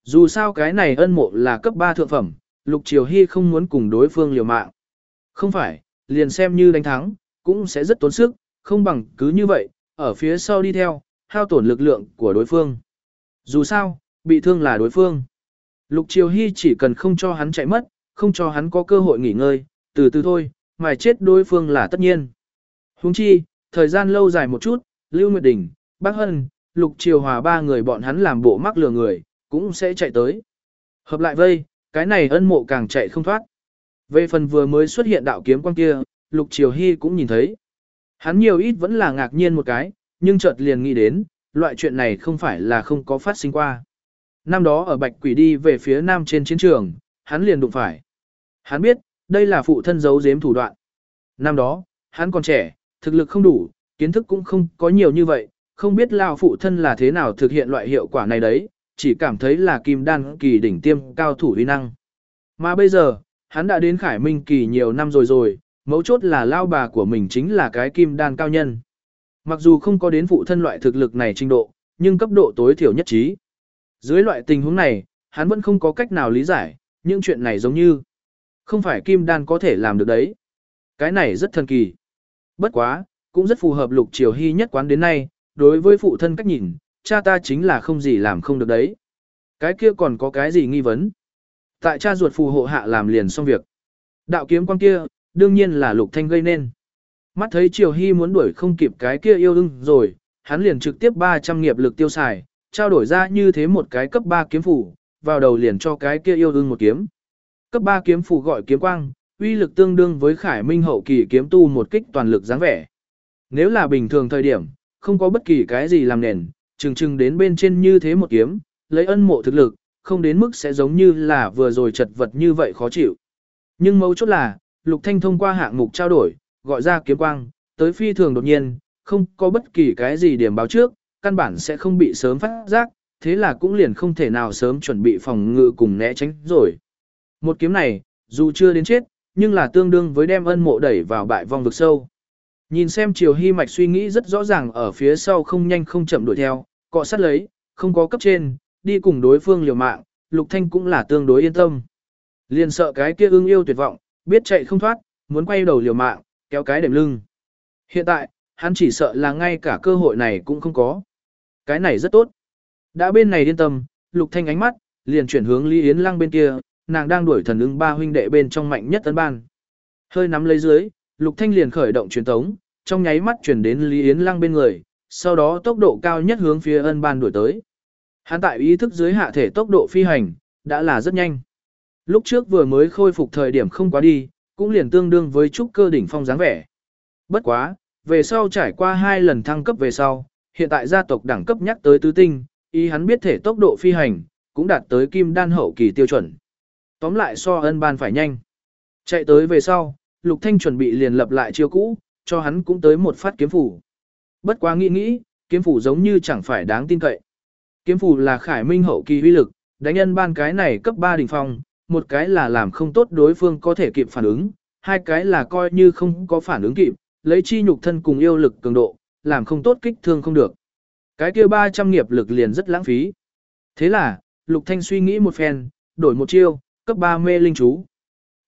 Dù sao cái này ân mộ là cấp 3 thượng phẩm, Lục Triều Hy không muốn cùng đối phương liều mạng. Không phải, liền xem như đánh thắng, cũng sẽ rất tốn sức, không bằng cứ như vậy, ở phía sau đi theo, hao tổn lực lượng của đối phương. Dù sao, bị thương là đối phương. Lục Triều Hy chỉ cần không cho hắn chạy mất, không cho hắn có cơ hội nghỉ ngơi, từ từ thôi, mài chết đối phương là tất nhiên. Huống chi, thời gian lâu dài một chút, Lưu Nguyệt Đình, Bác Hân, Lục Triều Hòa ba người bọn hắn làm bộ mắc lừa người, cũng sẽ chạy tới. Hợp lại vây, cái này ân mộ càng chạy không thoát. Về phần vừa mới xuất hiện đạo kiếm quang kia, Lục Triều Hy cũng nhìn thấy. Hắn nhiều ít vẫn là ngạc nhiên một cái, nhưng chợt liền nghĩ đến, loại chuyện này không phải là không có phát sinh qua. Năm đó ở Bạch Quỷ đi về phía nam trên chiến trường, hắn liền đụng phải. Hắn biết, đây là phụ thân giấu giếm thủ đoạn. Năm đó, hắn còn trẻ, thực lực không đủ, kiến thức cũng không có nhiều như vậy, không biết lao phụ thân là thế nào thực hiện loại hiệu quả này đấy, chỉ cảm thấy là kim đan kỳ đỉnh tiêm cao thủ uy năng. Mà bây giờ, hắn đã đến khải minh kỳ nhiều năm rồi rồi, mấu chốt là lao bà của mình chính là cái kim đan cao nhân. Mặc dù không có đến phụ thân loại thực lực này trình độ, nhưng cấp độ tối thiểu nhất trí. Dưới loại tình huống này, hắn vẫn không có cách nào lý giải, những chuyện này giống như không phải kim đan có thể làm được đấy. Cái này rất thần kỳ. Bất quá, cũng rất phù hợp lục triều hy nhất quán đến nay, đối với phụ thân cách nhìn, cha ta chính là không gì làm không được đấy. Cái kia còn có cái gì nghi vấn? Tại cha ruột phù hộ hạ làm liền xong việc. Đạo kiếm quan kia, đương nhiên là lục thanh gây nên. Mắt thấy triều hy muốn đuổi không kịp cái kia yêu đương rồi, hắn liền trực tiếp 300 nghiệp lực tiêu xài, trao đổi ra như thế một cái cấp 3 kiếm phủ, vào đầu liền cho cái kia yêu đương một kiếm. Cấp 3 kiếm phủ gọi kiếm quang, uy lực tương đương với khải minh hậu kỳ kiếm tu một kích toàn lực dáng vẻ. Nếu là bình thường thời điểm, không có bất kỳ cái gì làm nền, chừng chừng đến bên trên như thế một kiếm, lấy ân mộ thực lực, không đến mức sẽ giống như là vừa rồi chật vật như vậy khó chịu. Nhưng mấu chốt là, Lục Thanh thông qua hạng mục trao đổi, gọi ra kiếm quang, tới phi thường đột nhiên, không có bất kỳ cái gì điểm báo trước, căn bản sẽ không bị sớm phát giác, thế là cũng liền không thể nào sớm chuẩn bị phòng ngự cùng né tránh rồi. Một kiếm này, dù chưa đến chết, nhưng là tương đương với đem ân mộ đẩy vào bại vong vực sâu. Nhìn xem Triều Hy Mạch suy nghĩ rất rõ ràng ở phía sau không nhanh không chậm đuổi theo, cọ sát lấy, không có cấp trên, đi cùng đối phương liều mạng, Lục Thanh cũng là tương đối yên tâm. Liền sợ cái kia ưng yêu tuyệt vọng, biết chạy không thoát, muốn quay đầu liều mạng, kéo cái đệm lưng. Hiện tại, hắn chỉ sợ là ngay cả cơ hội này cũng không có. Cái này rất tốt. Đã bên này yên tâm, Lục Thanh ánh mắt, liền chuyển hướng Lý Yến Lăng bên kia, nàng đang đuổi thần ưng ba huynh đệ bên trong mạnh nhất tấn ban. Hơi nắm lấy dưới, Lục Thanh liền khởi động truyền tống, trong nháy mắt chuyển đến Lý Yến Lăng bên người, sau đó tốc độ cao nhất hướng phía ân ban đuổi tới. Hắn tại ý thức dưới hạ thể tốc độ phi hành, đã là rất nhanh. Lúc trước vừa mới khôi phục thời điểm không quá đi, cũng liền tương đương với trúc cơ đỉnh phong dáng vẻ. Bất quá, về sau trải qua hai lần thăng cấp về sau, hiện tại gia tộc đẳng cấp nhắc tới tứ tinh, ý hắn biết thể tốc độ phi hành, cũng đạt tới kim đan hậu kỳ tiêu chuẩn. Tóm lại so ân ban phải nhanh. Chạy tới về sau, Lục Thanh chuẩn bị liền lập lại chiêu cũ, cho hắn cũng tới một phát kiếm phủ. Bất quá nghĩ nghĩ, kiếm phủ giống như chẳng phải đáng tin cậy. Kiếm phủ là khải minh hậu kỳ uy lực, đánh nhân ban cái này cấp 3 đỉnh phong, một cái là làm không tốt đối phương có thể kịp phản ứng, hai cái là coi như không có phản ứng kịp, lấy chi nhục thân cùng yêu lực cường độ, làm không tốt kích thương không được. Cái kia 300 nghiệp lực liền rất lãng phí. Thế là, Lục Thanh suy nghĩ một phen, đổi một chiêu, cấp 3 mê linh chú.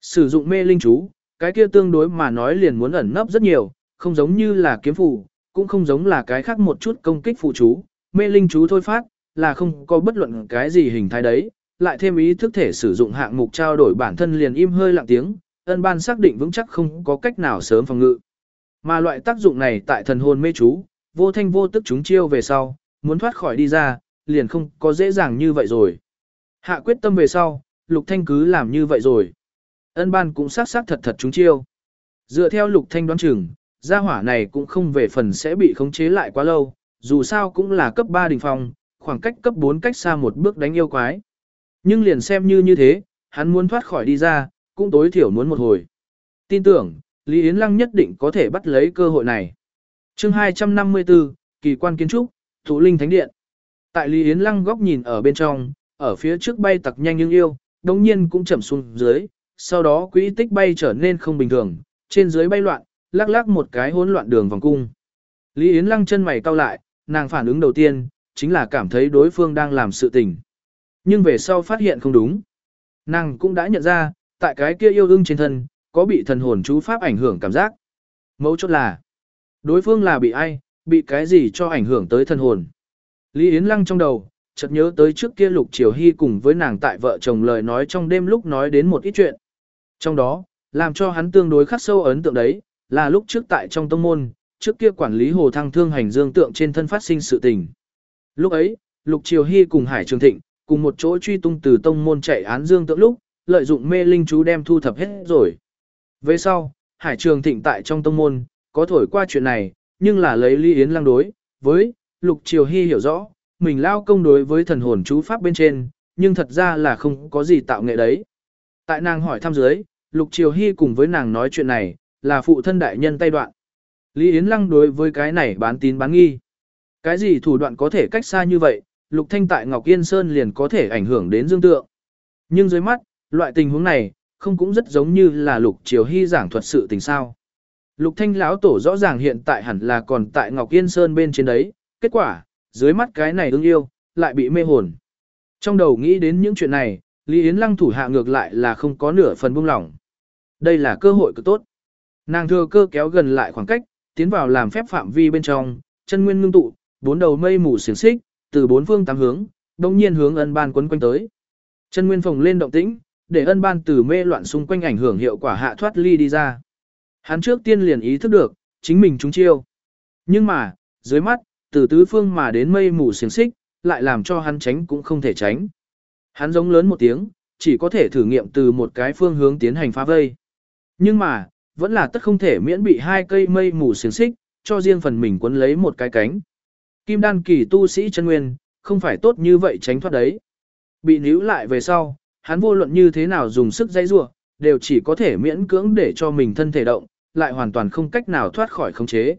Sử dụng mê linh chú, cái kia tương đối mà nói liền muốn ẩn nấp rất nhiều, không giống như là kiếm phù, cũng không giống là cái khác một chút công kích phụ chú, mê linh chú thôi phát, là không có bất luận cái gì hình thái đấy, lại thêm ý thức thể sử dụng hạng mục trao đổi bản thân liền im hơi lặng tiếng, ân ban xác định vững chắc không có cách nào sớm phòng ngự. Mà loại tác dụng này tại thần hồn mê chú, vô thanh vô tức chúng chiêu về sau, muốn thoát khỏi đi ra, liền không có dễ dàng như vậy rồi. Hạ quyết tâm về sau, Lục Thanh cứ làm như vậy rồi. Ân ban cũng sát sát thật thật chúng chiêu. Dựa theo Lục Thanh đoán chừng, gia hỏa này cũng không về phần sẽ bị khống chế lại quá lâu, dù sao cũng là cấp 3 đỉnh phong, khoảng cách cấp 4 cách xa một bước đánh yêu quái. Nhưng liền xem như như thế, hắn muốn thoát khỏi đi ra, cũng tối thiểu muốn một hồi. Tin tưởng, Lý Yến Lăng nhất định có thể bắt lấy cơ hội này. chương 254, kỳ quan kiến trúc, thủ linh thánh điện. Tại Lý Yến Lăng góc nhìn ở bên trong, ở phía trước bay tặc nhanh nhưng yêu, đồng nhiên cũng chậm xuống dưới, sau đó quỹ tích bay trở nên không bình thường, trên dưới bay loạn, lắc lắc một cái hỗn loạn đường vòng cung. Lý Yến Lăng chân mày cau lại, nàng phản ứng đầu tiên, chính là cảm thấy đối phương đang làm sự tình. Nhưng về sau phát hiện không đúng. Nàng cũng đã nhận ra, tại cái kia yêu ưng trên thân, có bị thần hồn chú pháp ảnh hưởng cảm giác. Mấu chốt là, đối phương là bị ai, bị cái gì cho ảnh hưởng tới thần hồn. Lý Yến Lăng trong đầu, chợt nhớ tới trước kia Lục Triều Hy cùng với nàng tại vợ chồng lời nói trong đêm lúc nói đến một ít chuyện. Trong đó, làm cho hắn tương đối khắc sâu ấn tượng đấy, là lúc trước tại trong tông môn, trước kia quản lý hồ thăng thương hành dương tượng trên thân phát sinh sự tình. Lúc ấy, Lục Triều Hy cùng Hải Trường Thịnh, cùng một chỗ truy tung từ tông môn chạy án dương tượng lúc, lợi dụng mê linh chú đem thu thập hết rồi. Về sau, Hải Trường Thịnh tại trong tông môn, có thổi qua chuyện này, nhưng là lấy Lý Yến lăng đối, với Lục Triều Hy hiểu rõ, mình lao công đối với thần hồn chú pháp bên trên, nhưng thật ra là không có gì tạo nghệ đấy. Tại nàng hỏi thăm dưới, Lục Triều Hy cùng với nàng nói chuyện này, là phụ thân đại nhân tay đoạn. Lý Yến Lăng đối với cái này bán tín bán nghi. Cái gì thủ đoạn có thể cách xa như vậy, Lục Thanh tại Ngọc Yên Sơn liền có thể ảnh hưởng đến dương tượng. Nhưng dưới mắt, loại tình huống này, không cũng rất giống như là Lục Triều Hy giảng thuật sự tình sao. Lục Thanh lão tổ rõ ràng hiện tại hẳn là còn tại Ngọc Yên Sơn bên trên đấy, kết quả, dưới mắt cái này ưng yêu, lại bị mê hồn. Trong đầu nghĩ đến những chuyện này, Lý Yến Lăng thủ hạ ngược lại là không có nửa phần buông lỏng. Đây là cơ hội cực tốt. Nàng thừa cơ kéo gần lại khoảng cách, tiến vào làm phép phạm vi bên trong, chân nguyên ngưng tụ, bốn đầu mây mù xiển xích, từ bốn phương tám hướng, đồng nhiên hướng ân ban quấn quanh tới. Chân nguyên phồng lên động tĩnh, để ân ban từ mê loạn xung quanh ảnh hưởng hiệu quả hạ thoát ly đi ra. Hắn trước tiên liền ý thức được, chính mình trúng chiêu. Nhưng mà, dưới mắt, từ tứ phương mà đến mây mù xiềng xích, lại làm cho hắn tránh cũng không thể tránh. Hắn giống lớn một tiếng, chỉ có thể thử nghiệm từ một cái phương hướng tiến hành phá vây. Nhưng mà, vẫn là tất không thể miễn bị hai cây mây mù xiềng xích, cho riêng phần mình quấn lấy một cái cánh. Kim đan kỳ tu sĩ chân nguyên, không phải tốt như vậy tránh thoát đấy. Bị níu lại về sau, hắn vô luận như thế nào dùng sức dây rua, đều chỉ có thể miễn cưỡng để cho mình thân thể động, lại hoàn toàn không cách nào thoát khỏi khống chế.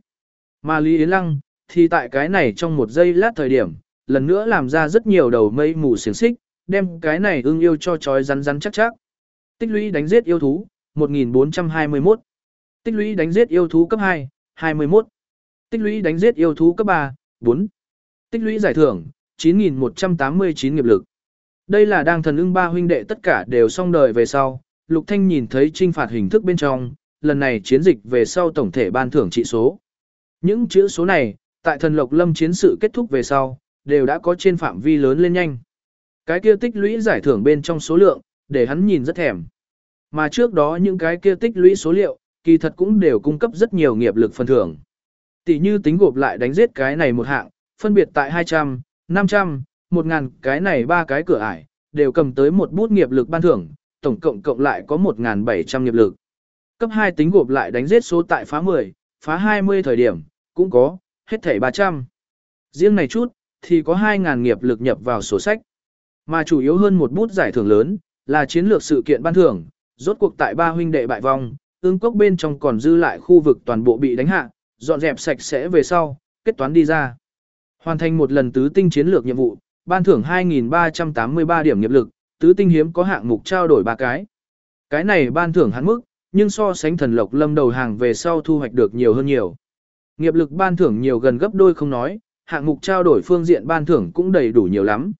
Mà Lý Yến Lăng, thì tại cái này trong một giây lát thời điểm, lần nữa làm ra rất nhiều đầu mây mù xiềng xích, đem cái này ưng yêu cho chói rắn rắn chắc chắc. Tích lũy đánh giết yêu thú, 1421. Tích lũy đánh giết yêu thú cấp 2, 21. Tích lũy đánh giết yêu thú cấp 3, 4. Tích lũy giải thưởng, 9189 nghiệp lực. Đây là đang thần ưng ba huynh đệ tất cả đều xong đời về sau, Lục Thanh nhìn thấy trinh phạt hình thức bên trong, lần này chiến dịch về sau tổng thể ban thưởng trị số. Những chữ số này, tại thần Lộc Lâm chiến sự kết thúc về sau, đều đã có trên phạm vi lớn lên nhanh. Cái kia tích lũy giải thưởng bên trong số lượng, để hắn nhìn rất thèm. Mà trước đó những cái kia tích lũy số liệu, kỳ thật cũng đều cung cấp rất nhiều nghiệp lực phần thưởng. Tỷ như tính gộp lại đánh giết cái này một hạng, phân biệt tại 200, 500, 1000 cái này ba cái cửa ải, đều cầm tới một bút nghiệp lực ban thưởng, tổng cộng cộng lại có 1700 nghiệp lực. Cấp 2 tính gộp lại đánh giết số tại phá 10, phá 20 thời điểm, cũng có, hết thảy 300. Riêng này chút, thì có 2.000 nghiệp lực nhập vào sổ sách. Mà chủ yếu hơn một bút giải thưởng lớn, là chiến lược sự kiện ban thưởng, rốt cuộc tại ba huynh đệ bại vong, ương cốc bên trong còn dư lại khu vực toàn bộ bị đánh hạ, dọn dẹp sạch sẽ về sau, kết toán đi ra. Hoàn thành một lần tứ tinh chiến lược nhiệm vụ, ban thưởng 2.383 điểm nghiệp lực, tứ tinh hiếm có hạng mục trao đổi ba cái. Cái này ban thưởng hắn mức, nhưng so sánh thần lộc lâm đầu hàng về sau thu hoạch được nhiều hơn nhiều. Nghiệp lực ban thưởng nhiều gần gấp đôi không nói, hạng mục trao đổi phương diện ban thưởng cũng đầy đủ nhiều lắm.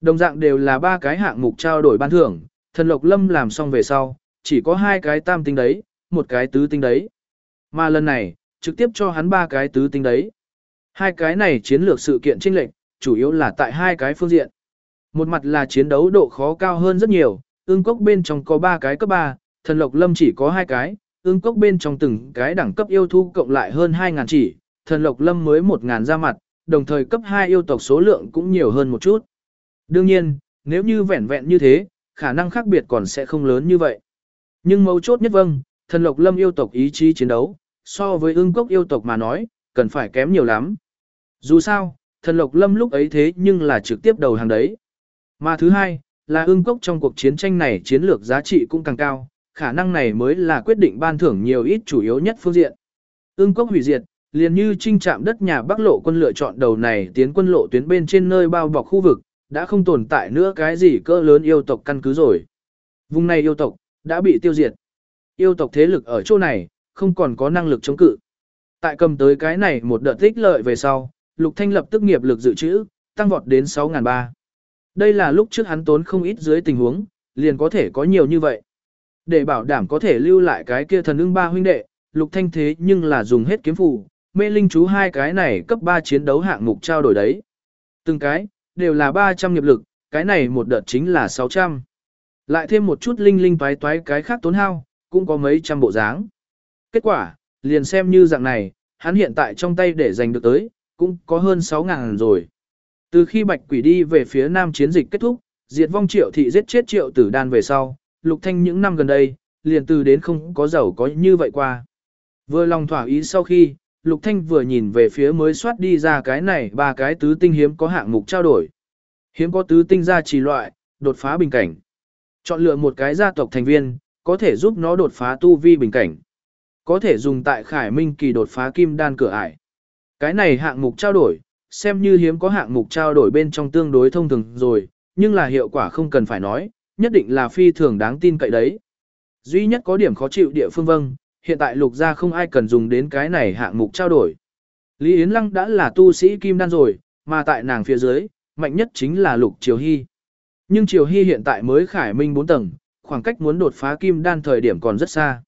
Đồng dạng đều là ba cái hạng mục trao đổi ban thưởng, thần lộc lâm làm xong về sau, chỉ có hai cái tam tinh đấy, một cái tứ tinh đấy. Mà lần này, trực tiếp cho hắn ba cái tứ tinh đấy. Hai cái này chiến lược sự kiện chênh lệch, chủ yếu là tại hai cái phương diện. Một mặt là chiến đấu độ khó cao hơn rất nhiều, ương cốc bên trong có ba cái cấp 3, thần lộc lâm chỉ có hai cái, ương cốc bên trong từng cái đẳng cấp yêu thu cộng lại hơn 2.000 chỉ, thần lộc lâm mới 1.000 ra mặt, đồng thời cấp 2 yêu tộc số lượng cũng nhiều hơn một chút. Đương nhiên, nếu như vẹn vẹn như thế, khả năng khác biệt còn sẽ không lớn như vậy. Nhưng mấu chốt nhất vâng, thần lộc lâm yêu tộc ý chí chiến đấu, so với ưng cốc yêu tộc mà nói, cần phải kém nhiều lắm. Dù sao, thần lộc lâm lúc ấy thế nhưng là trực tiếp đầu hàng đấy. Mà thứ hai, là ưng cốc trong cuộc chiến tranh này chiến lược giá trị cũng càng cao, khả năng này mới là quyết định ban thưởng nhiều ít chủ yếu nhất phương diện. Ưng cốc hủy diệt, liền như trinh trạm đất nhà Bắc lộ quân lựa chọn đầu này tiến quân lộ tuyến bên trên nơi bao bọc khu vực, đã không tồn tại nữa cái gì cỡ lớn yêu tộc căn cứ rồi. Vùng này yêu tộc, đã bị tiêu diệt. Yêu tộc thế lực ở chỗ này, không còn có năng lực chống cự. Tại cầm tới cái này một đợt tích lợi về sau, Lục Thanh lập tức nghiệp lực dự trữ, tăng vọt đến 6.300. Đây là lúc trước hắn tốn không ít dưới tình huống, liền có thể có nhiều như vậy. Để bảo đảm có thể lưu lại cái kia thần ưng ba huynh đệ, Lục Thanh thế nhưng là dùng hết kiếm phù, mê linh chú hai cái này cấp 3 chiến đấu hạng mục trao đổi đấy. Từng cái, đều là 300 nghiệp lực, cái này một đợt chính là 600. Lại thêm một chút linh linh toái toái cái khác tốn hao, cũng có mấy trăm bộ dáng. Kết quả, liền xem như dạng này, hắn hiện tại trong tay để giành được tới, cũng có hơn 6.000 rồi. Từ khi bạch quỷ đi về phía nam chiến dịch kết thúc, diệt vong triệu thị giết chết triệu tử đan về sau, Lục Thanh những năm gần đây, liền từ đến không có giàu có như vậy qua. Vừa lòng thỏa ý sau khi, Lục Thanh vừa nhìn về phía mới soát đi ra cái này ba cái tứ tinh hiếm có hạng mục trao đổi. Hiếm có tứ tinh gia trì loại, đột phá bình cảnh. Chọn lựa một cái gia tộc thành viên, có thể giúp nó đột phá tu vi bình cảnh. Có thể dùng tại Khải Minh kỳ đột phá kim đan cửa ải. Cái này hạng mục trao đổi, xem như hiếm có hạng mục trao đổi bên trong tương đối thông thường rồi, nhưng là hiệu quả không cần phải nói, nhất định là phi thường đáng tin cậy đấy. Duy nhất có điểm khó chịu địa phương vâng, hiện tại lục gia không ai cần dùng đến cái này hạng mục trao đổi. Lý Yến Lăng đã là tu sĩ kim đan rồi, mà tại nàng phía dưới, mạnh nhất chính là lục triều hy. Nhưng triều hy hiện tại mới khải minh 4 tầng, khoảng cách muốn đột phá kim đan thời điểm còn rất xa.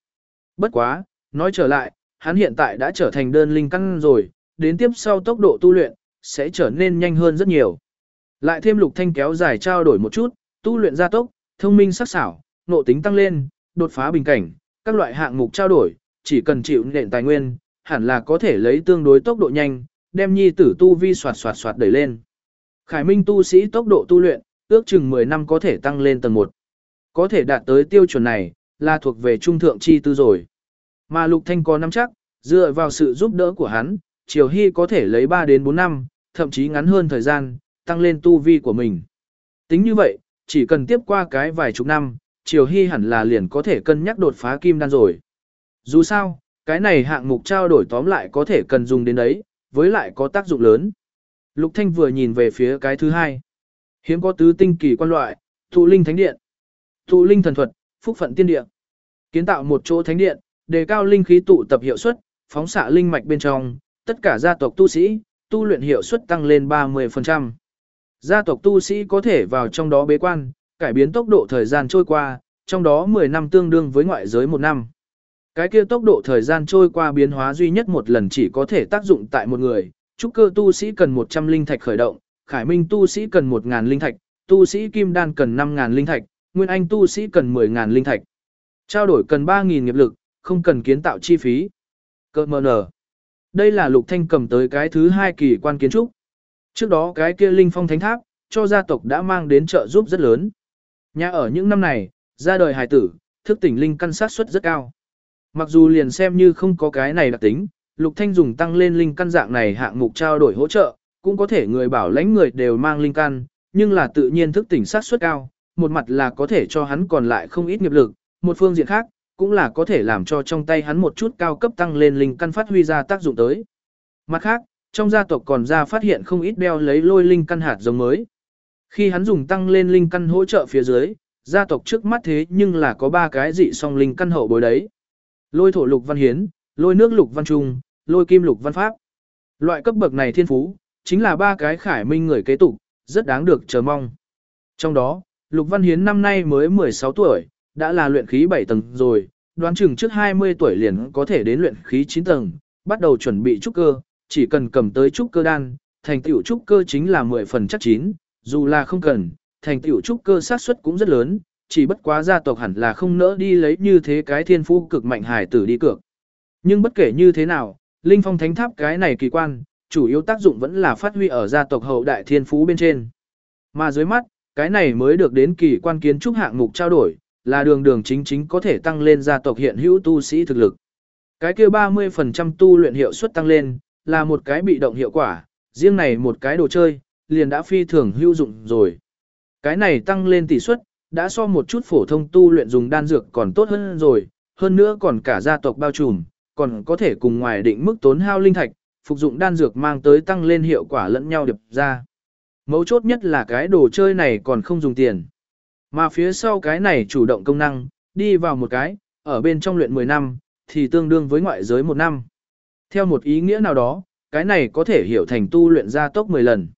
Bất quá, nói trở lại, hắn hiện tại đã trở thành đơn linh căn rồi, đến tiếp sau tốc độ tu luyện, sẽ trở nên nhanh hơn rất nhiều. Lại thêm lục thanh kéo dài trao đổi một chút, tu luyện gia tốc, thông minh sắc sảo, nộ tính tăng lên, đột phá bình cảnh, các loại hạng mục trao đổi, chỉ cần chịu nền tài nguyên, hẳn là có thể lấy tương đối tốc độ nhanh, đem nhi tử tu vi soạt soạt soạt đẩy lên. Khải Minh tu sĩ tốc độ tu luyện, ước chừng 10 năm có thể tăng lên tầng 1. Có thể đạt tới tiêu chuẩn này, là thuộc về trung thượng chi tư rồi. Mà Lục Thanh có năm chắc, dựa vào sự giúp đỡ của hắn, Triều Hy có thể lấy 3 đến 4 năm, thậm chí ngắn hơn thời gian, tăng lên tu vi của mình. Tính như vậy, chỉ cần tiếp qua cái vài chục năm, Triều Hy hẳn là liền có thể cân nhắc đột phá kim đan rồi. Dù sao, cái này hạng mục trao đổi tóm lại có thể cần dùng đến đấy, với lại có tác dụng lớn. Lục Thanh vừa nhìn về phía cái thứ hai. Hiếm có tứ tinh kỳ quan loại, thụ linh thánh điện. Thụ linh thần thuật, phúc phận tiên địa. Kiến tạo một chỗ thánh điện, đề cao linh khí tụ tập hiệu suất, phóng xạ linh mạch bên trong, tất cả gia tộc tu sĩ, tu luyện hiệu suất tăng lên 30%. Gia tộc tu sĩ có thể vào trong đó bế quan, cải biến tốc độ thời gian trôi qua, trong đó 10 năm tương đương với ngoại giới một năm. Cái kia tốc độ thời gian trôi qua biến hóa duy nhất một lần chỉ có thể tác dụng tại một người, trúc cơ tu sĩ cần 100 linh thạch khởi động, khải minh tu sĩ cần 1000 linh thạch, tu sĩ kim đan cần 5000 linh thạch, nguyên anh tu sĩ cần 10000 linh thạch. Trao đổi cần 3000 nghiệp lực, không cần kiến tạo chi phí. Cơ mờ nở. Đây là lục thanh cầm tới cái thứ hai kỳ quan kiến trúc. Trước đó cái kia linh phong thánh tháp, cho gia tộc đã mang đến trợ giúp rất lớn. Nhà ở những năm này, ra đời hài tử, thức tỉnh linh căn sát suất rất cao. Mặc dù liền xem như không có cái này đặc tính, Lục Thanh dùng tăng lên linh căn dạng này hạng mục trao đổi hỗ trợ, cũng có thể người bảo lãnh người đều mang linh căn, nhưng là tự nhiên thức tỉnh sát suất cao, một mặt là có thể cho hắn còn lại không ít nghiệp lực, một phương diện khác, cũng là có thể làm cho trong tay hắn một chút cao cấp tăng lên linh căn phát huy ra tác dụng tới. Mặt khác, trong gia tộc còn ra phát hiện không ít đeo lấy lôi linh căn hạt giống mới. Khi hắn dùng tăng lên linh căn hỗ trợ phía dưới, gia tộc trước mắt thế nhưng là có ba cái dị song linh căn hậu bối đấy. Lôi thổ lục văn hiến, lôi nước lục văn trung, lôi kim lục văn pháp. Loại cấp bậc này thiên phú, chính là ba cái khải minh người kế tục, rất đáng được chờ mong. Trong đó, lục văn hiến năm nay mới 16 tuổi, đã là luyện khí 7 tầng rồi, đoán chừng trước 20 tuổi liền có thể đến luyện khí 9 tầng, bắt đầu chuẩn bị trúc cơ, chỉ cần cầm tới trúc cơ đan, thành tựu trúc cơ chính là 10 phần chắc chín, dù là không cần, thành tựu trúc cơ sát suất cũng rất lớn, chỉ bất quá gia tộc hẳn là không nỡ đi lấy như thế cái thiên phu cực mạnh hải tử đi cược. Nhưng bất kể như thế nào, Linh Phong Thánh Tháp cái này kỳ quan, chủ yếu tác dụng vẫn là phát huy ở gia tộc hậu đại thiên phú bên trên. Mà dưới mắt, cái này mới được đến kỳ quan kiến trúc hạng mục trao đổi, là đường đường chính chính có thể tăng lên gia tộc hiện hữu tu sĩ thực lực. Cái kia 30% tu luyện hiệu suất tăng lên, là một cái bị động hiệu quả, riêng này một cái đồ chơi, liền đã phi thường hữu dụng rồi. Cái này tăng lên tỷ suất, đã so một chút phổ thông tu luyện dùng đan dược còn tốt hơn rồi, hơn nữa còn cả gia tộc bao trùm, còn có thể cùng ngoài định mức tốn hao linh thạch, phục dụng đan dược mang tới tăng lên hiệu quả lẫn nhau điệp ra. Mấu chốt nhất là cái đồ chơi này còn không dùng tiền. Mà phía sau cái này chủ động công năng, đi vào một cái, ở bên trong luyện 10 năm, thì tương đương với ngoại giới một năm. Theo một ý nghĩa nào đó, cái này có thể hiểu thành tu luyện gia tốc 10 lần.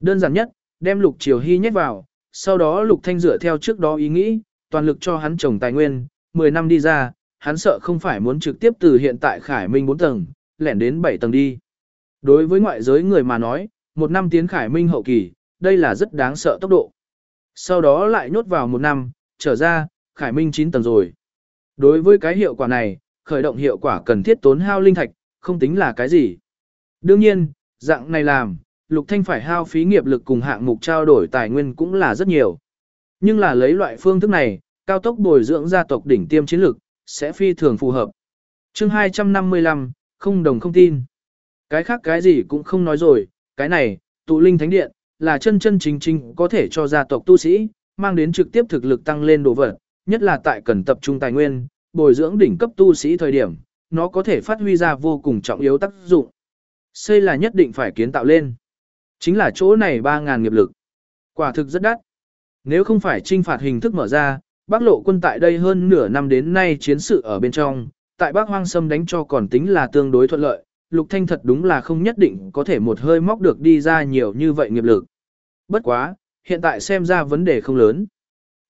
Đơn giản nhất, đem lục triều hy nhét vào, sau đó lục thanh dựa theo trước đó ý nghĩ, toàn lực cho hắn trồng tài nguyên, 10 năm đi ra, hắn sợ không phải muốn trực tiếp từ hiện tại khải minh 4 tầng, lẻn đến 7 tầng đi. Đối với ngoại giới người mà nói, một năm tiến khải minh hậu kỳ, đây là rất đáng sợ tốc độ. Sau đó lại nhốt vào một năm, trở ra, khải minh 9 tầng rồi. Đối với cái hiệu quả này, khởi động hiệu quả cần thiết tốn hao linh thạch, không tính là cái gì. Đương nhiên, dạng này làm, Lục Thanh phải hao phí nghiệp lực cùng hạng mục trao đổi tài nguyên cũng là rất nhiều. Nhưng là lấy loại phương thức này, cao tốc bồi dưỡng gia tộc đỉnh tiêm chiến lực, sẽ phi thường phù hợp. chương 255, không đồng không tin. Cái khác cái gì cũng không nói rồi, cái này, tụ linh thánh điện, là chân chân chính chính có thể cho gia tộc tu sĩ, mang đến trực tiếp thực lực tăng lên đồ vật, nhất là tại cần tập trung tài nguyên, bồi dưỡng đỉnh cấp tu sĩ thời điểm, nó có thể phát huy ra vô cùng trọng yếu tác dụng. Xây là nhất định phải kiến tạo lên. Chính là chỗ này 3.000 nghiệp lực. Quả thực rất đắt. Nếu không phải trinh phạt hình thức mở ra, Bắc lộ quân tại đây hơn nửa năm đến nay chiến sự ở bên trong, tại Bắc Hoang Sâm đánh cho còn tính là tương đối thuận lợi, Lục Thanh thật đúng là không nhất định có thể một hơi móc được đi ra nhiều như vậy nghiệp lực. Bất quá, hiện tại xem ra vấn đề không lớn.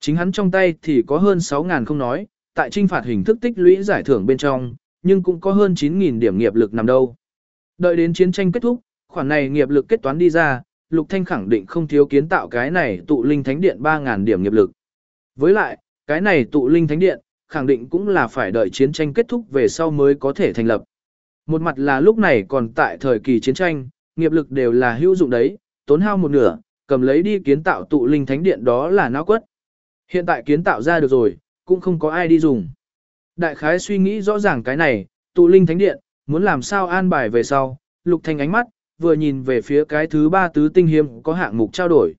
Chính hắn trong tay thì có hơn 6.000 không nói, tại trinh phạt hình thức tích lũy giải thưởng bên trong, nhưng cũng có hơn 9.000 điểm nghiệp lực nằm đâu. Đợi đến chiến tranh kết thúc, khoản này nghiệp lực kết toán đi ra, Lục Thanh khẳng định không thiếu kiến tạo cái này tụ linh thánh điện 3.000 điểm nghiệp lực. Với lại, cái này tụ linh thánh điện, khẳng định cũng là phải đợi chiến tranh kết thúc về sau mới có thể thành lập. Một mặt là lúc này còn tại thời kỳ chiến tranh, nghiệp lực đều là hữu dụng đấy, tốn hao một nửa, cầm lấy đi kiến tạo tụ linh thánh điện đó là náo quất. Hiện tại kiến tạo ra được rồi, cũng không có ai đi dùng. Đại khái suy nghĩ rõ ràng cái này, tụ linh thánh điện, muốn làm sao an bài về sau, lục thanh ánh mắt, vừa nhìn về phía cái thứ ba tứ tinh hiếm có hạng mục trao đổi.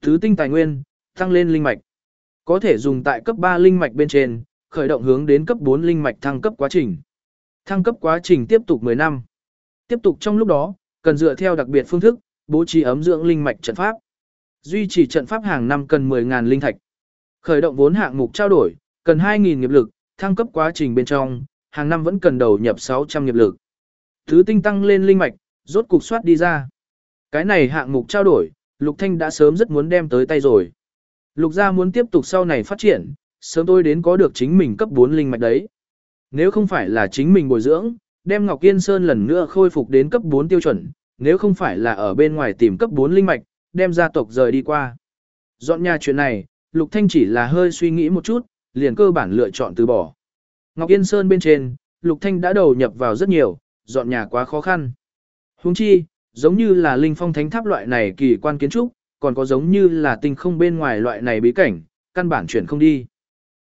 Tứ tinh tài nguyên, tăng lên linh mạch. Có thể dùng tại cấp 3 linh mạch bên trên, khởi động hướng đến cấp 4 linh mạch thăng cấp quá trình. Thăng cấp quá trình tiếp tục 10 năm. Tiếp tục trong lúc đó, cần dựa theo đặc biệt phương thức, bố trí ấm dưỡng linh mạch trận pháp. Duy trì trận pháp hàng năm cần 10.000 linh thạch. Khởi động vốn hạng mục trao đổi, cần 2.000 nghiệp lực, thăng cấp quá trình bên trong, hàng năm vẫn cần đầu nhập 600 nghiệp lực. Thứ tinh tăng lên linh mạch, rốt cục soát đi ra. Cái này hạng mục trao đổi, Lục Thanh đã sớm rất muốn đem tới tay rồi. Lục gia muốn tiếp tục sau này phát triển, sớm tôi đến có được chính mình cấp 4 linh mạch đấy. Nếu không phải là chính mình bồi dưỡng, đem Ngọc Yên Sơn lần nữa khôi phục đến cấp 4 tiêu chuẩn, nếu không phải là ở bên ngoài tìm cấp 4 linh mạch, đem gia tộc rời đi qua. Dọn nhà chuyện này, Lục Thanh chỉ là hơi suy nghĩ một chút, liền cơ bản lựa chọn từ bỏ. Ngọc Yên Sơn bên trên, Lục Thanh đã đầu nhập vào rất nhiều, dọn nhà quá khó khăn. Huống chi, giống như là linh phong thánh tháp loại này kỳ quan kiến trúc, còn có giống như là tinh không bên ngoài loại này bí cảnh, căn bản chuyển không đi.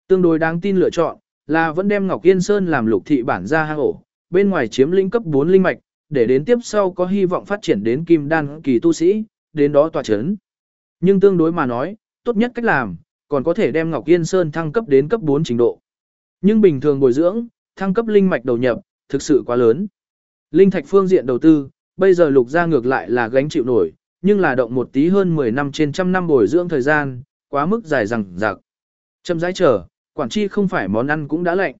Tương đối đáng tin lựa chọn, là vẫn đem Ngọc Yên Sơn làm lục thị bản ra hang ổ, bên ngoài chiếm lĩnh cấp 4 linh mạch, để đến tiếp sau có hy vọng phát triển đến kim đan kỳ tu sĩ, đến đó tòa chấn. Nhưng tương đối mà nói, tốt nhất cách làm, còn có thể đem Ngọc Yên Sơn thăng cấp đến cấp 4 trình độ. Nhưng bình thường bồi dưỡng, thăng cấp linh mạch đầu nhập, thực sự quá lớn. Linh thạch phương diện đầu tư, bây giờ lục ra ngược lại là gánh chịu nổi, nhưng là động một tí hơn 10 năm trên trăm năm bồi dưỡng thời gian, quá mức dài rằng rạc. Chậm rãi chờ, quản chi không phải món ăn cũng đã lạnh.